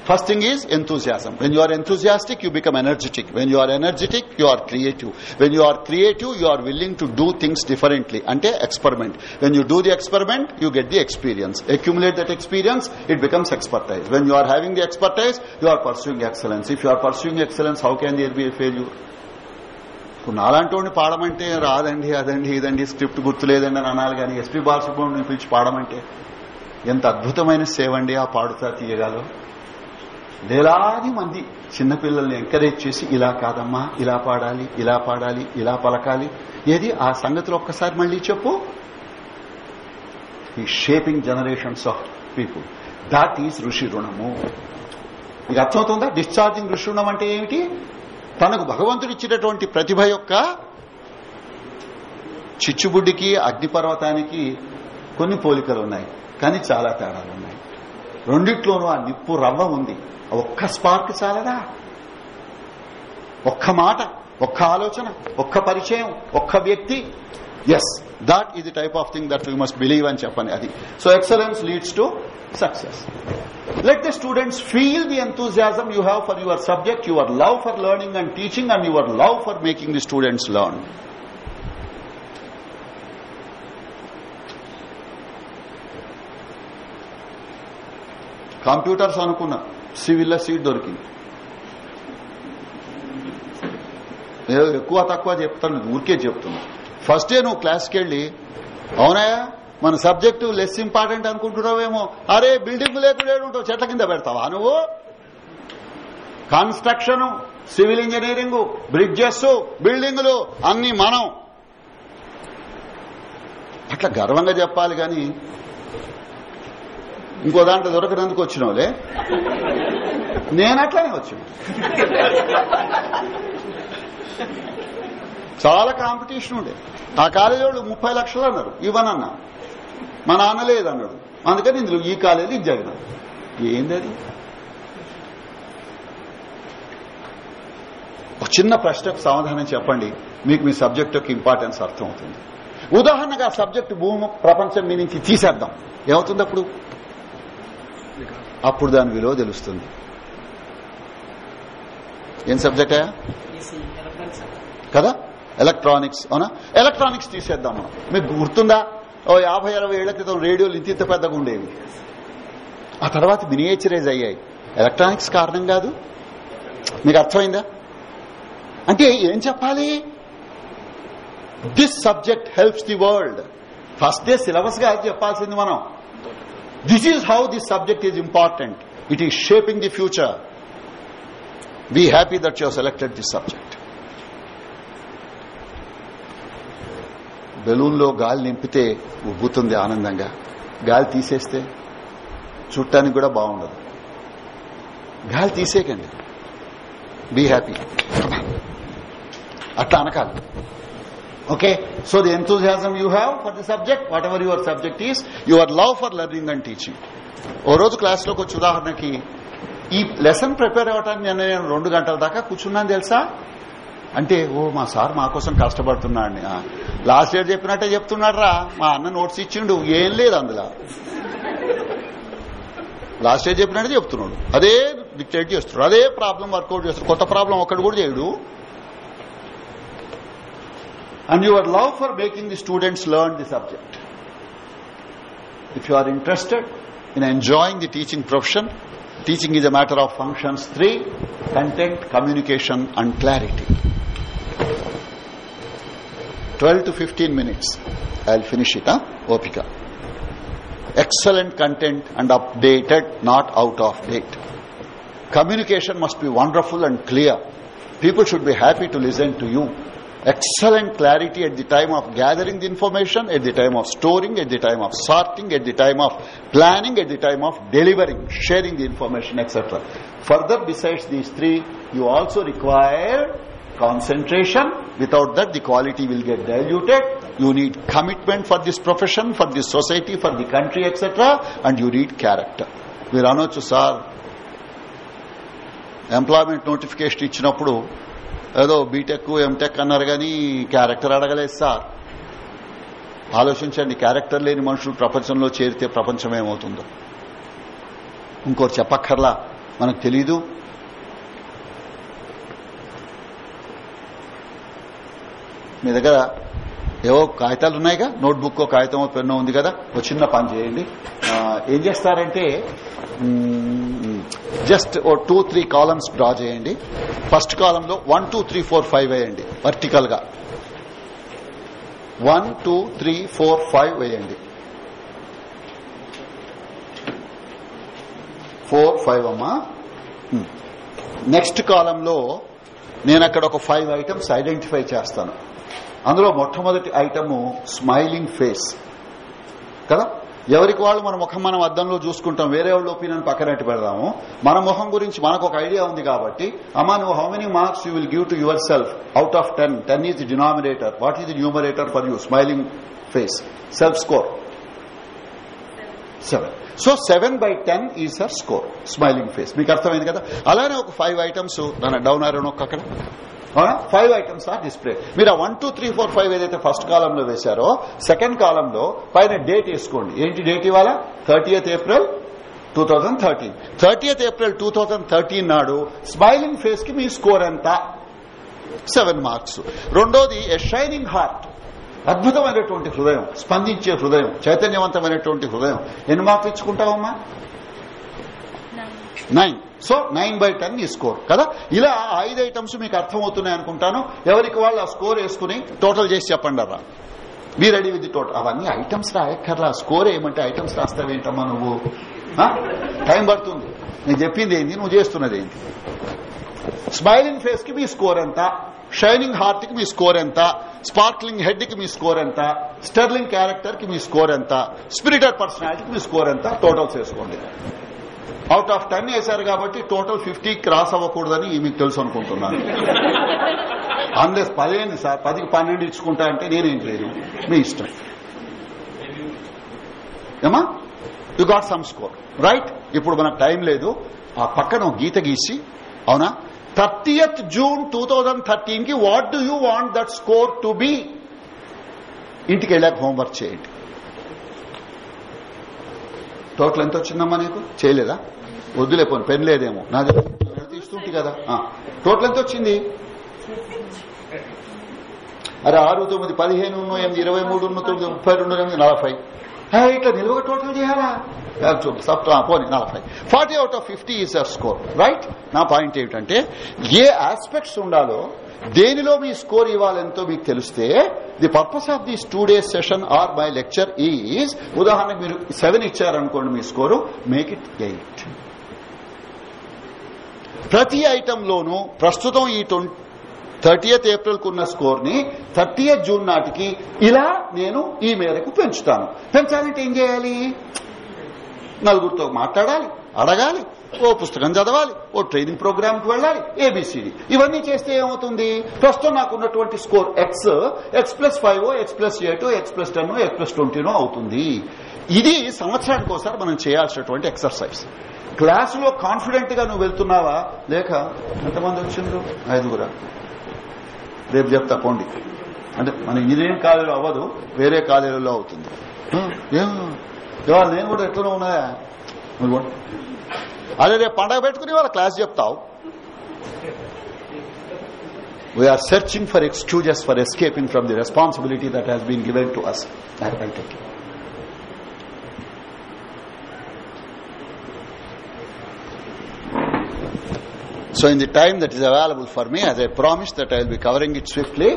First thing is enthusiasm when you are enthusiastic you become energetic when you are energetic you are creative when you are creative you are willing to do things differently అంటే experiment when you do the experiment you get the experience accumulate that experience it becomes expertise when you are having the expertise you are pursuing excellence if you are pursuing excellence how can there be failure ఇప్పుడు నాలాంటి వాడిని పాడమంటే రాదండి అదండి ఇదండి స్క్రిప్ట్ గుర్తులేదండి అని అనాలి కానీ ఎస్పీ బాలసుబ్రహ్మణ్యం పిలిచి పాడమంటే ఎంత అద్భుతమైన సేవ అండి ఆ పాడుతా తీయగాలో. వేలాది మంది చిన్నపిల్లల్ని ఎంకరేజ్ చేసి ఇలా కాదమ్మా ఇలా పాడాలి ఇలా పాడాలి ఇలా పలకాలి. ఏది? ఆ సంగతిలో ఒక్కసారి మళ్ళీ చెప్పు. ఈ shaping generations of people that is ఋషి రుణము. మీకు అర్థమవుతుందా? డిశ్చార్జింగ్ ఋషి రుణం అంటే ఏమిటి? తనకు భగవంతుడు ఇచ్చినటువంటి ప్రతిభ యొక్క చిచ్చుబుడ్డికి అగ్నిపర్వతానికి కొన్ని పోలికలు ఉన్నాయి. కానీ చాలా తేడాలు ఉన్నాయి. రెండిట్లోనూ ఆ నిప్పు రవ్వ ఉంది. ఒక్క స్పార్క్ చాలదా? ఒక్క మాట ఒక్క ఆలోచన ఒక్క పరిచయం ఒక్క వ్యక్తి. Yes that is type of thing that you must believe అని చెప్పని అది. So excellence leads to success let the students feel the enthusiasm you have for your subject your love for learning and teaching and your love for making the students learn computers అనుకున్నా. సివిల్లో సీట్ దొరికింది. ఏదో ఎక్కువ తక్కువ చెప్తాను ఊరికే చెప్తున్నా. ఫస్ట్ ఇయర్ నువ్వు క్లాస్కి వెళ్ళి అవునాయా మన సబ్జెక్టు లెస్ ఇంపార్టెంట్ అనుకుంటున్నావేమో. అరే బిల్డింగ్ లేకుండా ఉంటావు చెట్ల కింద పెడతావా నువ్వు? కన్స్ట్రక్షన్ సివిల్ ఇంజనీరింగ్ బ్రిడ్జెస్ బిల్డింగులు అన్ని మనం. అట్లా గర్వంగా చెప్పాలి కానీ ఇంకో దాంట్లో దొరకనందుకు వచ్చినోలే నేను అట్లానే వచ్చాను. చాలా కాంపిటీషన్ ఉండే. ఆ కాలేజీ వాళ్ళు ముప్పై లక్షలు అన్నారు. ఇవ్వనన్నా. మా నాన్న లేదన్నాడు. అందుకని ఇందులో ఈ కాలేజీ ఇది జరిగిన ఏంది అది ఒక చిన్న ప్రశ్నకు సమాధానం చెప్పండి. మీకు మీ సబ్జెక్ట్ యొక్క ఇంపార్టెన్స్ అర్థమవుతుంది. ఉదాహరణగా ఆ సబ్జెక్ట్ భూమి ప్రపంచం మీ నుంచి తీసేద్దాం. ఏమవుతుంది అప్పుడు? అప్పుడు దాని విలువ తెలుస్తుంది. ఏం సబ్జెక్ట్? కదా? ఎలక్ట్రానిక్స్ అవునా? ఎలక్ట్రానిక్స్ తీసేద్దాం మనం. మీకు గుర్తుందా? ఓ యాభై అరవై ఏళ్ళ క్రితం రేడియోలు ఇంత ఇంత పెద్దగా ఉండేవి. ఆ తర్వాత మినియేచరైజ్ అయ్యాయి. ఎలక్ట్రానిక్స్ కారణం కాదు? మీకు అర్థమైందా? అంటే ఏం చెప్పాలి? This subject helps the world first day సిలబస్గా చెప్పాల్సింది మనం. This is how this subject is important it is shaping the future be happy that you selected this subject బెలూన్లో గాలి నింపితే ఉబ్బుతుంది ఆనందంగా. గాలి తీసేస్తే చుట్టానికి కూడా బాగుండదు. గాలి తీసేయకండి. బీ హ్యాపీ అట్లా అనకాలి okay so the enthusiasm you have for the subject whatever your subject is your love for learning and teaching ఓ రోజు క్లాస్లోకి వచ్చి ఉదాహరణకి ఈ లెసన్ ప్రిపేర్ అవ్వటానికి నేను నేను రెండు గంటల దాకా కూర్చున్నాను తెలుసా? అంటే ఓ మా సార్ మా కోసం కష్టపడుతున్నాడు. లాస్ట్ ఇయర్ చెప్పినట్టే చెప్తున్నాడు రా మా అన్న నోట్స్ ఇచ్చిండు. ఏం లేదు అందులో. లాస్ట్ ఇయర్ చెప్పినట్టే చెప్తున్నాడు. అదే డిక్టేట్ చేస్తున్నాడు. అదే ప్రాబ్లం వర్కౌట్ చేస్తున్నాడు. కొత్త ప్రాబ్లం ఒక్కడు కూడా చేయడు. and your love for making the students learn the subject. If you are interested in enjoying the teaching profession, teaching is a matter of functions three content, communication, and clarity. 12 to 15 minutes. I'll finish it, huh? Opika. Excellent content and updated, not out of date. Communication must be wonderful and clear. People should be happy to listen to you excellent clarity at the time of gathering the information, at the time of storing, at the time of sorting, at the time of planning, at the time of delivering, sharing the information, etc. Further, besides these three, you also require concentration. Without that, the quality will get diluted. You need commitment for this profession, for this society, for the country, etc. And you need character. మీరు అనొచ్చు సార్ ఎంప్లాయ్మెంట్ నోటిఫికేషన్ ఇచ్చినప్పుడు ఏదో బీటెక్ ఎంటెక్ అన్నారు కానీ క్యారెక్టర్ అడగలేదు సార్. ఆలోచించండి క్యారెక్టర్ లేని మనుషులు ప్రపంచంలో చేరితే ప్రపంచం ఏమవుతుందో. ఇంకోటి చెప్పక్కర్లా మనకు తెలీదు. మీ దగ్గర ఏవో కాగితాలు ఉన్నాయిగా? నోట్బుక్ కాగితం పెన్నో ఉంది కదా? ఒక చిన్న పని చేయండి. ఏం చేస్తారంటే జస్ట్ ఓ టూ త్రీ కాలమ్స్ డ్రా చేయండి. ఫస్ట్ కాలంలో one two three four five వేయండి వర్టికల్గా one two three four five వేయండి. ఫోర్ ఫైవ్ అమ్మా. నెక్స్ట్ కాలంలో నేను అక్కడ ఒక ఫైవ్ ఐటమ్స్ ఐడెంటిఫై చేస్తాను. అందులో మొట్టమొదటి ఐటమ్ స్మైలింగ్ ఫేస్. కదా? ఎవరికి వాళ్ళు మన ముఖం మనం అద్దంలో చూసుకుంటాం వేరే వాళ్ళ ఒపీనియన్ పక్కనట్టు పెడదాము. మన ముఖం గురించి మనకు ఒక ఐడియా ఉంది కాబట్టి అమ్మా నువ్వు how many marks you will give to yourself out of ten ten is the denominator what is the numerator for you smiling face self score seven so seven by ten is sir score smiling face మీకు అర్థమైంది కదా? అలానే ఒక ఫైవ్ ఐటమ్స్ దాని డౌన్ ఆరో నొక్క అక్కడ. ఫైవ్ ఐటమ్స్ ఆర్ డిస్ప్లే మీరు ఆ one two three four five ఏదైతే ఫస్ట్ కాలంలో వేశారో సెకండ్ కాలంలో పైన డేట్ వేసుకోండి. ఏంటి డేట్ ఇవాళ? Thirtieth April two thousand thirteen thirtieth April two thousand thirteen నాడు స్మైలింగ్ ఫేస్కి మీ స్కోర్ ఎంత? సెవెన్ మార్క్స్ రెండోది ఎ షైనింగ్ హార్ట్ అద్భుతమైనటువంటి హృదయం స్పందించే హృదయం చైతన్యవంతమైనటువంటి హృదయం. ఎన్ని మార్కులు ఇచ్చుకుంటావమ్మా? Nine so nine by ten ఈ స్కోర్ కదా? ఇలా ఐదు ఐటమ్స్ మీకు అర్థమవుతున్నాయి అనుకుంటాను. ఎవరికి వాళ్ళు ఆ స్కోర్ వేసుకుని టోటల్ చేసి చెప్పండి అరా మీ రెడీ విత్ టోటల్ అవన్నీ ఐటమ్స్ రాయక్కర్లా. స్కోర్ ఏమంటే ఐటమ్స్ రాస్తావేంటమ్మా నువ్వు? టైం పడుతుంది. నేను చెప్పింది ఏంది? నువ్వు చేస్తున్నది ఏంటి స్మైలింగ్ ఫేస్కి మీ స్కోర్ ఎంత? షైనింగ్ హార్ట్కి మీ స్కోర్ ఎంత? స్పార్క్లింగ్ హెడ్కి మీ స్కోర్ ఎంత? స్టెర్లింగ్ క్యారెక్టర్కి మీ స్కోర్ ఎంత? స్పిరిటెడ్ పర్సనాలిటీకి మీ స్కోర్ ఎంత? టోటల్స్ వేసుకోండి. అవుట్ ఆఫ్ టెన్ వేశారు కాబట్టి టోటల్ ఫిఫ్టీ క్రాస్ అవ్వకూడదని మీకు తెలుసు అనుకుంటున్నాను. అన్లెస్ పదిహేను సార్ పదికి పన్నెండు ఇచ్చుకుంటా అంటే నేనేం చేయను. మీ ఇష్టం. ఏమా? You got some score right ఇప్పుడు మనకు టైం లేదు. ఆ పక్కన గీత గీసి అవునా? Thirtieth June two thousand థర్టీన్కి what do you want that score to be ఇంటికి వెళ్ళాక హోంవర్క్ చేయండి. టోటల్ ఎంత వచ్చిందమ్మా నీకు? చేయలేదా? వద్దులేపోను పెన్ లేదేమో నా దగ్గర తీస్తుంటే కదా. టోటల్ ఎంత వచ్చింది? అరే ఆరు తొమ్మిది పదిహేను ఎనిమిది ఇరవై మూడు ఉన్న తొమ్మిది ముప్పై రెండు ఎనిమిది నలభై. ఇట్లా నిలువ టోటల్ చేయాలా? సబ్ పోనీ నలభై. Forty out of fifty is our score right నా పాయింట్ ఏమిటంటే ఏ ఆస్పెక్ట్స్ ఉండాలో దేనిలో మీ స్కోర్ ఇవ్వాలెంతో మీకు తెలిస్తే the purpose of this two days session or my lecture is ఉదాహరణకు మీరు సెవెన్ ఇచ్చారనుకోండి మీ స్కోరు మేక్ ఇట్ ఎయిట్. ప్రతి ఐటెంలోనూ ప్రస్తుతం ఈ థర్టీయత్ ఏప్రిల్ కున్న స్కోర్ని థర్టీయత్ జూన్ నాటికి ఇలా నేను ఈ మేరకు పెంచుతాను. పెంచాలంటే ఏం చేయాలి? నలుగురితో మాట్లాడాలి అడగాలి. ఓ పుస్తకం చదవాలి ఓ ట్రైనింగ్ ప్రోగ్రామ్కి వెళ్ళాలి ఏబిసిడి ఇవన్నీ చేస్తే ఏమవుతుంది? ప్రస్తుతం నాకు ఉన్నటువంటి score x x plus five x plus eight x plus ten x plus ట్వంటీనో అవుతుంది. ఇది సంవత్సరానికి ఒకసారి మనం చేయాల్సినటువంటి ఎక్సర్సైజ్ క్లాసులో కాన్ఫిడెంట్గా నువ్వు వెళ్తున్నావా? లేక ఎంతమంది వచ్చిండ్రు? ఐదుగురా. రేపు చెప్తా పోండి. అంటే మన ఇంజనీరింగ్ కాలేజీలో అవ్వదు వేరే కాలేజీలో అవుతుంది. ఏమో ఏం? నేను కూడా ఎట్లనో ఉన్నాయా? నువ్వు కూడా. అదే రేపు పండగ పెట్టుకుని వాళ్ళ క్లాస్ చెప్తావు we are searching for excuses for escaping from the responsibility that has been given to us So in the time that is available for me, as I promised that I will be covering it swiftly,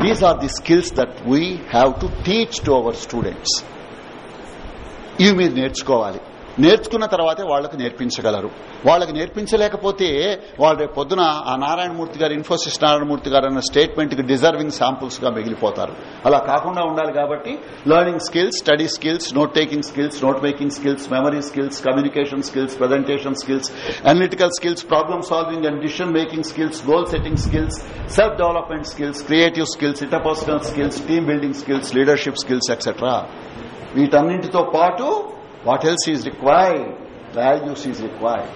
these are the skills that we have to teach to our students. ఇవి మీరు నేర్చుకోవాలి నేర్చుకున్న తర్వాతే వాళ్ళకి నేర్పించగలరు. వాళ్ళకి నేర్పించలేకపోతే వాళ్ళు రేపు పొద్దున ఆ నారాయణమూర్తి గారు ఇన్ఫోసిస్ నారాయణమూర్తి గారు అన్న స్టేట్మెంట్కి డిజర్వింగ్ శాంపుల్స్గా మిగిలిపోతారు. అలా కాకుండా ఉండాలి కాబట్టి learning skills study skills note taking skills note making skills memory skills communication skills presentation skills analytical skills problem solving and decision making skills goal setting skills self development skills creative skills interpersonal skills team building skills leadership skills etcetera వీటన్నింటితో పాటు what else is required values is required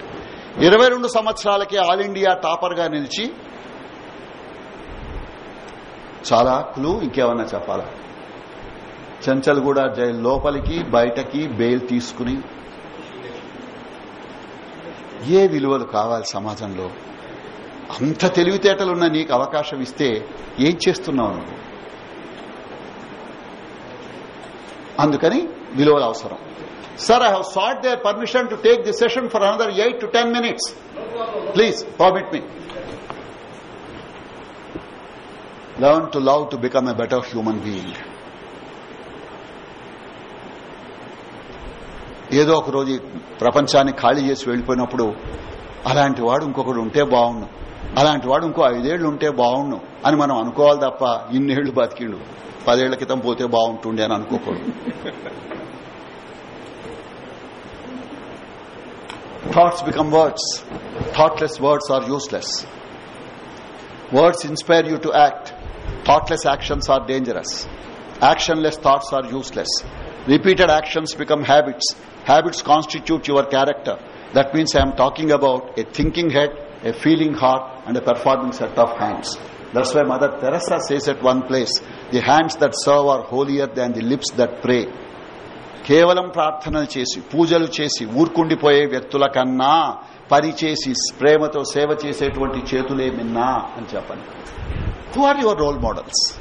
ఇరవై రెండు సంవత్సరాలకి ఆల్ ఇండియా టాపర్గా నిలిచి చాలా క్లూ ఇంకేమన్నా చెప్పాలా? చెంచల్గూడ జైలు లోపలికి బయటకి బెయిల్ తీసుకుని ఏ విలువలు కావాలి సమాజంలో? అంత తెలివితేటలున్న నీకు అవకాశం ఇస్తే ఏం చేస్తున్నావు నువ్వు? అందుకని విలువలు అవసరం. Sir I have sought their permission to take the session for another eight to ten minutes please permit me learn to love to become a better human being ఏదో ఒక రోజు ప్రపంచాన్ని ఖాళీ చేసి వెళ్ళిపోయినప్పుడు అలాంటి వాడు ఇంకొకడు ఉంటే బాగుండు అలాంటి వాడు ఇంకో ఐదేళ్ళు ఉంటే బాగుండు అని మనం అనుకోవాలి తప్ప ఇన్నేళ్ళు బతికిండు. పదేళ్ళ క్రితం పోతే బాగుంటుండే అని అనుకోకూడదు. Thoughts become words. Thoughtless words are useless. Words inspire you to act. Thoughtless actions are dangerous. Actionless thoughts are useless. Repeated actions become habits. Habits constitute your character. That means I am talking about a thinking head, a feeling heart, and a performing set of hands. That's why Mother Teresa says at one place, the hands that serve are holier than the lips that pray. కేవలం ప్రార్థనలు చేసి పూజలు చేసి ఊరుకుండిపోయే వ్యక్తుల కన్నా పని చేసి ప్రేమతో సేవ చేసేటువంటి చేతులే మిన్నా అని చెప్పండి who are your role models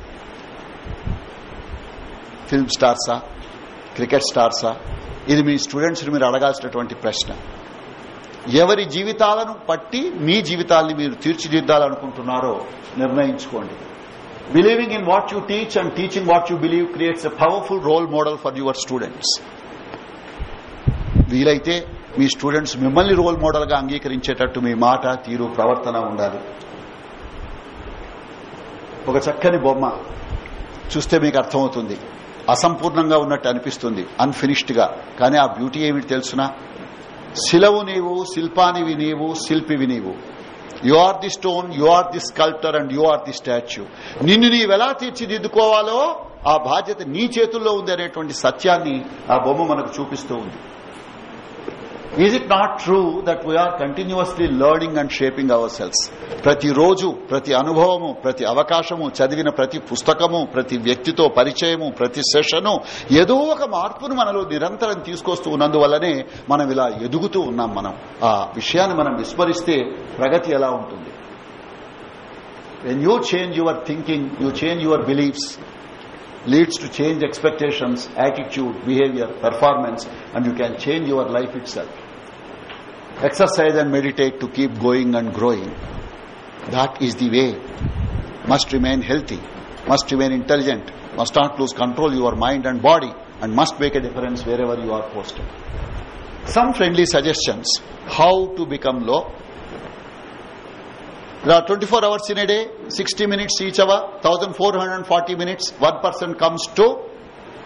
film స్టార్సా cricket స్టార్సా ఇది మీ స్టూడెంట్స్ మీరు అడగాల్సినటువంటి ప్రశ్న. ఎవరి జీవితాలను పట్టి మీ జీవితాల్ని మీరు తీర్చిదిద్దాలనుకుంటున్నారో నిర్ణయించుకోండి. Believing in what you teach and teaching what you believe creates a powerful role model for your students వీలైతే మీ స్టూడెంట్స్ మిమ్మల్ని రోల్ మోడల్గా అంగీకరించేటట్టు మీ మాట తీరు ప్రవర్తన ఉండాలి. ఒక చక్కని బొమ్మ చూస్తే మీకు అర్థమవుతుంది. అసంపూర్ణంగా ఉన్నట్టు అనిపిస్తుంది అన్ఫినిష్డ్గా. కానీ ఆ బ్యూటీ ఏమిటి తెలుసునా? శిలవు నీవు శిల్పానివి నీవు శిల్పివి నీవు. You are the stone you are the sculptor and you are the statue నిన్ను నీవెలా తీర్చిదిద్దుకోవాలో ఆ బాధ్యత నీ చేతుల్లో ఉంది అనేటువంటి సత్యాన్ని ఆ బొమ్మ మనకు చూపిస్తూ ఉంది. Is it not true that we are continuously learning and shaping our selves ప్రతిరోజు ప్రతి అనుభవము ప్రతి అవకాశము చదివిన ప్రతి పుస్తకము ప్రతి వ్యక్తితో పరిచయము ప్రతి సెషను ఏదో ఒక మార్పును మనలో నిరంతరం తీసుకొస్తూ ఉన్నందువల్లనే మనం ఇలా ఎదుగుతూ ఉన్నాం మనం. ఆ విషయాన్ని మనం విస్మరిస్తే ప్రగతి ఎలా ఉంటుంది? When you change your thinking you change your beliefs leads to change expectations, attitude, behavior, performance, and you can change your life itself. Exercise and meditate to keep going and growing. That is the way. Must remain healthy, must remain intelligent, must not lose control your mind and body, and must make a difference wherever you are posted. Some friendly suggestions how to become low. There are 24 hours in a day, 60 minutes each hour, 1440 minutes. One person comes to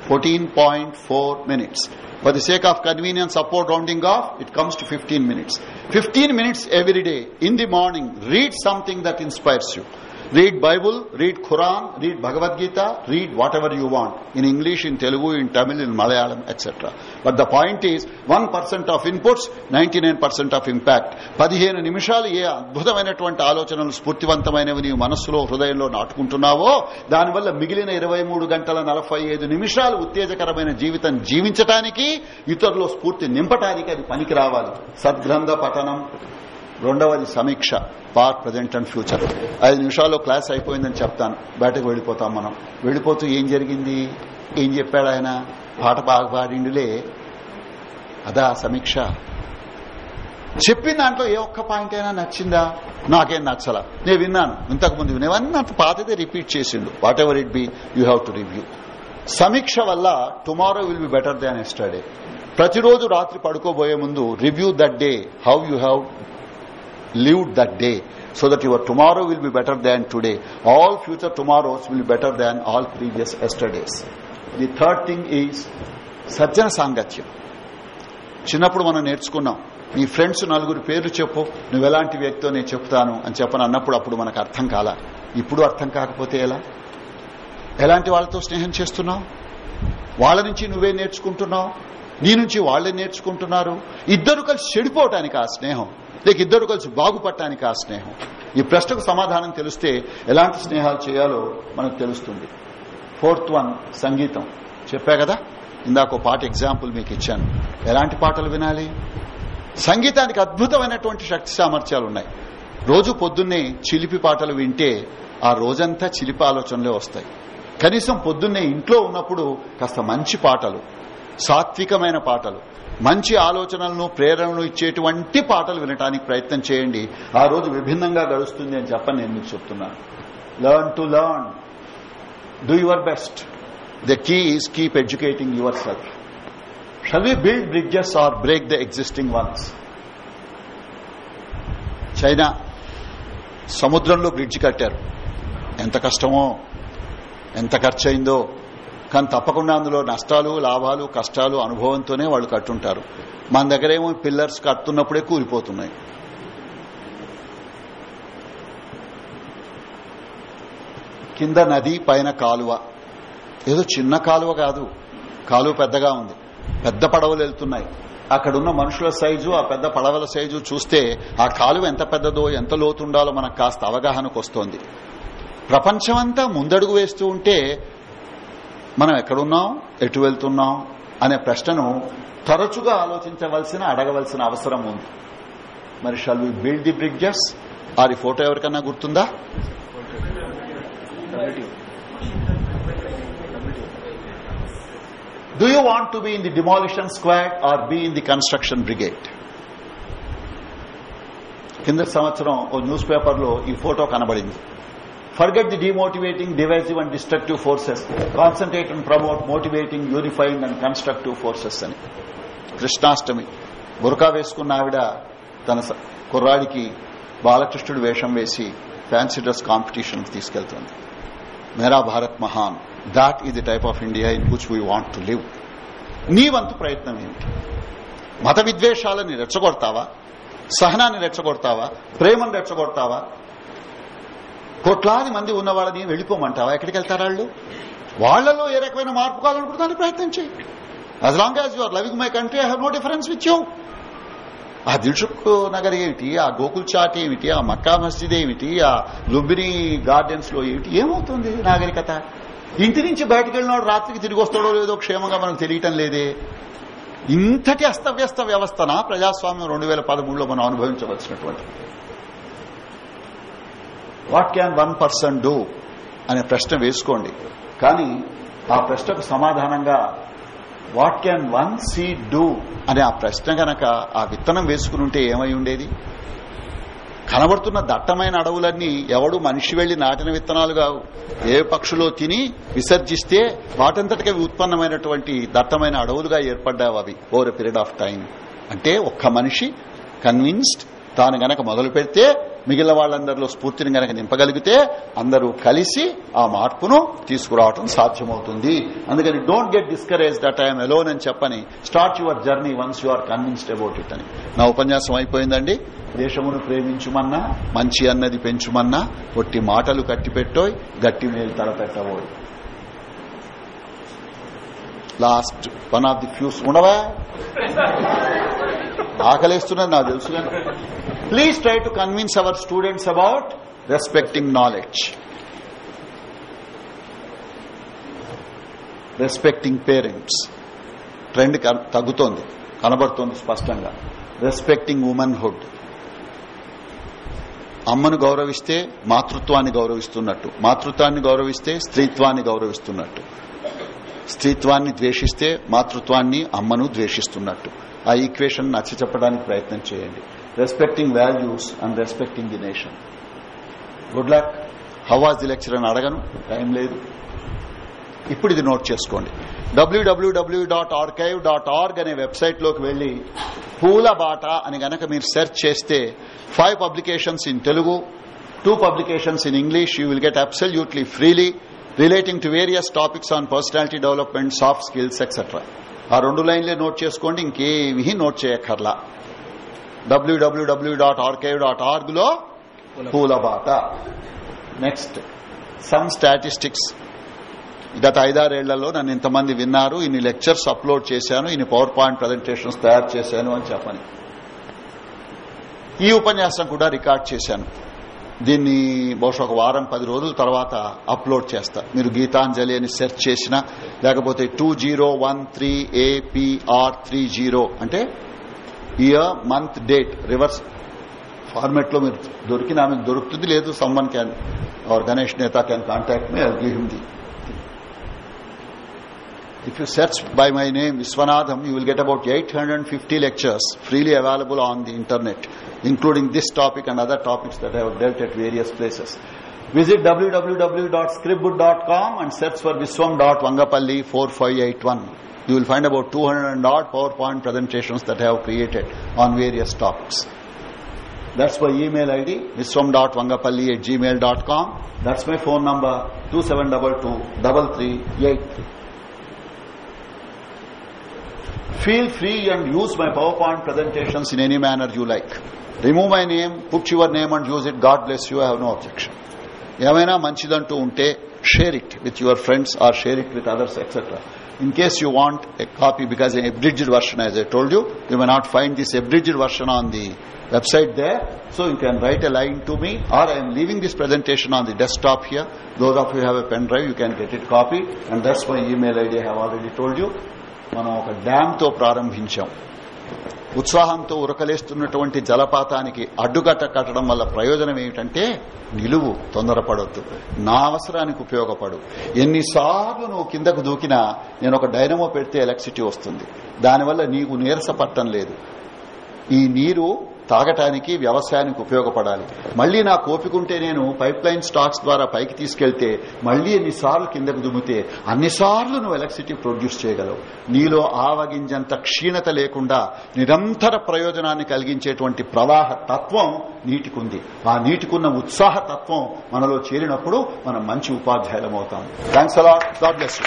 14.4 minutes. For the sake of convenience, support rounding off, it comes to 15 minutes. 15 minutes every day in the morning, read something that inspires you. Read Bible, read Quran, read Bhagavad Gita, read whatever you want. In English, in Telugu, in Tamil, in Malayalam, etc. But the point is, 1% of inputs, 99% of impact. పదిహేను నిమిషాలు ఏ అద్భుతమైనటువంటి ఆలోచనలు స్ఫూర్తివంతమైనవి నీవు మనస్సులో హృదయంలో నాటుకుంటున్నావో దానివల్ల మిగిలిన ఇరవై మూడు గంటల నలభై ఐదు నిమిషాలు ఉత్తేజకరమైన జీవితం జీవించటానికి ఇతరుల స్ఫూర్తి నింపటానికి అది పనికి రావాలి సద్గ్రంథ పఠనం రెండవది సమీక్ష పార్ట్ ప్రజెంట్ అండ్ ఫ్యూచర్. ఐదు నిమిషాల్లో క్లాస్ అయిపోయిందని చెప్తాను. బయటకు వెళ్ళిపోతాం మనం. వెళ్ళిపోతూ ఏం జరిగింది? ఏం చెప్పాడు ఆయన? పాట బాగా పాడిండులే. అదా సమీక్ష. చెప్పిన దాంట్లో ఏ ఒక్క పాయింట్ అయినా నచ్చిందా? నాకేం నచ్చల. నేను విన్నాను. ఇంతకుముందు వినేవన్నీ అంత పాతదే రిపీట్ చేసిండు. Whatever it be you have to review సమీక్ష వల్ల tomorrow will be better than yesterday ప్రతిరోజు రాత్రి పడుకోబోయే ముందు review that day how you have lived that day so that your tomorrow will be better than today. All future tomorrows will be better than all previous yesterdays. The third thing is సజ్జన సాంగత్యం. చిన్నప్పుడు మనం నేర్చుకున్నాం నీ ఫ్రెండ్స్ నలుగురు పేర్లు చెప్పు నువ్వు ఎలాంటి వ్యక్తితో నేను చెప్తాను అని చెప్పని అన్నప్పుడు అప్పుడు మనకు అర్థం కాల. ఇప్పుడు అర్థం కాకపోతే ఎలా? ఎలాంటి వాళ్ళతో స్నేహం చేస్తున్నావు? వాళ్ళ నుంచి నువ్వే నేర్చుకుంటున్నావు? నీ నుంచి వాళ్ళే నేర్చుకుంటున్నారు? ఇద్దరు కలిసి చెడిపోవటానికి ఆ స్నేహం. లేక ఇద్దరు కలిసి బాగుపడటానికి ఆ స్నేహం. ఈ ప్రశ్నకు సమాధానం తెలిస్తే ఎలాంటి స్నేహాలు చేయాలో మనకు తెలుస్తుంది. ఫోర్త్ వన్ సంగీతం. చెప్పా కదా? ఇందాక పాట ఎగ్జాంపుల్ మీకు ఇచ్చాను. ఎలాంటి పాటలు వినాలి? సంగీతానికి అద్భుతమైనటువంటి శక్తి సామర్థ్యాలు ఉన్నాయి. రోజు పొద్దున్నే చిలిపి పాటలు వింటే ఆ రోజంతా చిలిపి ఆలోచనలే వస్తాయి. కనీసం పొద్దున్నే ఇంట్లో ఉన్నప్పుడు కాస్త మంచి పాటలు సాత్వికమైన పాటలు మంచి ఆలోచనలను ప్రేరణను ఇచ్చేటువంటి పాటలు వినడానికి ప్రయత్నం చేయండి. ఆ రోజు విభిన్నంగా గడుస్తుంది అని చెప్పని నేను మీకు చెప్తున్నాను. Learn to learn do your best the key is keep educating yourself shall we build bridges or break the existing ones China సముద్రంలో బ్రిడ్జ్ కట్టారు. ఎంత కష్టమో ఎంత ఖర్చయిందో కానీ తప్పకుండా అందులో నష్టాలు లాభాలు కష్టాలు అనుభవంతోనే వాళ్ళు కట్టుంటారు. మన దగ్గరేమో పిల్లర్స్ కట్టున్నప్పుడే కూలిపోతున్నాయి. కింద నది పైన కాలువ. ఏదో చిన్న కాలువ కాదు. కాలువ పెద్దగా ఉంది. పెద్ద పడవలు వెళ్తున్నాయి. అక్కడున్న మనుషుల సైజు ఆ పెద్ద పడవల సైజు చూస్తే ఆ కాలువ ఎంత పెద్దదో ఎంత లోతుండాలో మనకు కాస్త అవగాహనకు వస్తోంది ప్రపంచమంతా ముందడుగు వేస్తూ ఉంటే మనం ఎక్కడున్నాం? ఎటు వెళ్తున్నాం? అనే ప్రశ్నను తరచుగా ఆలోచించవలసిన అడగవలసిన అవసరం ఉంది. మరి shall we build the bridges or ఈ ఫోటో ఎవరికన్నా గుర్తుందా? Do you want to be in the demolition squad or be in the construction brigade కింద సంవత్సరం ఓ న్యూస్ పేపర్లో ఈ ఫోటో కనబడింది. Forget the demotivating divisive and destructive forces concentrate and promote motivating unifying and constructive forces అని. కృష్ణాష్టమి. బురకా వేసుకున్న ఆవిడ తన కుర్రాడికి బాలకృష్ణుడు వేషం వేసి ఫ్యాన్సీ డ్రెస్ కాంపిటీషన్ తీసుకెళ్తుంది. మేరా భారత్ మహాన్. That is the type of India in which we want to live నీ వంతు ప్రయత్నం ఏమిటి? మత విద్వేషాలని రెచ్చగొడతావా? సహనాన్ని రెచ్చగొడతావా? ప్రేమను రెచ్చగొడతావా? కోట్లాది మంది ఉన్న వాళ్ళని వెళ్ళిపోమంటావా? ఎక్కడికి వెళ్తారు వాళ్ళు? వాళ్ళలో ఏ రకమైన మార్పు కావాలనుకుంటున్నాను ప్రయత్నం చేయి. As long as your loving my country I have no difference with you ఆ దిల్షుక్ నగర్ ఏమిటి? ఆ గోకుల్ చాట్ ఏమిటి? ఆ మక్కా మస్జిద్ ఏమిటి? ఆ లుంబిని గార్డెన్స్లో ఏమిటి? ఏమవుతుంది నాగరికత? ఇంటి నుంచి బయటకు వెళ్ళినాడు రాత్రికి తిరిగి వస్తాడో లేదో క్షేమంగా మనకు తెలియటం లేదే. ఇంతటి అస్తవ్యస్త వ్యవస్థన ప్రజాస్వామ్యం రెండు వేల పదమూడులో మనం అనుభవించవలసినటువంటి what can one person do అనే ప్రశ్న వేసుకోండి. కానీ ఆ ప్రశ్నకు సమాధానంగా what can one see do అనే ఆ ప్రశ్న గనక ఆ విత్తనం వేసుకుని ఉంటే ఏమై ఉండేది? కనబడుతున్న దట్టమైన అడవులన్నీ ఎవడు మనిషి వెళ్ళి నాటిన విత్తనాలు కావు. ఏ పక్షులో తిని విసర్జిస్తే వాటంతటికి అవి ఉత్పన్నమైనటువంటి దట్టమైన అడవులుగా ఏర్పడ్డావు అవి. Over a period of time అంటే ఒక్క మనిషి కన్విన్స్డ్ తాను గనక మొదలు పెడితే మిగిలిన వాళ్ళందరిలో స్ఫూర్తిని గనక నింపగలిగితే అందరూ కలిసి ఆ మార్పును తీసుకురావటం సాధ్యమవుతుంది. అందుకని don't get discourage that I'm alone అని చెప్పని start your journey once you are convinced about it అని. నా ఉపన్యాసం అయిపోయిందండి. దేశమును ప్రేమించుమన్నా మంచి అన్నది పెంచుమన్నా ఒట్టి మాటలు కట్టిపెట్టోయ్ గట్టి మేలు తలపెట్టబోయ్. Last one of the fuse ఉండవా? ఆకలేస్తున్నది నాకు తెలుసు కానీ. Please try to convince our students about respecting knowledge respecting parents trend తగ్గుతోంది కనబడుతోంది స్పష్టంగా. రెస్పెక్టింగ్ ఉమెన్హుడ్ అమ్మను గౌరవిస్తే మాతృత్వాన్ని గౌరవిస్తున్నట్టు. మాతృత్వాన్ని గౌరవిస్తే స్త్రీత్వాన్ని గౌరవిస్తున్నట్టు. స్త్రీత్వాన్ని ద్వేషిస్తే మాతృత్వాన్ని అమ్మను ద్వేషిస్తున్నట్టు. ఆ ఈక్వేషన్ నచ్చ చెప్పడానికి ప్రయత్నం చేయండి. Respecting values and respecting the nation good luck how was the lecture అని అడగను. టైం లేదు. ఇప్పుడు ఇది నోట్ చేసుకోండి. WWW dot archive dot org అనే వెబ్సైట్లోకి వెళ్ళి పూల బాట అని గనక మీరు సెర్చ్ చేస్తే five publications in Telugu two publications in English you will get absolutely freely relating to various topics on personality development soft skills etcetera ఆ రెండు లైన్లే నోట్ చేసుకోండి ఇంకేమీ నోట్ చేయక్కర్లా. డబ్ల్యూడబ్ల్యూడబ్ల్యూ డాట్ ఆర్కే డాట్ ఆర్గ్లో పూలబాట. నెక్స్ట్ సమ్ స్టాటిస్టిక్స్ గత ఐదారేళ్ళలో నన్ను ఇంతమంది విన్నారు ఇన్ని లెక్చర్స్ అప్లోడ్ చేశాను ఇన్ని పవర్ పాయింట్ ప్రజెంటేషన్స్ తయారు చేశాను అని చెప్పని. ఈ ఉపన్యాసం కూడా రికార్డ్ చేశాను. దీన్ని బహుశా ఒక వారం పది రోజుల తర్వాత అప్లోడ్ చేస్తా. మీరు గీతాంజలి అని సెర్చ్ చేసినా లేకపోతే two zero one three APR three zero అంటే ఇయర్ మంత్ డేట్ రివర్స్ ఫార్మెట్లో మీరు దొరికిన ఆమె దొరుకుతుంది లేదు సమ్మన్ క్యాన్ ఆర్ గణేష్ నేత can contact me I give him the If you search by my name, Viswanadham, you will get about 850 lectures freely available on the internet, including this topic and other topics that I have dealt at various places. Visit www.scribbook.com and search for viswam.vangapalli 4581. You will find about 200 and odd PowerPoint presentations that I have created on various topics. That's my email ID, viswam.vangapalli. That's my phone number, 2722 338. Feel free and use my powerpoint presentations in any manner you like remove my name put your name and use it god bless you i have no objection ఏమైనా మంచిదంటూ ఉంటే share it with your friends or share it with others etcetera in case you want a copy because an abridged version as i told you you may not find this abridged version on the website there so you can write a line to me or i am leaving this presentation on the desktop here those of you who have a pen drive you can get it copy and that's my email id i have already told you మనం ఒక డ్యామ్తో ప్రారంభించాం. ఉత్సాహంతో ఉరకలేస్తున్నటువంటి జలపాతానికి అడ్డుకట్ట కట్టడం వల్ల ప్రయోజనం ఏమిటంటే నిలువు తొందరపడొద్దు. నా అవసరానికి ఉపయోగపడు. ఎన్నిసార్లు నువ్వు కిందకు దూకినా నేను ఒక డైనమో పెడితే ఎలక్ట్రిసిటీ వస్తుంది. దానివల్ల నీకు నీరసపట్టం లేదు. ఈ నీరు తాగటానికి వ్యవసాయానికి ఉపయోగపడాలి. మళ్ళీ నా కోపికుంటే నేను పైప్ లైన్ స్టాక్స్ ద్వారా పైకి తీసుకెళ్తే మళ్ళీ ఎన్నిసార్లు కిందకు దుమ్మితే అన్నిసార్లు నువ్వు ఎలక్ట్రిసిటీ ప్రొడ్యూస్ చేయగలవు. నీలో ఆవగింజంత క్షీణత లేకుండా నిరంతర ప్రయోజనాన్ని కలిగించేటువంటి ప్రవాహ తత్వం నీటికుంది. ఆ నీటికున్న ఉత్సాహ తత్వం మనలో చేరినప్పుడు మనం మంచి ఉపాధ్యాయులం అవుతాం థ్యాంక్స్ అలా గాడ్ బ్లెస్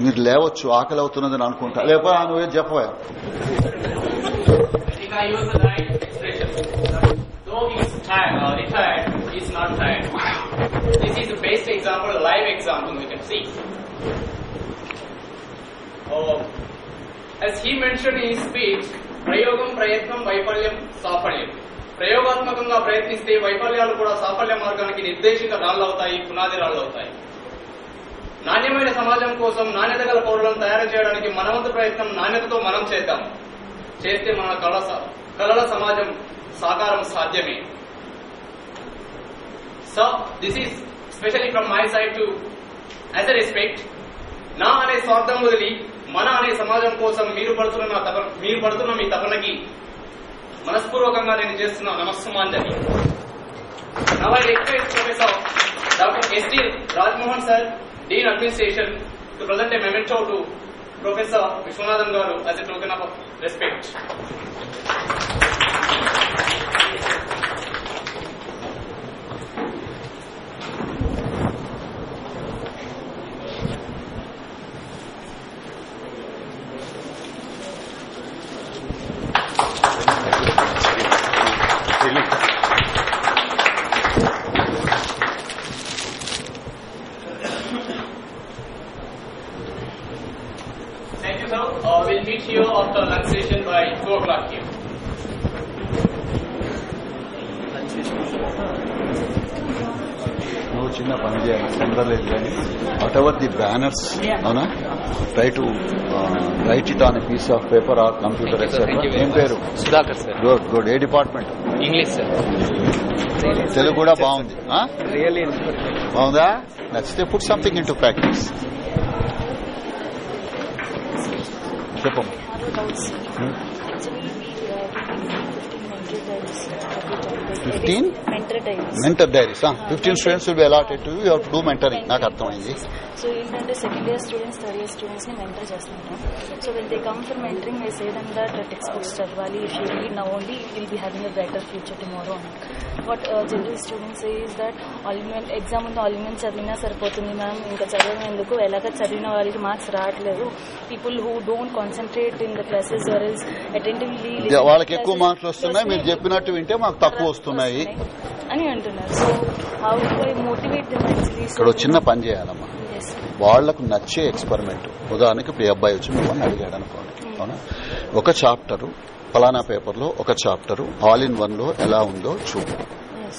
మీరు లేవచ్చు ఆకలి అవుతున్నదని అనుకుంటా. లేకపోతే ఆ నువ్వే చెప్పవా oh, ప్రయోగం ప్రయత్నం వైఫల్యం సాఫల్యం. ప్రయోగాత్మకంగా ప్రయత్నిస్తే వైఫల్యాలు కూడా సాఫల్య మార్గానికి నిర్దేశిత రాళ్ళు అవుతాయి పునాది రాళ్ళు అవుతాయి నాణ్యమైన సమాజం కోసం నాణ్యత గల పౌరులను తయారు చేయడానికి మనవంతు ప్రయత్నం నాణ్యతతో మనం చేద్దాం చేస్తే మన కళ స- కళల సమాజం సాకారం సాధ్యమే so this is specially from my side to as a respect నా అనే స్వార్థం వదిలి మన అనే సమాజం కోసం మీరు పడుతున్న నా తప మీరు పడుతున్న మీ తపనకి మనస్పూర్వకంగా నేను చేస్తున్న నమస్సుమాంజలి Now I request Professor Dr. S.D. Dean Administration, to present a memento to Professor Vishwanathan Garu as a token of respect. Thank you, sir. Uh, we'll meet here after lunch session by 2 o'clock here. నువ్వు చిన్న పని చేయాలి తొందరలేదు కానీ వాట్ ఎవర్ ది బ్యానర్స్ అవునా try to write it on piece of paper or computer ఏం. పేరు? సుధాకర్ సార్ గుడ్ గుడ్ ఏ డిపార్ట్మెంట్? ఇంగ్లీష్ సార్ తెలుగు కూడా బాగుంది. బాగుందా నచ్చితే put something into practice చెప్పమ్మా doubts. Actually, we 15 mentor diaries every time. Like, 15? Mentor diaries. Mentor diaries fifteen students will be allotted to you to do mentoring నాకు అర్థమైంది. సో ఏంటంటే second year students third year స్టూడెంట్స్ని మెంటర్ చేస్తుంటాం so when they come for mentoring we say them that text books చదవాలి if you read now only will be having a better future tomorrow అని but general students is that ఆల్మెంట్ exam ముందు ఆల్మెంట్ చదివినా సరిపోతుంది మ్యామ్ ఇంకా చదవడం ఎందుకు ఎలాగ చదివిన వాళ్ళకి మార్క్స్ రావట్లేదు people who don't concentrate in the classes or is attentively వాళ్ళకి ఎక్కువ మార్కులు వస్తున్నాయి మీరు చెప్పినట్టు వింటే మాకు తక్కువ వస్తున్నాయి. అని అంటున్నారు. సో హౌ మోటివేట్ ఇక్కడ చిన్న పని చేయాలమ్మా. వాళ్ళకు నచ్చే ఎక్స్పెరిమెంట్. ఉదాహరణకి ఇప్పుడు ఈ అబ్బాయి వచ్చి మిమ్మల్ని అడిగాడు అనుకోండి. అవునా? ఒక చాప్టరు ఫలానా పేపర్లో ఒక చాప్టరు ఆల్ ఇన్ వన్లో ఎలా ఉందో చూడు.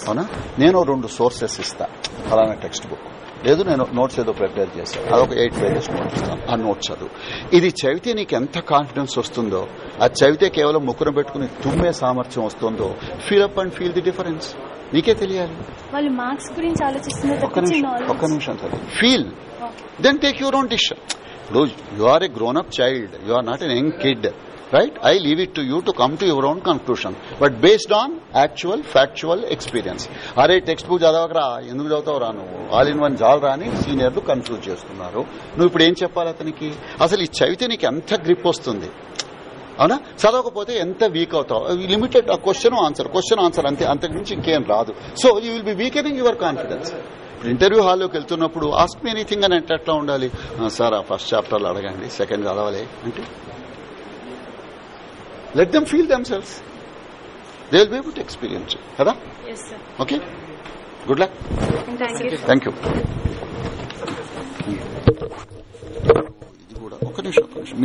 అవునా? నేను రెండు సోర్సెస్ ఇస్తా. ఫలానా టెక్స్ట్ బుక్. లేదు నేను నోట్స్ ఏదో ప్రిపేర్ చేశాను. అదొక ఎయిట్ పేజెస్ నోట్ ఇస్తాను. ఆ నోట్ చదువు. ఇది చదివితే నీకు ఎంత కాన్ఫిడెన్స్ వస్తుందో అది చదివితే కేవలం ముక్కును పెట్టుకుని తుమ్మే సామర్థ్యం వస్తుందో feel up and feel the difference నీకే తెలియాలి. వాళ్ళు మార్క్స్ గురించి ఆలోచిస్తున్నారు ఒక్క నిమిషం sir feel then take your own decision ఇప్పుడు you are a grown up child you are not an young kid right I leave it to you to come to your own conclusion but based on actual factual experience అరే టెక్స్ట్ బుక్ చదవకరా. ఎందుకు చదువుతావురా నువ్వు? ఆల్ ఇన్ వన్ జాల్ రాని సీనియర్లు కన్క్లూడ్ చేస్తున్నారు. నువ్వు ఇప్పుడు ఏం చెప్పాలి అతనికి? అసలు ఈ చదివితే నీకు ఎంత గ్రిప్ వస్తుంది? అవునా? చదవకపోతే ఎంత వీక్ అవుతావు? Limited question answer question answer అంతే అంతకు మించి ఇంకేం రాదు. So you will be weakening your confidence interview హాల్లోకి వెళ్తున్నప్పుడు ఆస్క్ మీ ఎనీథింగ్ అని అంటే ఎట్లా ఉండాలి? "ఆ, సార్ ఆ ఫస్ట్ చాప్టర్లో అడగండి సెకండ్ చదవాలి. అంటే let them feel themselves they will be able to experience కదా? Okay good luck thank you thank you ఇది కూడా ఒక నిమిషం ఒక నిమిషం.